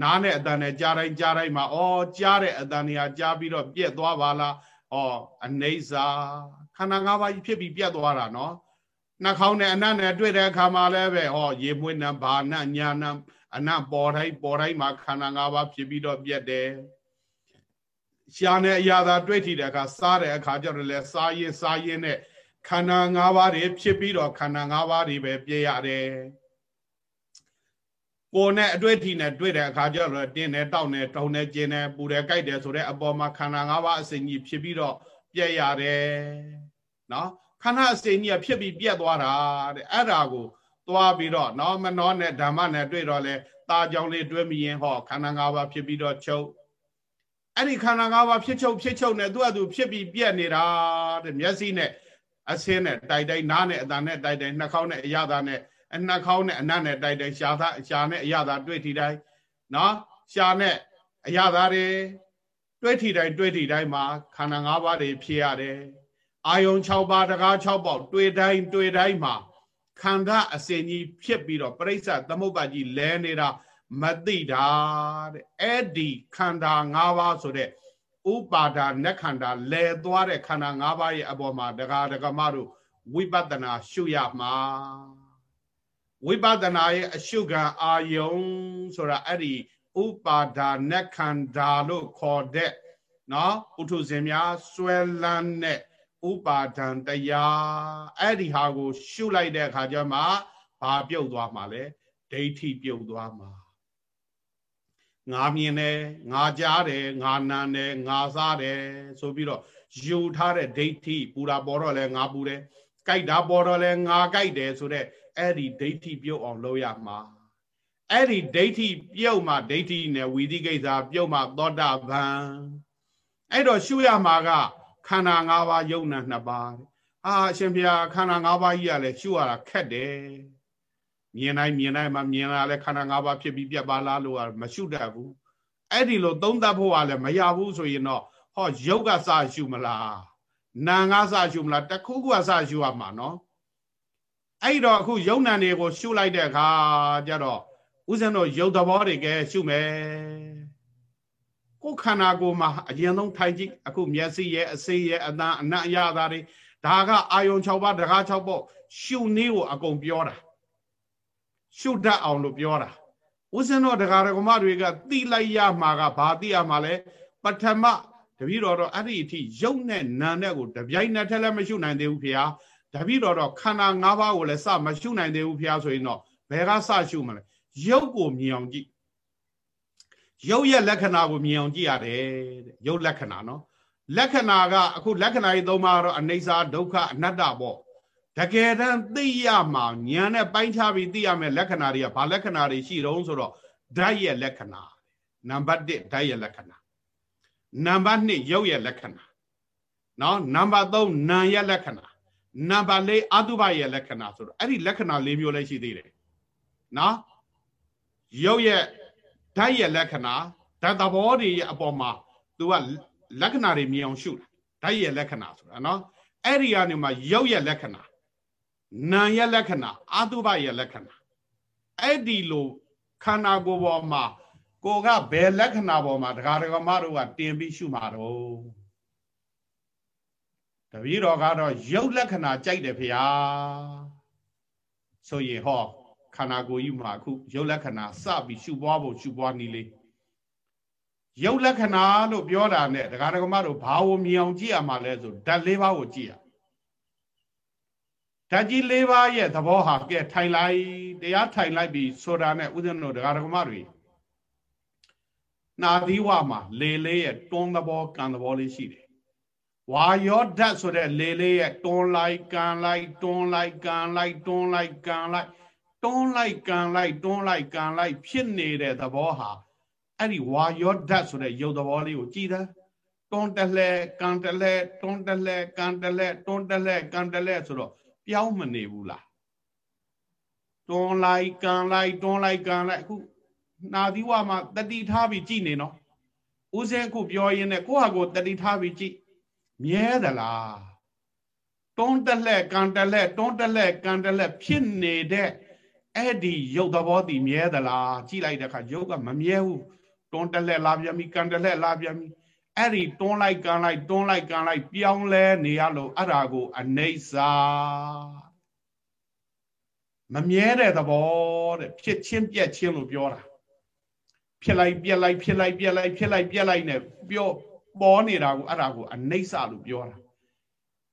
နားနဲ့အတန်နဲ့ကြားတိုင်းကြားတိုင်းမှာဩကြားတဲ့အတန်တွေဟာကြားပြီးတော့ပြက်သွားပါလားဩအနေစာခန္ဓာ၅ပါးကြီးဖြစ်ပြီးပြက်သွားတာနော်နှာခေါင်းနဲ့အနတ်နဲ့တွေ့တဲ့အခါမှာလည်းပဲဟောရေမွေးနံဘာနံညာနံအနတ်ပေါ်တိုင်းပေါ်တိုင်းမှာခန္ဓာ၅ပါးဖြစ်ပြီးတော့ပြက်တယ်ရှားနဲ့အရာသာတွေ့ထီတဲ့အခါစားတဲ့အခါကျတော့လဲစားရင်စားရင်နဲ့ ခန္ဓာ၅ပါးတွေဖြစ်ပြီးတော့ခန္ဓာ၅ပါးတွေပဲပြည့်ရတယ်ကိုယ်နဲ့အတွေ့အထိနဲ့တွေ့တဲ့အခါကျတော့တင်းနဲ့တောက်နဲ့တုံနဲ့ကျင်းနဲ့ပူတယ်ကြိုက်တယ်ဆိုတဲ့အပေါ်မှာခန္ဓာ၅ပါးအစဉ်ကြီးဖြစ်ပြီးတော့ပြည့်ရတယ်နော်ခန္ဓာအစဉ်ကြီးဖြစ်ပြီးပြည့်သွားတာတဲ့အဲ့ဒါကိုသွားပြီးတော့နော်မနောနဲ့ဓမ္မနဲ့တွေ့တော့လဲตาကြောင့်လေးတွဲမိရင်ဟောခန္ဓာ၅ပါးဖြစ်ပြီးတော့ချုပ်အဲ့ဒီခန္ဓာ၅ပါးဖြစ်ချုပ်ဖြစ်ချုပ်နဲ့သူ့အတူဖြစ်ပြီးပြက်နေတာတဲ့မျက်စိနဲ့ အဆင်းနဲ့တိုက်တိုက်နားနဲ့အတန်နဲ့တိုက်တိုက်နှာခေါင်းနဲ့အရသာနဲ့အနှာခေါင်းနဲ့အနတ်နဲ့တိုက်တိုက်ရှားသားရှားနဲ့အရသာတွေ့ထီတိုင်းနော်ရှားနဲ့အရသာတွေတွေ့ထီတိုင်းတွေ့ထီတိုင်းမှာခန္ဓာ၅ပါးတွေဖြစ်ရတယ်အာယုံ6ပါးတကား6ပေါက်တွေ့တိုင်းတွေ့တိုင်းမှာခန္ဓာအစဉ်ကြီးဖြစ်ပြီးတော့ပြိဿသမုပ္ပါကြီးလဲနေတာမသိတာတဲ့အဲ့ဒီခန္ဓာ၅ပါးဆိုတဲ့ ဥပါဒာနခန္ဓာလဲသွားတဲ့ခန္ဓာ၅ပါးရဲ့အပေါ်မှာဒကာဒကမတို့ဝိပဿနာရှုရမှာဝိပဿနာရဲ့အရှုခံအာယုံဆိုတာအဲ့ဒီဥပါဒာနခန္ဓာလို့ခေါ်တဲ့နော်ပုထုဇဉ်များဆွဲလန်းတဲ့ဥပါဒံတရားအဲ့ဒီဟာကို ရှုလိုက်တဲ့အခါကျမှဘာပြုတ်သွားမှာလဲဒိဋ္ဌိပြုတ်သွားမှာ ငါမြင်တယ်ငါကြားတယ်ငါနာတယ်ငါစားတယ်ဆိုပြီးတော့ယူထားတဲ့ဒိဋ္ဌိပူတာပေါ်တော့လဲငါပူတယ်ကြိုက်တာပေါ်တော့လဲငါကြိုက်တယ်ဆိုတဲ့အဲ့ဒီဒိဋ္ဌိပြုတ်အောင်လုပ်ရမှာအဲ့ဒီဒိဋ္ဌိပြုတ်မှဒိဋ္ဌိနဲ့ဝီသိကိစ္စပြုတ်မှသောတာပန်အဲ့တော့ရှုရမှာကခန္ဓာ၅ပါးယုံနာနှစ်ပါးအာအရှင်ဘုရားခန္ဓာ၅ပါးကြီးကလည်းရှုရတာခက်တယ် မြင်တိုင်းမြင်တိုင်းမှာမြင်လာလဲခန္ဓာ၅ပါးဖြစ်ပြီးပြတ်ပါလားလို့ကမရှုတတ်ဘူးအဲ့ဒီလိုသုံးသပ်ဖို့ကလည်းမရဘူးဆိုရင်တော့ဟောယုတ်ကစရှုမလားနာငါစရှုမလားတခုခုကစရှုရမှာနော်အဲ့တော့အခုယုံနာတွေကိုရှုလိုက်တဲ့အခါကျတော့ဥစဉ်တော့ယုတ်သဘောတွေကရှုမယ်ကိုယ်ခန္ဓာကိုယ်မှာအရင်ဆုံးထိုင်ကြည့်အခုမျက်စိရဲ့အစိရဲ့အသံအနံ့အရသာတွေဒါကအာယုံ6ပါးတကား6ပေါ့ရှုနည်းကိုအကုန်ပြောတာ ရှုတတ်အောင်လို့ပြောတာဥစဉ်တော့ဒကာဒကမတွေကသိလိုက်ရမှာကဘာသိရမှာလဲပထမတပည့်တော်တော့အဲ့ဒီအထိယုံနဲ့နာနဲ့ကိုတပြိုင်နက်တည်းလည်းမရှုနိုင်သေးဘူးဖေဟာတပည့်တော်တော့ခန္ဓာ၅ပါးကိုလည်းစမရှုနိုင်သေးဘူးဖေဟာဆိုရင်တော့ဘယ်ကစရှုမလဲယုတ်ကိုမြင်အောင်ကြည့်ရုပ်ရဲ့လက္ခဏာကိုမြင်အောင်ကြည့်ရတယ်တဲ့ရုပ်လက္ခဏာနော်လက္ခဏာကအခုလက္ခဏာကြီးသုံးပါတော့အနိစ္စဒုက္ခအနတ္တပေါ့ တကယ်တမ်းသိရမှာဉာဏ်နဲ့ပိုင်းခြားပြီးသိရမယ်လက္ခဏာတွေကဘာလက္ခဏာတွေရှိတုံးဆိုတော့ဓာတ်ရဲ့လက္ခဏာနံပါတ်1ဓာတ်ရဲ့လက္ခဏာနံပါတ်2ရုပ်ရဲ့လက္ခဏာနော်နံပါတ်3နာမ်ရဲ့လက္ခဏာနံပါတ်4အတုပရဲ့လက္ခဏာဆိုတော့အဲ့ဒီလက္ခဏာ၄မျိုးလည်းရှိသေးတယ်နော်ရုပ်ရဲ့ဓာတ်ရဲ့လက္ခဏာဓာတ်သဘောတွေရဲ့အပေါ်မှာ तू ကလက္ခဏာတွေမြင်အောင်ရှုတာဓာတ်ရဲ့လက္ခဏာဆိုတာနော်အဲ့ဒီကနေမှရုပ်ရဲ့လက္ခဏာ နာရဲ့လက္ခဏာအာတုဘရဲ့လက္ခဏာအဲ့ဒီလိုခန္ဓာကိုယ်ပေါ်မှာကိုကဘယ်လက္ခဏာပေါ်မှာဒကာဒကမတို့ကတင်ပြီးရှုမှာတော့တပည့်တော်ကတော့ရုပ်လက္ခဏာကြိုက်တယ်ဖေဟာဆိုရင်ဟောခန္ဓာကိုယ်ကြီးမှာအခုရုပ်လက္ခဏာစပြီးရှုပွားဖို့ရှုပွားနည်းလေးရုပ်လက္ခဏာလို့ပြောတာနဲ့ဒကာဒကမတို့ဘာဝမြင်အောင်ကြည့်ရမှာလဲဆိုဓာတ်၄ပါးကိုကြည့်ရ ဓာတ်ကြီး၄ပါးရဲ့သဘောဟာကဲထိုင်လိုက်တရားထိုင်လိုက်ပြီးဆိုတာနဲ့ဥဒ္ဒနတို့ဒကာဒကမတွေနာသီဝမှာလေလေးရဲ့တွန်းသဘောကံသဘောလေးရှိတယ်ဝါယောဓာတ်ဆိုတဲ့လေလေးရဲ့တွန်းလိုက်ကန်လိုက်တွန်းလိုက်ကန်လိုက်တွန်းလိုက်ကန်လိုက်တွန်းလိုက်ကန်လိုက်တွန်းလိုက်ကန်လိုက်ဖြစ်နေတဲ့သဘောဟာအဲ့ဒီဝါယောဓာတ်ဆိုတဲ့ရုပ်သဘောလေးကိုကြည်တယ်တွန်းတလဲကန်တလဲတွန်းတလဲကန်တလဲတွန်းတလဲကန်တလဲဆိုတော့ ပြောင်းမနေဘူးလားတွန်းလိုက်ကန်လိုက်တွန်းလိုက်ကန်လိုက်အခုနာသီဝမှာတတိထားပြီးကြည်နေနော်ဦးစင်းအခုပြောရင်းနဲ့ကိုယ့်ဟာကိုတတိထားပြီးကြည်မြဲသလားတွန်းတလှဲ့ကန်တလှဲ့တွန်းတလှဲ့ကန်တလှဲ့ဖြစ်နေတဲ့အဲ့ဒီရုပ်သဘောတည်မြဲသလားကြည့်လိုက်တဲ့အခါရုပ်ကမမြဲဘူးတွန်းတလှဲ့လာပြန်ပြီကန်တလှဲ့လာပြန်ပြီ အဲ့ဒီတွန်းလိုက်ကန်လိုက်တွန်းလိုက်ကန်လိုက်ပြောင်းလဲနေရလို့အဲ့ဒါကိုအနေစာမမြဲတဲ့သဘောတဲ့ဖြစ်ချင်းပြက်ချင်းလို့ပြောတာဖြစ်လိုက်ပြက်လိုက်ဖြစ်လိုက်ပြက်လိုက်ဖြစ်လိုက်ပြက်လိုက်နဲ့ပြောပေါ်နေတာကိုအဲ့ဒါကိုအနိစ္စလို့ပြောတာ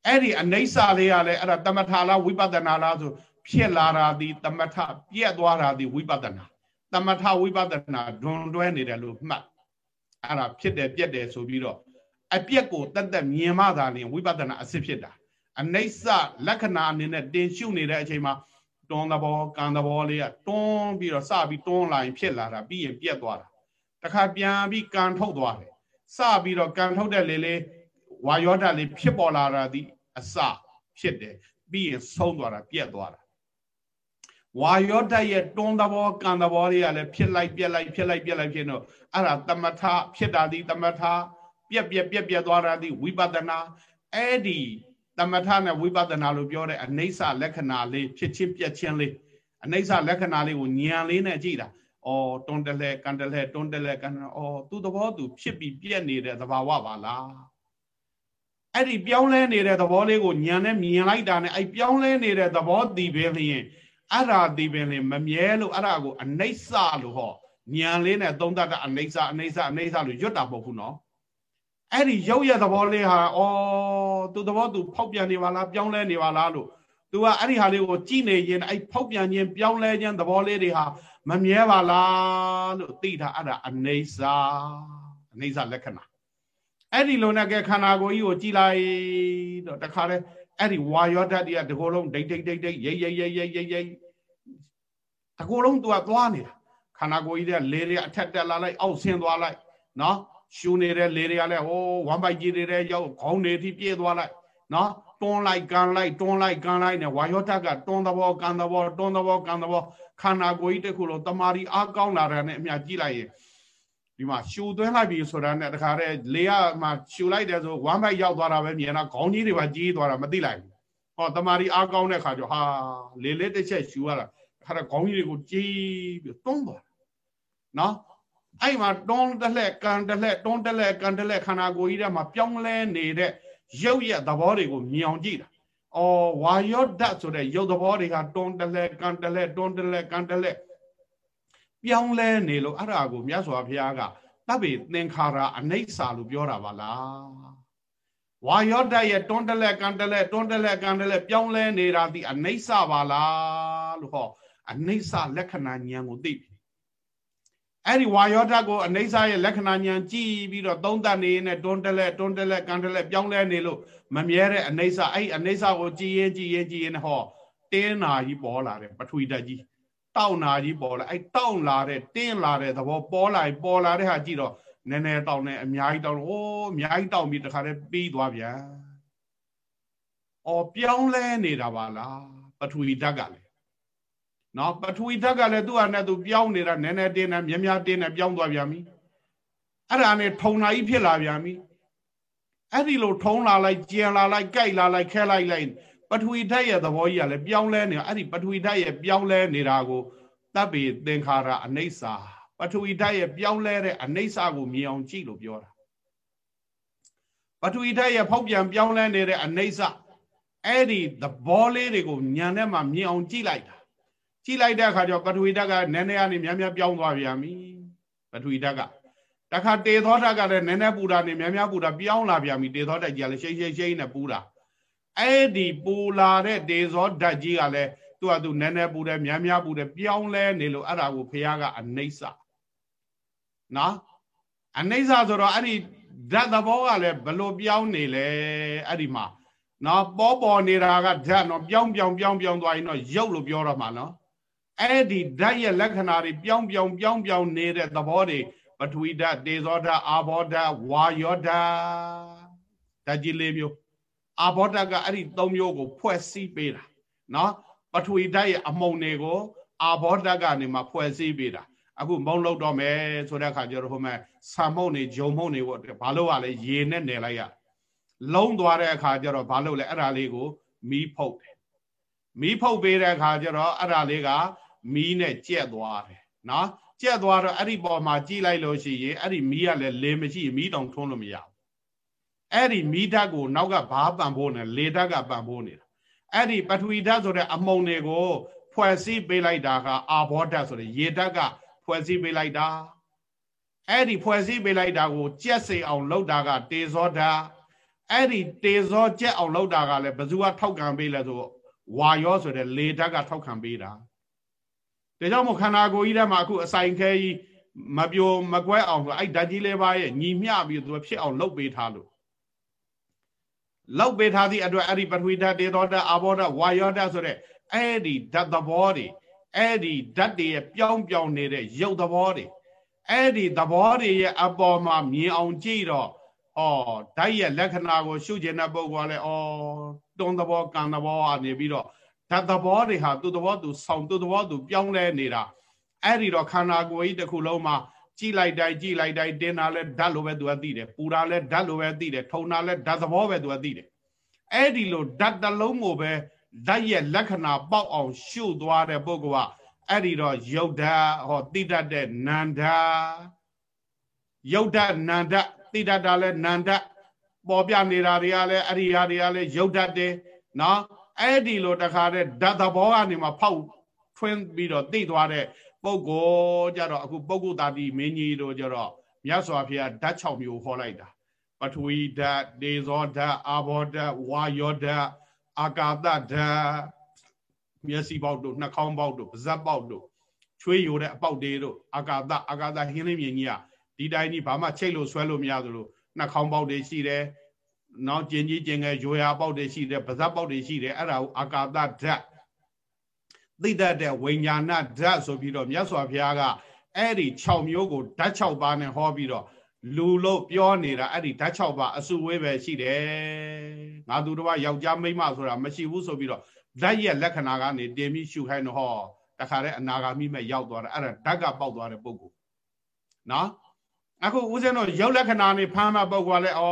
အဲ့ဒီအနိစ္စလေးကလည်းအဲ့ဒါတမထလားဝိပဿနာလားဆိုဖြစ်လာတာဒီတမထပြက်သွားတာဒီဝိပဿနာတမထဝိပဿနာဒွန်တွဲနေတယ်လို့မှတ် အဲ့ဒါဖြစ်တယ်ပြက်တယ်ဆိုပြီးတော့အပြက်ကိုတတ်တက်မြင်မှသာလျှင်ဝိပဿနာအစစ်ဖြစ်တာအနိစ္စလက္ခဏာအနေနဲ့တင်ရှုနေတဲ့အချိန်မှာတွန်းသဘောကံသဘောလေးကတွန်းပြီးတော့စပြီးတွန်းလာရင်ဖြစ်လာတာပြီးရင်ပြက်သွားတာတခါပြန်ပြီးကံထုတ်သွားတယ်စပြီးတော့ကံထုတ်တဲ့လေလေးဝါယောဓာတ်လေးဖြစ်ပေါ်လာတာဒီအစဖြစ်တယ်ပြီးရင်ဆုံးသွားတာပြက်သွားတာ ဝါယောဓာတ်ရဲ့တွန်းသဘောကံသဘောတွေကလည်းဖြစ်လိုက်ပြက်လိုက်ဖြစ်လိုက်ပြက်လိုက်ဖြစ်တော့အဲ့ဒါတမထဖြစ်တာဒီတမထပြက်ပြက်ပြက်ပြက်သွားတာဒီဝိပဿနာအဲ့ဒီတမထနဲ့ဝိပဿနာလို့ပြောတဲ့အနိစ္စလက္ခဏာလေးဖြစ်ချင်းပြက်ချင်းလေးအနိစ္စလက္ခဏာလေးကိုဉာဏ်လေးနဲ့ကြည့်တာအော်တွန်းတလဲကန်တလဲတွန်းတလဲကန်အော်သူ့သဘောသူဖြစ်ပြီးပြက်နေတဲ့သဘာဝပါလားအဲ့ဒီပြောင်းလဲနေတဲ့သဘောလေးကိုညံနဲ့မြင်လိုက်တာနဲ့အဲ့ပြောင်းလဲနေတဲ့သဘောတည်ပင်လျင် အဲ့ဒါတည်ပင်လျင်မမြဲလို့အဲ့ဒါကိုအနိစ္စလို့ဟောညံလေးနဲ့သုံးတတ်တာအနိစ္စအနိစ္စအနိစ္စလို့ရွတ်တာမဟုတ်ဘူးနော်အဲ့ဒီရုပ်ရဲ့သဘောလေးဟာအော်သူသဘောသူဖောက်ပြန်နေပါလားပြောင်းလဲနေပါလားလို့သူကအဲ့ဒီဟာလေးကိုကြည်နေရင်အဲ့ဖောက်ပြန်ခြင်းပြောင်းလဲခြင်းသဘောလေးတွေဟာမမြဲပါလားလို့သိတာအဲ့ဒါအနေစာအနေစာလက္ခဏာအဲ့ဒီလိုနဲ့ကဲခန္ဓာကိုယ်ကြီးကိုကြည်လိုက်တော့တခါလဲ အဲ့ဒီဝါယောဓာတ်တွေကတကောလုံးဒိတ်ဒိတ်ဒိတ်ဒိတ်ရိတ်ရိတ်ရိတ်ရိတ်ရိတ်ရိတ်တကောလုံးသူကသွားနေတာခန္ဓာကိုယ်ကြီးတွေကလေတွေအထက်တက်လာလိုက်အောက်ဆင်းသွားလိုက်နော်ရှူနေတဲ့လေတွေကလည်းဟိုဝမ်ပိုက်ကြီးတွေတဲ့ရောက်ခေါင်းတွေထိပြေးသွားလိုက်နော်တွန်းလိုက်ကန်လိုက်တွန်းလိုက်ကန်လိုက်နဲ့ဝါယောဓာတ်ကတွန်းသဘောကန်သဘောတွန်းသဘောကန်သဘောခန္ဓာကိုယ်ကြီးတစ်ခုလုံးတမာရီအားကောင်းလာတာနဲ့အမြကြည့်လိုက်ရင် ဒီမှာရှူသွင်းလိုက်ပြီဆိုတာနဲ့တခါတည်းလေကမှရှူလိုက်တယ်ဆိုဝမ်းဘိုက်ရောက်သွားတာပဲမြင်တာခေါင်းကြီးတွေပါကြီးသွားတာမသိလိုက်ဘူးဟောတမာရီအားကောင်းတဲ့ခါကျဟာလေလေးတစ်ချက်ရှူရတာခါတည်းခေါင်းကြီးတွေကိုကြီးပြီးတွန်းသွားနော်အဲ့မှာတွန်းတလှက်ကန်တလှက်တွန်းတလှက်ကန်တလှက်ခန္ဓာကိုယ်ကြီးထဲမှာပြောင်းလဲနေတဲ့ရုပ်ရဲ့သဘောတွေကိုမြင်အောင်ကြည့်တာ။အော်ဝါယောဓာတ်ဆိုတဲ့ရုပ်သဘောတွေကတွန်းတလဲကန်တလဲတွန်းတလဲကန်တလဲ ပြောင်းလဲနေလို့အဲ့ဒါကိုမြတ်စွာဘုရားကတပ်ပေသင်္ခါရအနိစ္စလို့ပြောတာပါလား။ဝါယောဓာတ်ရဲ့တွန်းတလဲကန်တလဲတွန်းတလဲကန်တလဲပြောင်းလဲနေတာဒီအနိစ္စပါလားလို့ဟောအနိစ္စလက္ခဏာဉာဏ်ကိုသိပြီအဲ့ဒီဝါယောဓာတ်ကိုအနိစ္စရဲ့လက္ခဏာဉာဏ်ကြည့်ပြီးတော့သုံးသပ်နေနဲ့တွန်းတလဲတွန်းတလဲကန်တလဲပြောင်းလဲနေလို့မမြဲတဲ့အနိစ္စအဲ့အနိစ္စကိုကြည်ရင်ကြည်ရင်ကြည်ရင်ဟောတင်းနာကြီးပေါ်လာတယ်ပထဝီဓာတ်ကြီး တောက်နာကြီးပေါ်လာအဲ့တောက်လာတဲ့တင်းလာတဲ့သဘောပေါ်လာပေါ်လာတဲ့ဟာကြည့်တော့နည်းနည်းတောက်နေအများကြီးတောက်အိုးအများကြီးတောက်ပြီးတခါတည်းပြီးသွားပြန်။အော်ပြောင်းလဲနေတာပါလားပထဝီဓာတ်ကလည်းနော်ပထဝီဓာတ်ကလည်းသူ့ဟာနဲ့သူပြောင်းနေတာနည်းနည်းတင်းနေမြများတင်းနေပြောင်းသွားပြန်ပြီအဲ့ဒါနဲ့ထုံနာကြီးဖြစ်လာပြန်ပြီအဲ့ဒီလိုထုံလာလိုက်ကျင်လာလိုက်ကြိုက်လာလိုက်ခဲလိုက်လိုက် ပထဝီဓာတ်ရဲ့သဘောကြီးကလည်းပြောင်းလဲနေအဲ့ဒီပထဝီဓာတ်ရဲ့ပြောင်းလဲနေတာကိုတပ်ပေသင်္ခါရအနိစ္စပထဝီဓာတ်ရဲ့ပြောင်းလဲတဲ့အနိစ္စကိုမြင်အောင်ကြည့်လို့ပြောတာပထဝီဓာတ်ရဲ့ဖောက်ပြန်ပြောင်းလဲနေတဲ့အနိစ္စအဲ့ဒီသဘောလေးတွေကိုညံထဲမှာမြင်အောင်ကြည့်လိုက်တာကြည့်လိုက်တဲ့အခါကျတော့ပထဝီဓာတ်ကနည်းနည်းကနေများများပြောင်းသွားပြန်ပြီပထဝီဓာတ်ကတခါတေသောဓာတ်ကလည်းနည်းနည်းပူတာနေများများပူတာပြောင်းလာပြန်ပြီတေသောဓာတ်ကြီးကလည်းရှိတ်ရှိတ်ရှိတ်နဲ့ပူတာ အဲ့ဒီပူလာတဲ့တေသောဓာတ်ကြီးကလည်းသူ့ဟာသူနည်းနည်းပူတယ်များများပူတယ်ပြောင်းလဲနေလို့အဲ့ဒါကိုဖះကအနိစ္စနော်အနိစ္စဆိုတော့အဲ့ဒီဓာတ်သဘောကလည်းဘလို့ပြောင်းနေလဲအဲ့ဒီမှာနော်ပေါ်ပေါ်နေတာကဓာတ်နော်ပြောင်းပြောင်းပြောင်းပြောင်းသွားရင်တော့ရုပ်လို့ပြောတော့မှာနော်အဲ့ဒီဓာတ်ရဲ့လက္ခဏာတွေပြောင်းပြောင်းပြောင်းပြောင်းနေတဲ့သဘောတွေပထဝီဓာတ်တေဇောဓာတ်အာဘောဓာတ်ဝါယောဓာတ်ဓာတ်ကြီးလေးမျိုး အာဘောဓာတ်ကအဲ့ဒီ၃မျိုးကို ဖွဲ့စည်းပေးတာနော်ပထဝီဓာတ်ရဲ့အမှုန်တွေကိုအာဘောဓာတ်ကနေမှဖွဲ့စည်းပေးတာအခုမုံလောက်တော့မယ်ဆိုတဲ့အခါကျတော့ဟိုမဲ့ဆာမုံနေဂျုံမုံနေပေါ့ဘာလို့ ਆ လဲရေနဲ့နယ်လိုက်ရလုံးသွားတဲ့အခါကျတော့ဘာလို့လဲအဲ့ဒါလေးကိုမီးဖုတ်တယ်မီးဖုတ်ပေးတဲ့အခါကျတော့အဲ့ဒါလေးကမီးနဲ့ကြက်သွားတယ်နော်ကြက်သွားတော့အဲ့ဒီပေါ်မှာကြည့်လိုက်လို့ရှိရင်အဲ့ဒီမီးကလည်းလေမရှိမီးတောင်ထွန်းလို့မရဘူး အဲ့ဒီမီးဓာတ်ကိုနောက်ကဘာပံဖို့နေလေဓာတ်ကပံဖို့နေတာအဲ့ဒီပထဝီဓာတ်ဆိုတဲ့အမုံတွေကိုဖွဲ့စည်းပေးလိုက်တာကအာဘောဓာတ်ဆိုတဲ့ရေဓာတ်ကဖွဲ့စည်းပေးလိုက်တာအဲ့ဒီဖွဲ့စည်းပေးလိုက်တာကိုကြက်စိအောင်လုပ်တာက တေဇောဓာတ်အဲ့ဒီတေဇောကြက်အောင်လုပ်တာကလည်းဘယ်သူကထောက်ခံပေးလဲဆိုဝါယောဆိုတဲ့လေဓာတ်ကထောက်ခံပေးတာဒါကြောင့်မို့ခန္ဓာကိုယ်ကြီးထဲမှာအခုအဆိုင်ခဲကြီးမပြိုမကွဲအောင်ဆိုအဲ့ဓာတ်ကြီးလေးပါးရဲ့ညီမျှပြီးသူဖြစ်အောင်လုပ်ပေးထားလို့ လောက်ပေးထားသည့်အတွက်အဲ့ဒီပထဝီဓာတ်တေသောဓာတ်အာဘောဓာတ်ဝါယောဓာတ်ဆိုတဲ့အဲ့ဒီဓာတ်သဘောတွေအဲ့ဒီဓာတ်တွေရဲ့ပြောင်းပြောင်းနေတဲ့ရုပ်သဘောတွေအဲ့ဒီသဘောတွေရဲ့အပေါ်မှာမြင်အောင်ကြည့်တော့ဩဓာတ်ရဲ့လက္ခဏာကိုရှုကျင်တဲ့ပုဂ္ဂိုလ်ကလည်းဩတွန်းသဘောကံသဘောအနေပြီးတော့ဓာတ်သဘောတွေဟာသူ့သဘောသူဆောင်သူ့သဘောသူပြောင်းလဲနေတာအဲ့ဒီတော့ခန္ဓာကိုယ်ကြီးတစ်ခုလုံးမှာ ကြည့်လိုက်တိုင်းကြည့်လိုက်တိုင်းတင်းတာလဲဓာတ်လိုပဲသူကသိတယ်ပူတာလဲဓာတ်လိုပဲသိတယ်ထုံတာလဲဓာတ်သဘောပဲသူကသိတယ်အဲ့ဒီလိုဓာတ်တစ်လုံးကိုပဲဓာတ်ရဲ့လက္ခဏာပေါက်အောင်ရှုသွားတဲ့ပုဂ္ဂိုလ်ကအဲ့ဒီတော့ယုတ်ဓာတ်ဟောတိတတ်တဲ့နန္ဒာယုတ်ဓာတ်နန္ဒတိတတ်တာလဲနန္ဒပေါ်ပြနေတာတွေကလည်းအရိယာတွေကလည်းယုတ်ဓာတ်တယ်နော်အဲ့ဒီလိုတခါတဲ့ဓာတ်သဘောကနေမှဖောက်ထွင်းပြီးတော့သိသွားတဲ့ ပုဂ္ဂိုလ်ကြတော့အခုပုဂ္ဂိုလ်တာတိမင်းကြီးတို့ကြတော့မြတ်စွာဘုရားဓာတ်6မျိုးဟောလိုက်တာပထဝီဓာတ်ဒေဇောဓာတ်အာဘောဓာတ်ဝါယောဓာတ်အာကာသဓာတ်မျက်စိပေါက်တို့နှာခေါင်းပေါက်တို့ပါးစပ်ပေါက်တို့ချွေးယိုတဲ့အပေါက်တွေတို့အာကာသအာကာသဟင်းလင်းမြင်ကြီးကဒီတိုင်းကြီးဘာမှချိတ်လို့ဆွဲလို့မရသလိုနှာခေါင်းပေါက်တွေရှိတယ်နောက်ကျင်ကြီးကျင်ငယ်ရွေရာပေါက်တွေရှိတယ်ပါးစပ်ပေါက်တွေရှိတယ်အဲ့ဒါကိုအာကာသဓာတ် သိတတ်တဲ့ဝိညာဏဓာတ်ဆိုပြီးတော့မြတ်စွာဘုရားကအဲ့ဒီ6မျိုးကိုဓာတ်6ပါးနဲ့ဟောပြီးတော့လူလို့ပြောနေတာအဲ့ဒီဓာတ်6ပါးအစုဝေးပဲရှိတယ်ငါသူတော်ယောက်ျားမိန်းမဆိုတာမရှိဘူးဆိုပြီးတော့ဓာတ်ရဲ့လက္ခဏာကနေတင်ပြီးရှုခိုင်းတော့ဟောတခါတည်းအနာဂါမိမဲ့ရောက်သွားတယ်အဲ့ဒါဓာတ်ကပေါက်သွားတဲ့ပုံကိုနော်အခုဦးဇင်းတို့ရုပ်လက္ခဏာနေဖမ်းမှပုဂ္ဂိုလ်ကလည်းဩ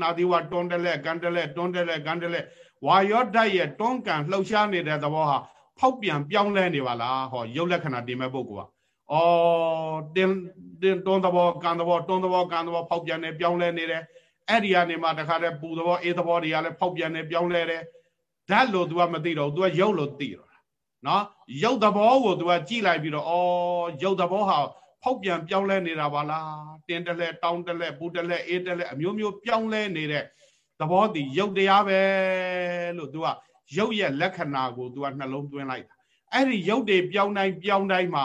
နာသီဝတွန်းတယ်လက်ကန်တယ်လက်တွန်းတယ်လက်ကန်တယ်လက်ဝါယောဓာတ်ရဲ့တွန်းကန်လှုပ်ရှားနေတဲ့သဘောဟာ ဖောက်ပြန်ပြောင်းလဲနေပါလားဟောရုပ်လက္ခဏာတင်မဲ့ပုဂ္ဂိုလ်ကဩတင်တင်တွန်းသဘောကန်သဘောတွန်းသဘောကန်သဘောဖောက်ပြန်နေပြောင်းလဲနေတယ်အဲ့ဒီကနေမှတခါတည်းပူသဘောအေးသဘောတွေကလည်းဖောက်ပြန်နေပြောင်းလဲတယ်ဓာတ်လို့ तू ကမသိတော့ तू ကရုပ်လို့သိတော့တာနော်ရုပ်သဘောကို तू ကကြည့်လိုက်ပြီးတော့ဩရုပ်သဘောဟာဖောက်ပြန်ပြောင်းလဲနေတာပါလားတင်းတလဲတောင်းတလဲပူတလဲအေးတလဲအမျိုးမျိုးပြောင်းလဲနေတဲ့သဘောတည်ရုပ်တရားပဲလို့ तू က ရုပ်ရဲ့လက္ခဏာကို तू ကနှလုံးသွင်းလိုက်တာအဲ့ဒီရုပ်တွေပြောင်းတိုင်းပြောင်းတိုင်းမှာ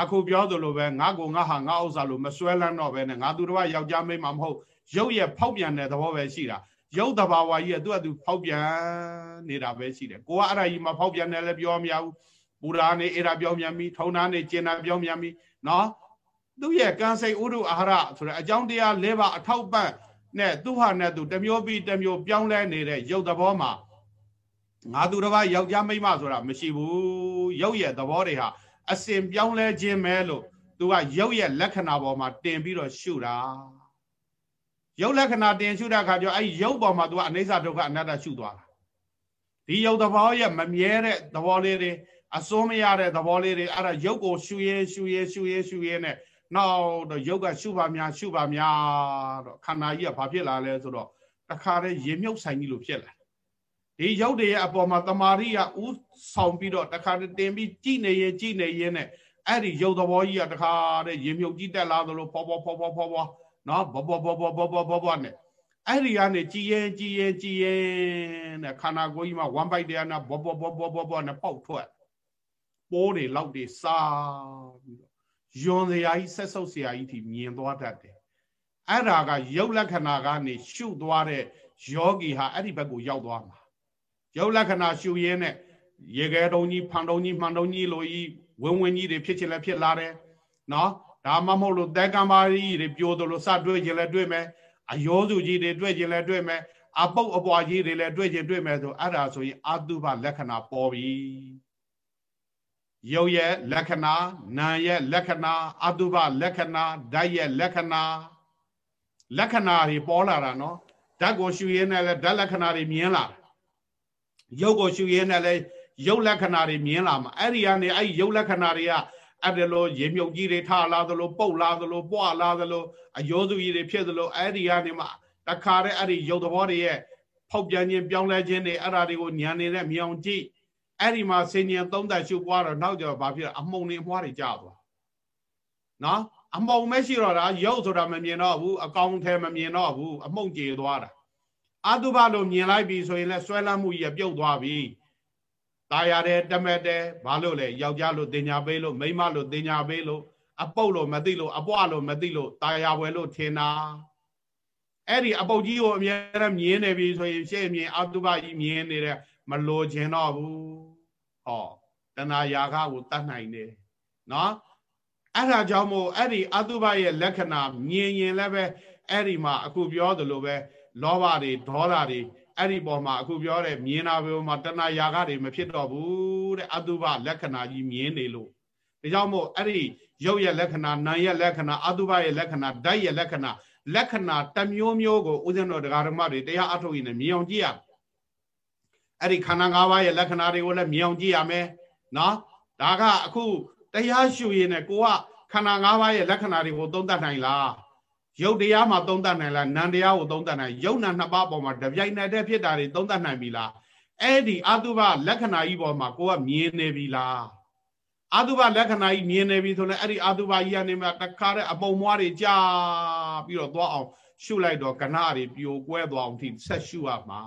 အခုပြောသလိုပဲငါကိုငါဟာငါဥစ္စာလို့မစွဲလန်းတော့ပဲနဲ့ငါသူတော်ယောက်ျားမိန်းမမဟုတ်ရုပ်ရဲ့ဖောက်ပြန်တဲ့သဘောပဲရှိတာရုပ်တဘာဝကြီးကသူ့အတူဖောက်ပြန်နေတာပဲရှိတယ်ကိုကအဲ့ဒါကြီးမှာဖောက်ပြန်တယ်လည်းပြောမရဘူးပူရာနေအဲ့ဒါပြောမြန်ပြီထုံနာနေကျင်တာပြောမြန်ပြီနော်သူ့ရဲ့ကံစိတ်ဥဒုအာဟာရဆိုတဲ့အကြောင်းတရား၄ပါးအထောက်ပံ့နဲ့သူ့ဟာနဲ့သူတမျိုးပြီးတမျိုးပြောင်းလဲနေတဲ့ရုပ်သဘောမှာ ငါသူတစ်ပါးယောက်ျားမိန်းမဆိုတာမရှိဘူးရုပ်ရဲ့သဘောတွေဟာအစဉ်ပြောင်းလဲခြင်းပဲလို့သူကရုပ်ရဲ့လက္ခဏာပေါ်မှာတင်ပြီးတော့ရှုတာရုပ်လက္ခဏာတင်ရှုတဲ့အခါကျတော့အဲ့ရုပ်ပေါ်မှာသူကအနိစ္စဒုက္ခအနတ္တရှုသွားတာဒီရုပ်သဘောရဲ့မမြဲတဲ့သဘောလေးတွေအစိုးမရတဲ့သဘောလေးတွေအဲ့ဒါရုပ်ကိုရှုရဲရှုရဲရှုရဲရှုရဲနဲ့နောက်တော့ရုပ်ကရှုပါများရှုပါများတော့ခန္ဓာကြီးကဘာဖြစ်လာလဲဆိုတော့တခါတည်းရေမြုပ်ဆိုင်ကြီးလို့ဖြစ်လာ ဒီရုပ်တွေရဲ့အပေါ်မှာတမာရိယဥဆောင်ပြီးတော့တခါတည်းတင်ပြီးကြည်နေရင်ကြည်နေရင်နဲ့အဲ့ဒီရုပ်သဘောကြီးကတခါတည်းရေမြုပ်ကြီးတက်လာသလိုဖောဖောဖောဖောဖောဖောနော်ဘောဘောဘောဘောဘောဘောဘောဘောနဲ့အဲ့ဒီကနေကြည်ရင်ကြည်ရင်ကြည်ရင်နဲ့ခန္ဓာကိုယ်ကြီးမှာဝမ်ပိုက်တရားနာဘောဘောဘောဘောဘောဘောနဲ့ပေါက်ထွက်ပိုးတွေလောက်တွေစားပြီးတော့ယွန်စရာကြီးဆက်ဆုပ်စရာကြီးထိမြင်သွားတတ်တယ်အဲ့ဒါကရုပ်လက္ခဏာကနေရှုသွားတဲ့ယောဂီဟာအဲ့ဒီဘက်ကိုရောက်သွားမှာ ရုပ်လက္ခဏာရှုရင်းနဲ့ရေခဲတုံကြီးဖန်တုံကြီးမှန်တုံကြီးလိုကြီးဝင်းဝင်းကြီးတွေဖြစ်ချင်လဲဖြစ်လာတယ်နော်ဒါမှမဟုတ်လို့တဲကံပါကြီးတွေပြိုတယ်လို့စတွေ့ချင်လဲတွေ့မယ်အယောစုကြီးတွေတွေ့ချင်လဲတွေ့မယ်အပုတ်အပွားကြီးတွေလည်းတွေ့ချင်တွေ့မယ်ဆိုအဲ့ဒါဆိုရင်အတုပလက္ခဏာပေါ်ပြီရုပ်ရဲ့လက္ခဏာနာမ်ရဲ့လက္ခဏာအတုပလက္ခဏာဓာတ်ရဲ့လက္ခဏာလက္ခဏာတွေပေါ်လာတာနော်ဓာတ်ကိုရှုရင်းနဲ့လည်းဓာတ်လက္ခဏာတွေမြင်လာ ရုပ်ကိုရှုရင်းနဲ့လည်းရုပ်လက္ခဏာတွေမြင်လာမှာအဲ့ဒီကနေအဲ့ဒီရုပ်လက္ခဏာတွေကအဲ့ဒါလိုရေမြုပ်ကြီးတွေထလာသလိုပုတ်လာသလိုပွားလာသလိုအယောစုကြီးတွေဖြစ်သလိုအဲ့ဒီကနေမှတခါတည်းအဲ့ဒီရုပ်သဘောတွေရဲ့ဖောက်ပြန်ခြင်းပြောင်းလဲခြင်းတွေအဲ့ဒါတွေကိုညံနေတဲ့မြောင်ကြည့်အဲ့ဒီမှာစင်ញံသုံးသက်ရှုပွားတော့နောက်ကျတော့ဘာဖြစ်လဲအမှုန်နေအမွှားတွေကြာသွားနော်အမုံမရှိတော့တာရုပ်ဆိုတာမမြင်တော့ဘူးအကောင်ထဲမမြင်တော့ဘူးအမှုန်ကြေသွားတာ အတုပလို့မြင်လိုက်ပြီဆိုရင်လည်းဆွဲလန်းမှုကြီးပြုတ်သွားပြီตายရတယ်တမက်တယ်ဘာလို့လဲယောက်ျားလို့တင်ညာပေးလို့မိန်းမလို့တင်ညာပေးလို့အပုတ်လို့မသိလို့အပွားလို့မသိလို့ตายရဝယ်လို့ထင်တာအဲ့ဒီအပုတ်ကြီးကိုအမြဲတမ်းမြင်နေပြီဆိုရင်ရှေ့မြင်အတုပကြီးမြင်နေတဲ့မလိုချင်တော့ဘူးဟောတဏှာယာခကိုတတ်နိုင်တယ်နော်အဲ့ဒါကြောင့်မို့အဲ့ဒီအတုပရဲ့လက္ခဏာမြင်ရင်လည်းပဲအဲ့ဒီမှာအခုပြောသလိုပဲ လောဘတွေဒေါသတွေအဲ့ဒီပေါ်မှာအခုပြောတဲ့မြင်တာပဲမှာတဏှာယာကတွေမဖြစ်တော့ဘူးတဲ့အတုပလက္ခဏာကြီးမြင်နေလို့ဒါကြောင့်မို့အဲ့ဒီရုပ်ရဲ့လက္ခဏာနာမ်ရဲ့လက္ခဏာအတုပရဲ့လက္ခဏာဓာတ်ရဲ့လက္ခဏာလက္ခဏာတမျိုးမျိုးကိုဦးဇင်းတော်တရားဓမ္မတွေတရားအထုတ်ရင်လည်းမြင်အောင်ကြည့်ရအဲ့ဒီခန္ဓာ၅ပါးရဲ့လက္ခဏာတွေကိုလည်းမြင်အောင်ကြည့်ရမယ်နော်ဒါကအခုတရားရှုရင်လည်းကိုကခန္ဓာ၅ပါးရဲ့လက္ခဏာတွေကိုသုံးသပ်နိုင်လား ရုပ်တရားမှာသုံးသပ်နိုင်လားနံတရားကိုသုံးသပ်နိုင်ရုပ်နာနှစ်ပါးပေါ်မှာတပြိုင်နက်တည်းဖြစ်တာတွေသုံးသပ်နိုင်ပြီလားအဲ့ဒီအတုပလက္ခဏာကြီးပေါ်မှာကိုကမြင်နေပြီလားအတုပလက္ခဏာကြီးမြင်နေပြီဆိုရင်အဲ့ဒီအတုပကြီးကနေမှတခါတဲ့အပုံမွားတွေကြာပြီးတော့သွားအောင် ရှုလိုက်တော့ကဏတွေပြိုကွဲသွားအောင်ထိဆက်ရှုရမှာ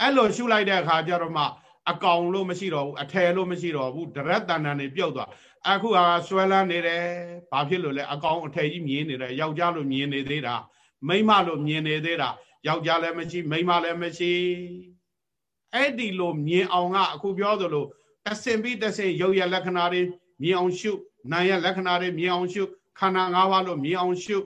အဲ့လိုရှုလိုက်တဲ့အခါကျတော့မှအကောင်လို့မရှိတော့ဘူးအထယ်လို့မရှိတော့ဘူးဒရက်တန်တန်တွေပြုတ်သွား အခုဟာဆွဲလန်းနေတယ်ဘာဖြစ်လို့လဲအကောင်အထယ်ကြီးမြင်နေတယ်ယောက်ျားလို့မြင်နေသေးတာမိန်းမလို့မြင်နေသေးတာယောက်ျားလည်းမရှိမိန်းမလည်းမရှိအဲ့ဒီလိုမြင်အောင်ကအခုပြောသလိုတဆင်ပြီးတဆင်ရုပ်ရလက္ခဏာတွေမြင်အောင်ရှုနာမ်ရလက္ခဏာတွေမြင်အောင်ရှုခန္ဓာ၅ပါးလို့မြင်အောင်ရှု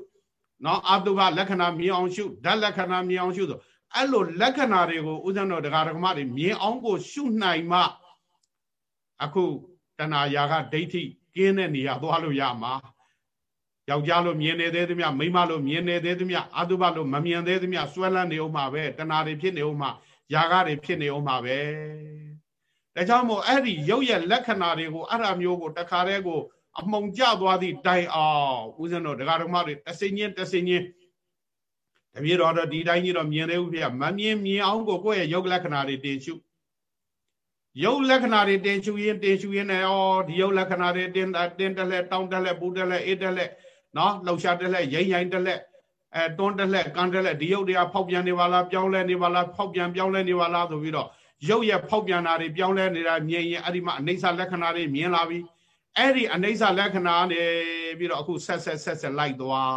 နော်အတုပလက္ခဏာမြင်အောင်ရှုဓာတ်လက္ခဏာမြင်အောင်ရှုဆိုအဲ့လိုလက္ခဏာတွေကိုဥစ္စံတော်တရားဓမ္မတွေမြင်အောင်ကိုရှုနိုင်မှအခု တဏှာရာကဒိဋ္ဌိကင်းတဲ့နေရာသွားလို့ရမှာယောက်ျားလို့မြင်နေသေးသမျှမိန်းမလို့မြင်နေသေးသမျှအတုပလို့မမြင်သေးသမျှစွဲလန်းနေအောင်မှာပဲတဏှာတွေဖြစ်နေအောင်မှာယာကတွေဖြစ်နေအောင်မှာပဲဒါကြောင့်မို့အဲ့ဒီရုပ်ရဲ့လက္ခဏာတွေကိုအဲ့ဒါမျိုးကိုတခါတည်းကိုအမှုံကျသွားသည့်တိုင်အောင်ဦးဇင်းတို့ဒကာဒကမတွေတစိမ့်ချင်းတစိမ့်ချင်းတပြေတော်တော့ဒီတိုင်းကြီးတော့မြင်သေးဘူးဖေမမြင်မြင်အောင်ကိုကိုယ့်ရဲ့ရုပ်လက္ခဏာတွေတင်ရှု ရုပ်လက္ခဏာတွေတင်ရှုရင်တင်ရှုရင်လည်းဩဒီရုပ်လက္ခဏာတွေတင်တင်တက်လက်တောင်းတက်လက်ပူတက်လက်အေးတက်လက်နော်လှောက်ရှားတက်လက်ရိမ့်ရိုင်းတက်လက်အဲတွန်းတက်လက်ကန်တက်လက်ဒီရုပ်တွေကဖောက်ပြန်နေပါလားပြောင်းလဲနေပါလားဖောက်ပြန်ပြောင်းလဲနေပါလားဆိုပြီးတော့ရုပ်ရဲ့ဖောက်ပြန်တာတွေပြောင်းလဲနေတာမြင်ရင်အဲ့ဒီမှာအနိစ္စလက္ခဏာတွေမြင်လာပြီအဲ့ဒီအနိစ္စလက္ခဏာနေပြီးတော့အခုဆက်ဆက်ဆက်ဆက်လိုက်သွား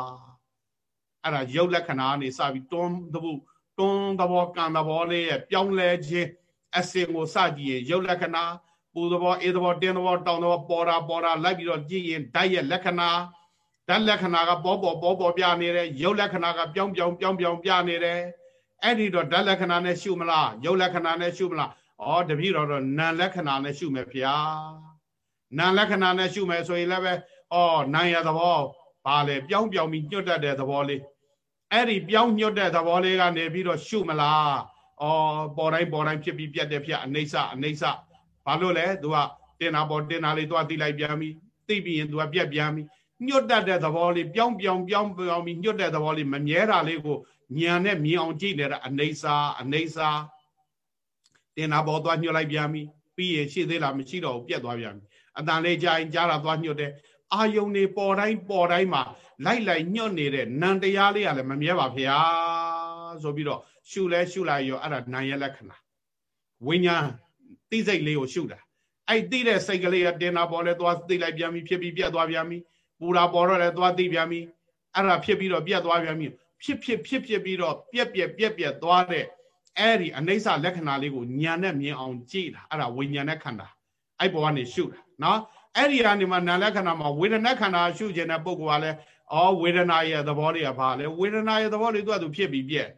အဲ့ဒါရုပ်လက္ခဏာနေစပြီးတွန်းသဘူးတွန်းသဘောကံသဘောလေးရဲ့ပြောင်းလဲခြင်း အစင်ကိုစကြည့်ရင်ရုပ်လက္ခဏာပူသဘောအေးသဘောတင်းသဘောတောင်သဘောပေါ်တာပေါ်တာလိုက်ပြီးတော့ကြည့်ရင်ဓာတ်ရဲ့လက္ခဏာဓာတ်လက္ခဏာကပေါ်ပေါ်ပေါ်ပေါ်ပြနေတယ်ရုပ်လက္ခဏာကပြောင်းပြောင်းပြောင်းပြောင်းပြနေတယ်အဲ့ဒီတော့ဓာတ်လက္ခဏာနဲ့ရှုမလားရုပ်လက္ခဏာနဲ့ရှုမလားဩတပည့်တော်တော့နာမ်လက္ခဏာနဲ့ရှုမယ်ဗျာနာမ်လက္ခဏာနဲ့ရှုမယ်ဆိုရင်လည်းပဲဩနာမ်ရသဘောဘာလဲပြောင်းပြောင်းပြီးညွတ်တတ်တဲ့သဘောလေးအဲ့ဒီပြောင်းညွတ်တဲ့သဘောလေးကနေပြီးတော့ရှုမလား ဩပေါ်တိုင်းပေါ်တိုင်းဖြစ်ပြီးပြတ်တယ်ဖြစ်အနေဆအနေဆဘာလို့လဲသူကတင်တာပေါ်တင်တာလေးသူကသိလိုက်ပြန်ပြီသိပြီးရင်သူကပြတ်ပြန်ပြီညွတ်တတ်တဲ့သဘောလေးပြောင်းပြောင်းပြောင်းပြောင်းပြီးညွတ်တဲ့သဘောလေးမမြဲတာလေးကိုညံနဲ့မြင်အောင်ကြည့်နေတာအနေစာအနေစာတင်တာပေါ်သွားညွတ်လိုက်ပြန်ပြီပြီးရင်ရှိသေးလားမရှိတော့ဘူးပြတ်သွားပြန်ပြီအတန်လေးကြာရင်ကြားတာသွားညွတ်တယ်အာယုန်နေပေါ်တိုင်းပေါ်တိုင်းမှာလိုက်လိုက်ညွတ်နေတဲ့နံတရားလေးကလည်းမမြဲပါဖေဟာဆိုပြီးတော့ ရှုလဲရှုလိုက်ရောအဲ့ဒါနာရဲ့လက္ခဏာဝိညာဉ်သိစိတ်လေးကိုရှုတာအဲ့သိတဲ့စိတ်ကလေးကတင်တာပေါ်လဲသွားသိလိုက်ပြန်ပြီဖြစ်ပြီးပြတ်သွားပြန်ပြီပူတာပေါ်တော့လဲသွားသိပြန်ပြီအဲ့ဒါဖြစ်ပြီးတော့ပြတ်သွားပြန်ပြီဖြစ်ဖြစ်ဖြစ်ဖြစ်ပြီးတော့ပြက်ပြက်ပြက်ပြက်သွားတဲ့အဲ့ဒီအနိစ္စလက္ခဏာလေးကိုညာနဲ့မြင်အောင်ကြည့်တာအဲ့ဒါဝိညာဉ်နဲ့ခန္ဓာအဲ့ဘောကနေရှုတာနော်အဲ့ဒီကနေမှနာလက္ခဏာမှာဝေဒနာခန္ဓာရှုခြင်းတဲ့ပုဂ္ဂိုလ်ကလည်းဩဝေဒနာရဲ့သဘောတွေကဘာလဲဝေဒနာရဲ့သဘောတွေသူကသူဖြစ်ပြီးပြက်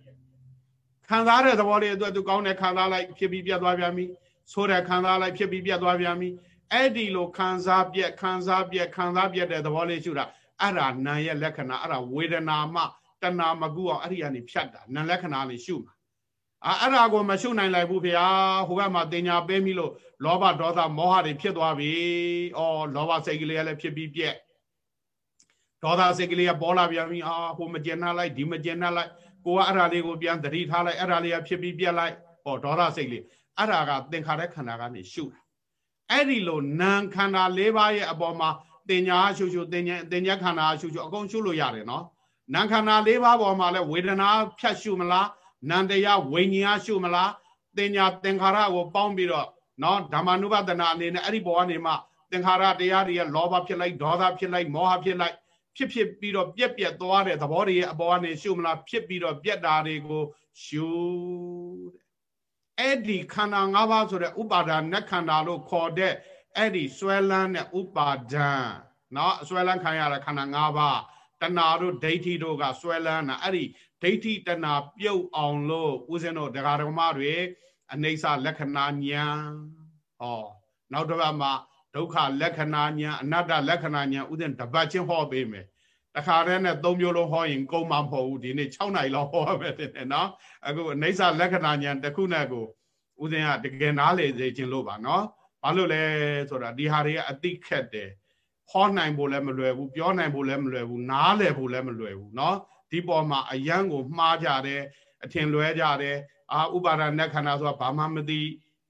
ခံစားတဲ့သဘောတွေသူကသူကောင်းတဲ့ခံစားလိုက်ဖြစ်ပြီးပြက်သွားပြန်ပြီဆိုတဲ့ခံစားလိုက်ဖြစ်ပြီးပြက်သွားပြန်ပြီအဲ့ဒီလိုခံစားပြက်ခံစားပြက်ခံစားပြက်တဲ့သဘောလေးရှုတာအဲ့ဒါနာရဲ့လက္ခဏာအဲ့ဒါဝေဒနာမှတဏမကုအောင်အဲ့ဒီကနေဖြတ်တာနာလက္ခဏာလေးရှုမှာအာအဲ့ဒါကိုမရှုနိုင်လိုက်ဘူးဖေဟာဟိုဘက်မှာတင်ညာပေးမိလို့လောဘဒေါသမောဟတွေဖြစ်သွားပြီ။အော်လောဘစိတ်ကလေးကလည်းဖြစ်ပြီးပြက်ဒေါသစိတ်ကလေးကပေါ်လာပြန်ပြီအာဟိုမကျင်နှလိုက်ဒီမကျင်နှလိုက် ကိုကအဲ့ဒါလေးကိုပြန်သတိထားလိုက်အဲ့ဒါလေးကဖြစ်ပြီးပြက်လိုက်ဟောဒေါသစိတ်လေးအဲ့ဒါကသင်္ခါရခန္ဓာကနေရှုတာအဲ့ဒီလိုနာမ်ခန္ဓာ၄ပါးရဲ့အပေါ်မှာတင်ညာရှုရှုတင်ညာတင်ညာခန္ဓာရှုရှုအကုန်ရှုလို့ရတယ်နော်နာမ်ခန္ဓာ၄ပါးပေါ်မှာလဲဝေဒနာဖြတ်ရှုမလားနန္တရားဝိညာဉ်ရှုမလားတင်ညာသင်္ခါရကိုပေါင်းပြီးတော့နော်ဓမ္မနုပဒနာအနေနဲ့အဲ့ဒီဘောကနေမှသင်္ခါရတရားတွေရဲ့လောဘဖြစ်လိုက်ဒေါသဖြစ်လိုက်မောဟဖြစ်လိုက် ဖြစ်ဖြစ်ပြီးတော့ပြက်ပြက်သွားတဲ့သဘောတွေရဲ့အပေါ်ကနေရှုမလားဖြစ်ပြီးတော့ပြက်တာတွေကိုရှုတဲ့အဲ့ဒီခန္ဓာ၅ပါးဆိုတဲ့ဥပါဒာနခန္ဓာလို့ခေါ်တဲ့အဲ့ဒီဆွဲလန်းတဲ့ဥပါဒံเนาะဆွဲလန်းခံရတဲ့ခန္ဓာ၅ပါးတဏှာတို့ဒိဋ္ဌိတို့ကဆွဲလန်းတာအဲ့ဒီဒိဋ္ဌိတဏှာပြုတ်အောင်လို့ဦးဇင်းတို့ဒကာဒကမတွေအနေဆလက္ခဏာညာဟောနောက်တစ်ပတ်မှာ ဒုက္ခလက္ခဏာညာအနတ္တလက္ခဏာညာဥစဉ်တပတ်ချင်းဟောပေးမယ်တခါတည်းနဲ့၃မျိုးလုံးဟောရင်ကုန်မှာမဟုတ်ဘူးဒီနေ့6နိုင်လောက်ဟောရမယ်တဲ့နော်အခုအနေဆလက္ခဏာညာတစ်ခုနဲ့ကိုဥစဉ်ကတကယ်နားလေစေခြင်းလို့ပါနော်ဘာလို့လဲဆိုတာဒီဟာတွေကအတိခက်တယ်ဟောနိုင်ဖို့လည်းမလွယ်ဘူးပြောနိုင်ဖို့လည်းမလွယ်ဘူးနားလည်ဖို့လည်းမလွယ်ဘူးเนาะဒီပေါ်မှာအယံကိုမှားကြတယ်အထင်လွဲကြတယ်အာဥပါဒณะခန္ဓာဆိုတာဘာမှမသိ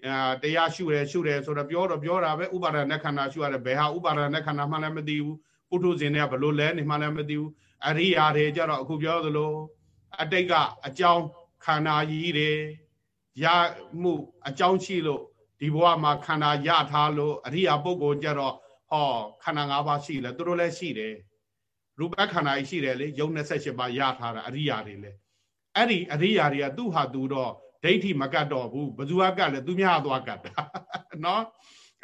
အာတရားရှုတယ်ရှုတယ်ဆိုတော့ပြောတော့ပြောတာပဲဥပါဒณะခန္ဓာရှုရတယ်ဘယ်ဟာဥပါဒณะခန္ဓာမှလည်းမသိဘူးပုထုဇဉ်တွေကဘလို့လဲနေမှလည်းမသိဘူးအရိယာတွေကြတော့အခုပြောသလိုအတိတ်ကအကြောင်းခန္ဓာကြီးတွေရမှုအကြောင်းရှိလို့ဒီဘဝမှာခန္ဓာရထားလို့အရိယာပုဂ္ဂိုလ်ကြတော့ဟောခန္ဓာ၅ပါးရှိလဲသူတို့လည်းရှိတယ်ရူပခန္ဓာကြီးရှိတယ်လေယုံ28ပါးရထားတာအရိယာတွေလည်းအဲ့ဒီအရိယာတွေကသူ့ဟာသူတော့ ဒိဋ္ဌိမကတ်တော့ဘူးဘသူကကတ်လဲသူများသွားကတ်တာနော်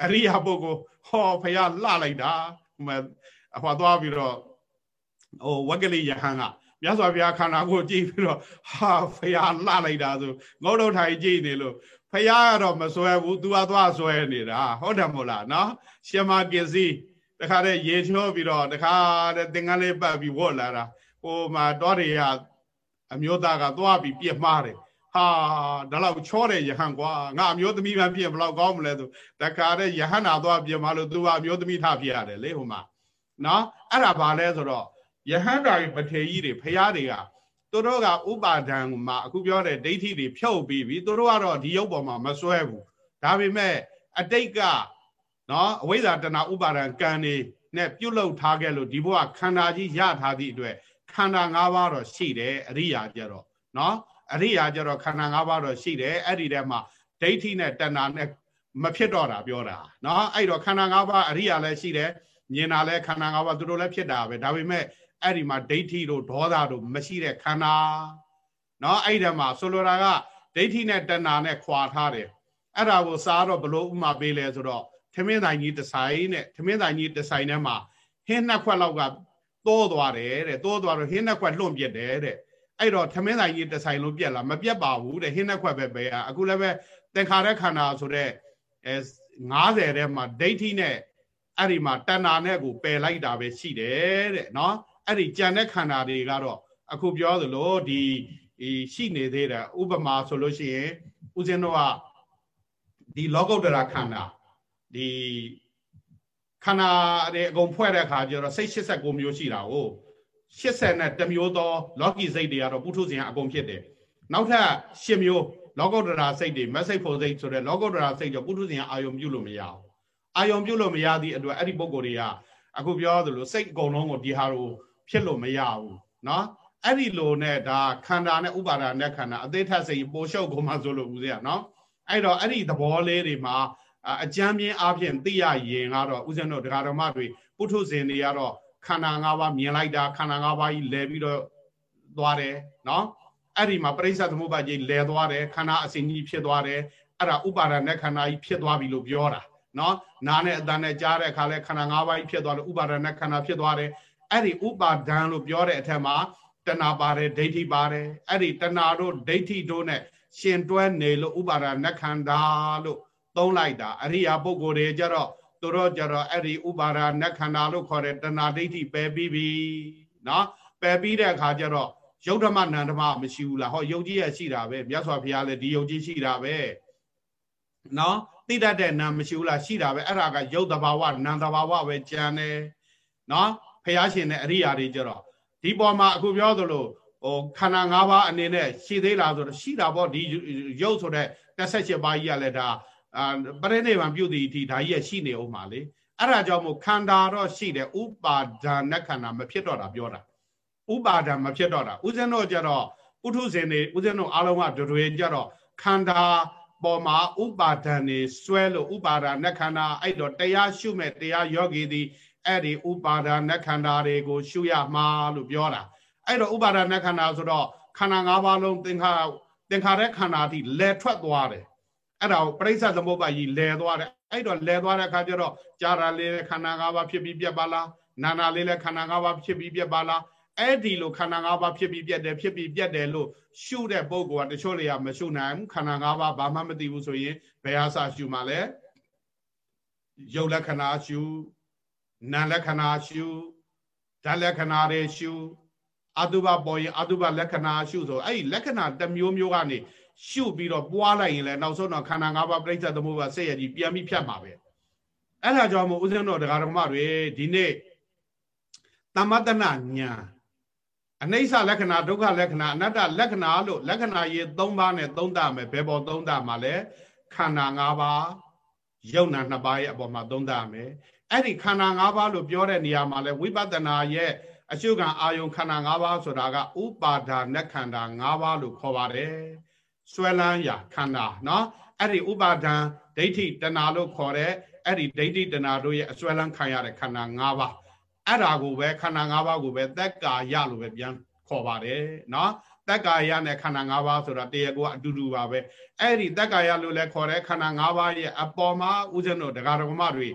အရိယာပုဂ္ဂိုလ်ဟောဖះလှလိုက်တာဟိုသွားပြီးတော့ဟိုဝက်ကလေးယဟန်ကမြတ်စွာဘုရားခန္ဓာကိုကြည့်ပြီးတော့ဟာဖះလှလိုက်တာဆိုငုတ်တော့ထိုင်ကြည့်နေလို့ဖះကတော့မစွဲဘူး तू ကသွားစွဲနေတာဟုတ်တယ်မို့လားနော်ရှင်မပစ္စည်းတခါတည်းရေချောပြီးတော့တခါတည်းသင်္ကန်းလေးပတ်ပြီးဝတ်လာတာဟိုမှာတောတွေကအမျိုးသားကသွားပြီးပြစ်မှားတယ် ဟာဒါလောက်ချောတဲ့ယဟန်ကွာငါအမျိုးသမီးမှပြစ်ဘလောက်ကောင်းမလဲသူတခါတည်းယဟန်နာသွားပြစ်မှာလို့သူကအမျိုးသမီးထဖြစ်ရတယ်လေဟိုမှာနော်အဲ့ဒါဘာလဲဆိုတော့ယဟန်တာပထေကြီးတွေဖះတွေကသူတို့ကဥပါဒံမှာအခုပြောတဲ့ဒိဋ္ဌိတွေဖြုတ်ပြီးပြီသူတို့ကတော့ဒီရုပ်ပေါ်မှာမစွဲဘူးဒါပေမဲ့အတိတ်ကနော်အဝိဇ္ဇာတဏဥပါဒံကံနေနဲ့ပြုတ်လောက်ထားခဲ့လို့ဒီဘဝခန္ဓာကြီးရထားသည့်အတွက်ခန္ဓာ၅ပါးတော့ရှိတယ်အရိယာကြတော့နော် အရိယာကြတော့ခန္ဓာ၅ပါးတော့ရှိတယ်အဲ့ဒီထဲမှာဒိဋ္ဌိနဲ့တဏှာနဲ့မဖြစ်တော့တာပြောတာနော်အဲ့တော့ခန္ဓာ၅ပါးအရိယာလည်းရှိတယ်မြင်တာလည်းခန္ဓာ၅ပါးသူတို့လည်းဖြစ်တာပဲဒါပေမဲ့အဲ့ဒီမှာဒိဋ္ဌိတို့ဒေါသတို့မရှိတဲ့ခန္ဓာနော်အဲ့ဒီမှာဆိုလိုတာကဒိဋ္ဌိနဲ့တဏှာနဲ့ခွာထားတယ်အဲ့ဒါကိုစားတော့ဘလို့ဥမာပေးလဲဆိုတော့ထမင်းတိုင်ကြီးတဆိုင်နဲ့ထမင်းတိုင်ကြီးတဆိုင်ထဲမှာဟင်းနှစ်ခွက်လောက်ကတိုးသွားတယ်တဲ့တိုးသွားတော့ဟင်းနှစ်ခွက်လွန့်ပြက်တယ်တဲ့ အဲ့တော့ထမင်းတိုင်ကြီးတဆိုင်လုံးပြက်လာမပြက်ပါဘူးတဲ့ဟင်းနှစ်ခွက်ပဲပဲအခုလည်းပဲသင်္ခါရခန္ဓာဆိုတဲ့အဲ90ထဲမှာဒိဋ္ဌိနဲ့အဲ့ဒီမှာတဏှာနဲ့ကိုပယ်လိုက်တာပဲရှိတယ်တဲ့နော်အဲ့ဒီကြံတဲ့ခန္ဓာတွေကတော့အခုပြောသလိုဒီရှိနေသေးတယ်ဥပမာဆိုလို့ရှိရင်ဦးဇင်းတို့ကဒီလောကုတ္တရာခန္ဓာဒီခန္ဓာတွေအကုန်ဖွဲ့တဲ့အခါကျတော့စိတ်89မျိုးရှိတာကို 80နဲ့တမျိုးသောလောကီစိတ်တွေကတော့ပုထုဇဉ်အကုန်ဖြစ်တယ်နောက်ထပ်10မျိုးလောကုတ္တရာစိတ်တွေမစိတ်ဖို့စိတ်ဆိုတဲ့လောကုတ္တရာစိတ်ကြောင့်ပုထုဇဉ်အာယုံပြုလို့မရအောင်အာယုံပြုလို့မရသည့်အတွက်အဲ့ဒီပုံကိုယ်တွေကအခုပြောသလိုစိတ်အကုန်လုံးကိုဒီဟာကိုဖြစ်လို့မရဘူးเนาะအဲ့ဒီလိုနဲ့ဒါခန္ဓာနဲ့ဥပါဒာနဲ့ခန္ဓာအသေးထက်စိတ်ပိုလျှော့ကုန်မှဆိုလို့ဦးဇေယเนาะအဲ့တော့အဲ့ဒီသဘောလေးတွေမှာအကြမ်းပြင်းအားဖြင့်သိရရင်ကတော့ဦးဇင်းတို့ဒကာတော်မတွေပုထုဇဉ်တွေကတော့ ခန္ဓာ၅ပါးမြင်လိုက်တာခန္ဓာ၅ပါးကြီးလဲပြီးတော့သွားတယ်နော်အဲ့ဒီမှာပရိစ္ဆေသမုပ္ပါကြီးလဲသွားတယ်ခန္ဓာအစဉ်ကြီးဖြစ်သွားတယ်အဲ့ဒါဥပါဒณะခန္ဓာကြီးဖြစ်သွားပြီလို့ပြောတာနော်နားနဲ့အတန်နဲ့ကြားတဲ့အခါလဲခန္ဓာ၅ပါးကြီးဖြစ်သွားလို့ဥပါဒณะခန္ဓာဖြစ်သွားတယ်အဲ့ဒီဥပါဒံလို့ပြောတဲ့အထက်မှာတဏပါတယ်ဒိဋ္ဌိပါတယ်အဲ့ဒီတဏတို့ဒိဋ္ဌိတို့ ਨੇ ရှင်တွဲနေလို့ဥပါဒณะခန္ဓာလို့သုံးလိုက်တာအရိယာပုဂ္ဂိုလ်တွေကြတော့ သူတို့ကြတော့အဲ့ဒီဥပါဒณะခန္ဓာလို့ခေါ်တဲ့တဏဒိဋ္ဌိပယ်ပြီးပြီနော်ပယ်ပြီးတဲ့အခါကျတော့ယုတ်ဓမ္မနန္ဓမမရှိဘူးလားဟောယုတ်ကြီးရရှိတာပဲမြတ်စွာဘုရားလည်းဒီယုတ်ကြီးရှိတာပဲနော်သိတတ်တဲ့နာမရှိဘူးလားရှိတာပဲအဲ့ဒါကယုတ်တဘာဝနန္တဘာဝပဲကြံတယ်နော်ဘုရားရှင်နဲ့အရိယာတွေကြတော့ဒီပေါ်မှာအခုပြောသလိုဟိုခန္ဓာ၅ပါးအနေနဲ့ရှိသေးလားဆိုတော့ရှိတာပေါ့ဒီရုပ်ဆိုတဲ့18ပါးကြီးကလည်းဒါအာ ပရိနိဗ္ဗာန်ပြုတည်ဒီဒါကြီးရရှိနေအောင်ပါလေအဲ့ဒါကြောင့်မို့ခန္ဓာတော့ရှိတယ်ဥပါဒါနခန္ဓာမဖြစ်တော့တာပြောတာဥပါဒံမဖြစ်တော့တာဥစဉ်တော့ကြတော့ဥထုဇဉ်တွေဥစဉ်တော့အားလုံးကတွေကြတော့ခန္ဓာပေါ်မှာဥပါဒံနေစွဲလို့ဥပါဒနခန္ဓာအဲ့တော့တရားရှုမဲ့တရားယောဂီသည်အဲ့ဒီဥပါဒနခန္ဓာတွေကိုရှုရမှာလို့ပြောတာအဲ့တော့ဥပါဒနခန္ဓာဆိုတော့ခန္ဓာ၅ပါးလုံးသင်္ခါသင်္ခါရခန္ဓာတိလဲထွက်သွားတယ် အဲ့ဒါကိုပရိစ္ဆသမုပ္ပါကြီးလဲသွားတယ်အဲ့တော့လဲသွားတဲ့အခါကျတော့ကြာရာလေးခန္ဓာ၅ပါးဖြစ်ပြီးပြတ်ပါလားနာနာလေးလည်းခန္ဓာ၅ပါးဖြစ်ပြီးပြတ်ပါလားအဲ့ဒီလိုခန္ဓာ၅ပါးဖြစ်ပြီးပြတ်တယ်ဖြစ်ပြီးပြတ်တယ်လို့ရှုတဲ့ပုဂ္ဂိုလ်ကတချို့တွေကမရှုနိုင်ဘူးခန္ဓာ၅ပါးဘာမှမသိဘူးဆိုရင်ဘယ်ဟာစရှုမှလဲရုပ်လက္ခဏာရှုနာလက္ခဏာရှုဓာတ်လက္ခဏာတွေရှုအတုပပေါ်ရင်အတုပလက္ခဏာရှုဆိုအဲ့ဒီလက္ခဏာတစ်မျိုးမျိုးကနေ ရှုပြီးတော့ပွားလိုက်ရင်လည်းနောက်ဆုံးတော့ခန္ဓာ၅ပါးပြိဿသမုပ္ပါစိတ်ရကြီးပြန်ပြီးဖြတ်မှာပဲအဲ့ဒါကြောင့်မို့ဦးဇင်းတော်တရားဓမ္မတွေဒီနေ့သမတနာညာအနိစ္စလက္ခဏာဒုက္ခလက္ခဏာအနတ္တလက္ခဏာလို့လက္ခဏာရေး၃ပါးနဲ့သုံးတာမယ်ဘယ်ပေါ်သုံးတာမှာလဲခန္ဓာ၅ပါးယုံနာနှစ်ပါးရဲ့အပေါ်မှာသုံးတာမယ်အဲ့ဒီခန္ဓာ၅ပါးလို့ပြောတဲ့နေရာမှာလဲဝိပဿနာရဲ့အရှုခံအာယုံခန္ဓာ၅ပါးဆိုတာကဥပါဒါနခန္ဓာ၅ပါးလို့ခေါ်ပါတယ် ဆွဲလန်းရာခန္ဓာเนาะအဲ့ဒီဥပါဒံဒိဋ္ဌိတဏှာလို့ခေါ်တဲ့အဲ့ဒီဒိဋ္ဌိတဏှာတို့ရဲ့အဆွဲလန်းခံရတဲ့ခန္ဓာ၅ပါးအဲ့ဒါကိုပဲခန္ဓာ၅ပါးကိုပဲသက်ကာယလို့ပဲပြန်ခေါ်ပါတယ်เนาะသက်ကာယနဲ့ခန္ဓာ၅ပါးဆိုတာတရားကိုအတူတူပါပဲအဲ့ဒီသက်ကာယလို့လည်းခေါ်တဲ့ခန္ဓာ၅ပါးရဲ့အပေါ်မှာဥဇင်းတို့ဒကာဒကမတွေ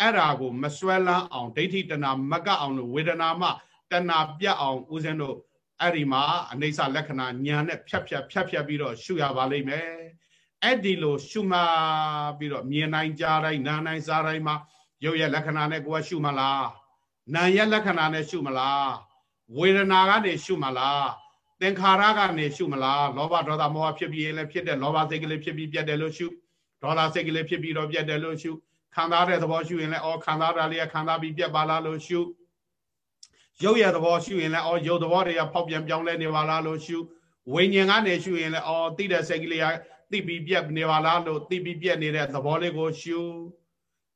အဲ့ဒါကိုမစွဲလန်းအောင်ဒိဋ္ဌိတဏမကအောင်လို့ဝေဒနာမှတဏပြတ်အောင်ဥစဉ်တို့ အဲ့ဒီမှာအနိစ္စလက္ခဏာညာနဲ့ဖြတ်ဖြတ်ဖြတ်ဖြတ်ပြီးတော့ရှုရပါလိမ့်မယ်အဲ့ဒီလိုရှုမှပြီးတော့မြင်နိုင်ကြားတိုင်းနားနိုင်စားတိုင်းမှာရုပ်ရဲ့လက္ခဏာနဲ့ကိုယ်ကရှုမလားနာမ်ရဲ့လက္ခဏာနဲ့ရှုမလားဝေဒနာကနေရှုမလားသင်္ခါရကနေရှုမလားလောဘဒေါသမောဟဖြစ်ပြီးရင်လည်းဖြစ်တဲ့လောဘစိတ်ကလေးဖြစ်ပြီးပြတ်တယ်လို့ရှုဒေါသစိတ်ကလေးဖြစ်ပြီးတော့ပြတ်တယ်လို့ရှုခံစားတဲ့သဘောရှုရင်လည်းအော်ခံစားတာလေးကခံစားပြီးပြတ်ပါလားလို့ရှု ရုပ်ရသဘောရှုရင်လည်းအော်ရုပ်သဘောတွေကဖောက်ပြန်ပြောင်းလဲနေပါလားလို့ရှုဝိညာဉ်ကနေရှုရင်လည်းအော်သိတဲ့စိတ်ကလေးကသိပြီးပြတ်နေပါလားလို့သိပြီးပြတ်နေတဲ့သဘောလေးကိုရှု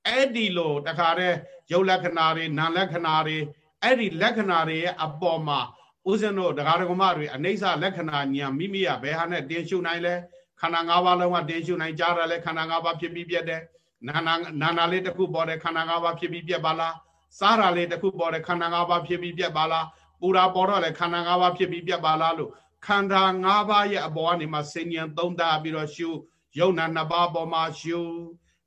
အဲ့ဒီလိုတခါတည်းရုပ်လက္ခဏာတွေနာမ်လက္ခဏာတွေအဲ့ဒီလက္ခဏာတွေရဲ့အပေါ်မှာဦးဇင်းတို့တရားတော်မတွေအနိစ္စလက္ခဏာညာမိမိကဘယ်ဟာနဲ့တင်ရှုနိုင်လဲခန္ဓာ၅ပါးလုံးကတင်ရှုနိုင်ကြတာလဲခန္ဓာ၅ပါးဖြစ်ပြီးပြတ်တယ်နာနာနာနာလေးတစ်ခုပေါ်တဲ့ခန္ဓာ၅ပါးဖြစ်ပြီးပြက်ပါလား စားတာလေးတစ်ခုပေါ်တဲ့ခန္ဓာ၅ပါးဖြစ်ပြီးပြက်ပါလားပူတာပေါ်တော့လေခန္ဓာ၅ပါးဖြစ်ပြီးပြက်ပါလားလို့ခန္ဓာ၅ပါးရဲ့အပေါ်ကနေမှစဉ္ဉံသုံးတာပြီးတော့ရှုယုံနာနှစ်ပါးပေါ်မှာရှု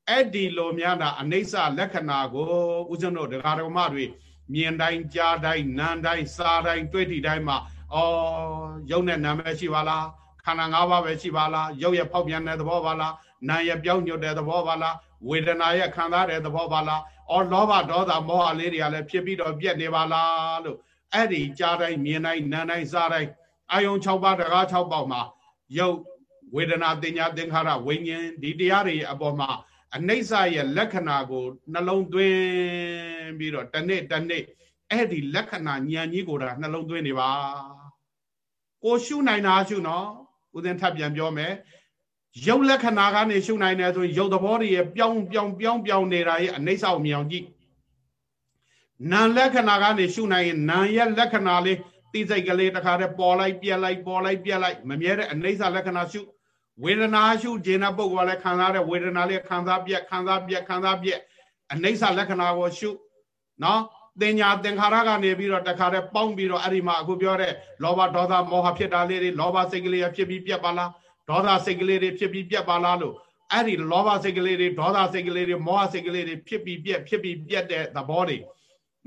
အဲ့ဒီလိုများတာအနိစ္စလက္ခဏာကိုဥစ္စံတို့ဒကာတော်မတွေမြင်တိုင်းကြားတိုင်းနားတိုင်းစားတိုင်းတွေ့ထိတိုင်းမှာအော်ယုံနဲ့နာမည်ရှိပါလားခန္ဓာ၅ပါးပဲရှိပါလားရုပ်ရဲ့ဖောက်ပြန်တဲ့သဘောပါလားနာရဲ့ပြောင်းညွတ်တဲ့သဘောပါလားဝေဒနာရဲ့ခံစားတဲ့သဘောပါလား အော်လောဘဒေါသမောဟလေးတွေကလည်းဖြစ်ပြီးတော့ပြက်နေပါလားလို့အဲ့ဒီကြားတိုင်းမြင်တိုင်းနားတိုင်းစားတိုင်းအာယုံ6ပါးတကား6ပေါက်မှာယုတ်ဝေဒနာတင်ညာသင်္ခါရဝိညာဉ်ဒီတရားတွေအပေါ်မှာအနိစ္စရဲ့လက္ခဏာကိုနှလုံးသွင်းပြီးတော့တနေ့တနေ့အဲ့ဒီလက္ခဏာဉာဏ်ကြီးကိုဒါနှလုံးသွင်းနေပါကိုရှုနိုင်တာရှုနော်ဦးဇင်းထပ်ပြန်ပြောမယ် ရုပ်လက္ခဏာကနေရှုနိုင်တယ်ဆိုရင်ရုပ်သဘောတွေရဲ့ပြောင်းပြောင်းပြောင်းပြောင်းနေတာရဲ့အနိစ္စကိုမြင်အောင်ကြည့်နာလက္ခဏာကနေရှုနိုင်ရင်နာရဲ့လက္ခဏာလေးသိစိတ်ကလေးတခါတည်းပေါ်လိုက်ပြက်လိုက်ပေါ်လိုက်ပြက်လိုက်မမြဲတဲ့အနိစ္စလက္ခဏာရှုဝေဒနာရှုခြင်းတဲ့ပုဂ္ဂိုလ်ကလည်းခံစားတဲ့ဝေဒနာလေးခံစားပြက်ခံစားပြက်ခံစားပြက်အနိစ္စလက္ခဏာကိုရှုနော်တင်ညာသင်္ခါရကနေပြီးတော့တခါတည်းပေါင်းပြီးတော့အဲ့ဒီမှာအခုပြောတဲ့လောဘဒေါသမောဟဖြစ်တာလေးတွေလောဘစိတ်ကလေးဖြစ်ပြီးပြက်ပါလား ဒေါသစိတ်ကလေးတွေဖြစ်ပြီးပြက်ပါလားလို့အဲ့ဒီလောဘစိတ်ကလေးတွေဒေါသစိတ်ကလေးတွေမောဟစိတ်ကလေးတွေဖြစ်ပြီးပြက်ဖြစ်ပြီးပြက်တဲ့သဘောတွေ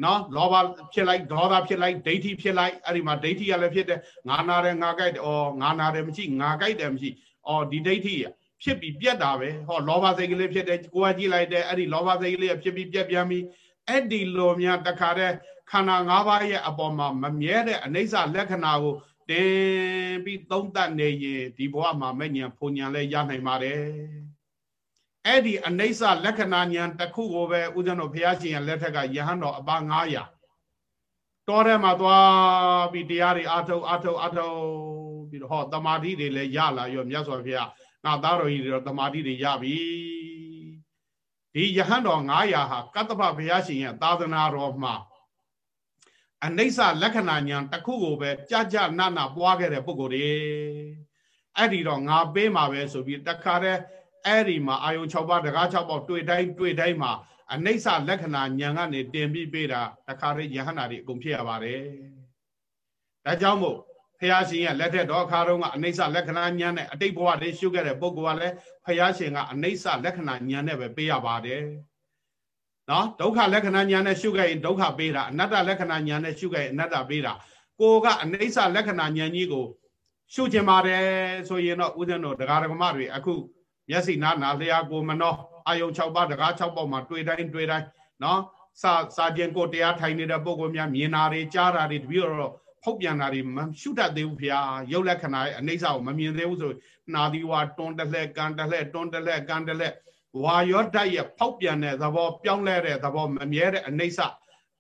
နော်လောဘဖြစ်လိုက်ဒေါသဖြစ်လိုက်ဒိဋ္ဌိဖြစ်လိုက်အဲ့ဒီမှာဒိဋ္ဌိကလည်းဖြစ်တယ်ငါနာတယ်ငါကြိုက်တယ်ဩငါနာတယ်မရှိငါကြိုက်တယ်မရှိဩဒီဒိဋ္ဌိဖြစ်ပြီးပြက်တာပဲဟောလောဘစိတ်ကလေးဖြစ်တယ်ကိုယ်ကကြည့်လိုက်တယ်အဲ့ဒီလောဘစိတ်ကလေးဖြစ်ပြီးပြက်ပြန်ပြီးအဲ့ဒီလိုများတခါတည်းခန္ဓာ၅ပါးရဲ့အပေါ်မှာမမြဲတဲ့အနိစ္စလက္ခဏာကို တင်ပြီးသုံးသပ်နေရင်ဒီဘဝမှာမဲ့ညာဖုန်ညာလဲရနိုင်ပါတယ်အဲ့ဒီအနိစ္စလက္ခဏာညာတစ်ခုကိုပဲဦးဇင်းတို့ဘုရားရှင်ရဲ့လက်ထက်ကယဟန်တော်အပါ900တောထဲမှာသွားပြီးတရားတွေအာထုတ်အာထုတ်အာထုတ်ပြီးတော့ဟောတမာတိတွေလည်းရလာရောမြတ်စွာဘုရားငါသားတော်ကြီးတွေတော့တမာတိတွေရပြီဒီယဟန်တော်900ဟာကတ္တပဘုရားရှင်ရဲ့သာသနာတော်မှာ အနိစ္စလက္ခဏာညာတစ်ခုကိုပဲကြကြနနပွားခဲ့တဲ့ပုဂ္ဂိုလ်တွေအဲ့ဒီတော့ငါပေးမှာပဲဆိုပြီးတခါတည်းအဲ့ဒီမှာအာယုံ6ပါးတကား6ပါးတွေ့တိုင်းတွေ့တိုင်းမှာအနိစ္စလက္ခဏာညာကနေတင်ပြီးပေးတာတခါတည်းယဟန္တာတွေအကုန်ဖြစ်ရပါတယ်ဒါကြောင့်မို့ဖះရှင်ရဲ့လက်ထက်တော်အခါတုန်းကအနိစ္စလက္ခဏာညာနဲ့အတိတ်ဘဝတွေရှုခဲ့တဲ့ပုဂ္ဂိုလ်ကလည်းဖះရှင်ကအနိစ္စလက္ခဏာညာနဲ့ပဲပေးရပါတယ် နော်ဒုက္ခလက္ခဏာညာနဲ့ရှုခဲ့ရင်ဒုက္ခပေးတာအနတ္တလက္ခဏာညာနဲ့ရှုခဲ့ရင်အနတ္တပေးတာကိုကအနိစ္စလက္ခဏာညာကြီးကိုရှုကျင်ပါတယ်ဆိုရင်တော့ဦးဇင်းတို့တရားဓမ္မတွေအခုမျက်စိနာနာလျာကိုမနောအာယုံ6ပါးတကား6ပေါက်မှာတွေ့တိုင်းတွေ့တိုင်းနော်စာစာကျင်ကိုတရားထိုင်နေတဲ့ပုံကများမြင်တာတွေကြားတာတွေတပြီးတော့ဖုတ်ပြန်တာတွေမရှုတတ်သေးဘူးဖေဟာရုပ်လက္ခဏာရဲ့အနိစ္စကိုမမြင်သေးဘူးဆိုနာသီဝါတွန်းတလှဲ့ကန်တလှဲ့တွန်းတလှဲ့ကန်တလှဲ့ ဝါရောဓာတ်ရဲ့ဖောက်ပြန်တဲ့သဘောပြောင်းလဲတဲ့သဘောမမြဲတဲ့အနိစ္စ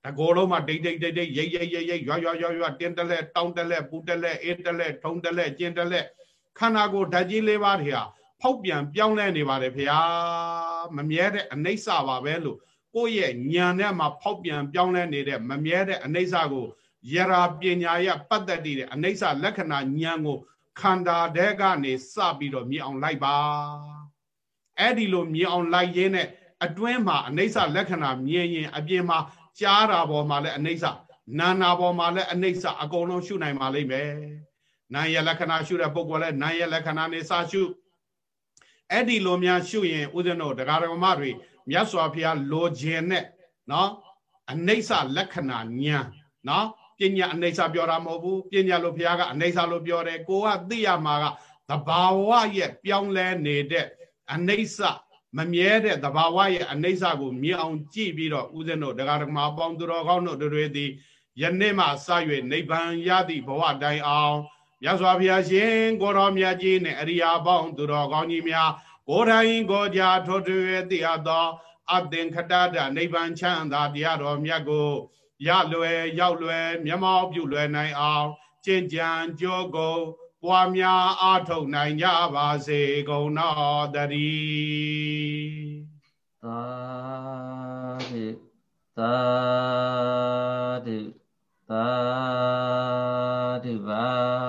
တကောလုံးမှာဒိတ်ဒိတ်ဒိတ်ဒိတ်ရိတ်ရိတ်ရိတ်ရိတ်ရွရွရွရွတင်းတလဲတောင်းတလဲပူတလဲအေးတလဲထုံတလဲကျင်းတလဲခန္ဓာကိုယ်ဓာတ်ကြီးလေးပါးတွေဟာဖောက်ပြန်ပြောင်းလဲနေပါတယ်ဖေဟာမမြဲတဲ့အနိစ္စပါပဲလို့ကိုယ့်ရဲ့ဉာဏ်နဲ့မှဖောက်ပြန်ပြောင်းလဲနေတဲ့မမြဲတဲ့အနိစ္စကိုယရာပညာရပတ်သက်တဲ့အနိစ္စလက္ခဏာဉာဏ်ကိုခန္ဓာတဲကနေစပြီးတော့မြင်အောင်လိုက်ပါ အဲ့ဒီလိုမြင်အောင်လိုက်ရင်းနဲ့အတွင်းမှာအနိစ္စလက္ခဏာမြင်ရင်အပြင်မှာကြားတာပေါ်မှာလည်းအနိစ္စနာနာပေါ်မှာလည်းအနိစ္စအကုန်လုံးရှုနိုင်ပါလိမ့်မယ်နာယလက္ခဏာရှုတဲ့ပုဂ္ဂိုလ်လည်းနာယလက္ခဏာနေစရှုအဲ့ဒီလိုများရှုရင်ဥဒ္ဒနောတရားဓမ္မတွေမြတ်စွာဘုရားလိုခြင်းနဲ့နော်အနိစ္စလက္ခဏာဉာဏ်နော်ပညာအနိစ္စပြောတာမဟုတ်ဘူးပညာလို့ဘုရားကအနိစ္စလို့ပြောတယ်ကိုကသိရမှာကသဘာဝရဲ့ပြောင်းလဲနေတဲ့ အနိစ္စမမြဲတဲ့သဘာဝရဲ့အနိစ္စကိုမြင်အောင်ကြည့်ပြီးတော့ဥစဉ်တို့တရားဓမ္မပေါင်းသူတော်ကောင်းတို့တွေသည်ယနေ့မှစ၍နိဗ္ဗာန်ရသည့်ဘဝတိုင်အောင်မြတ်စွာဘုရားရှင်ကိုတော်မြတ်ကြီးနဲ့အရိယာပေါင်းသူတော်ကောင်းကြီးများကိုယ်တိုင်ကိုယ်ကြာထိုထွေသိအပ်သောအသင်္ခတတနိဗ္ဗာန်ချမ်းသာတရားတော်မြတ်ကိုရလွယ်ရောက်လွယ်မျက်မှောက်ပြုလွယ်နိုင်အောင်ကျင့်ကြံကြိုးကို ပွားများအားထုတ်နိုင်ကြပါစေကုန်တော်တည်း
သာဓုသာဓုသာဓုပါ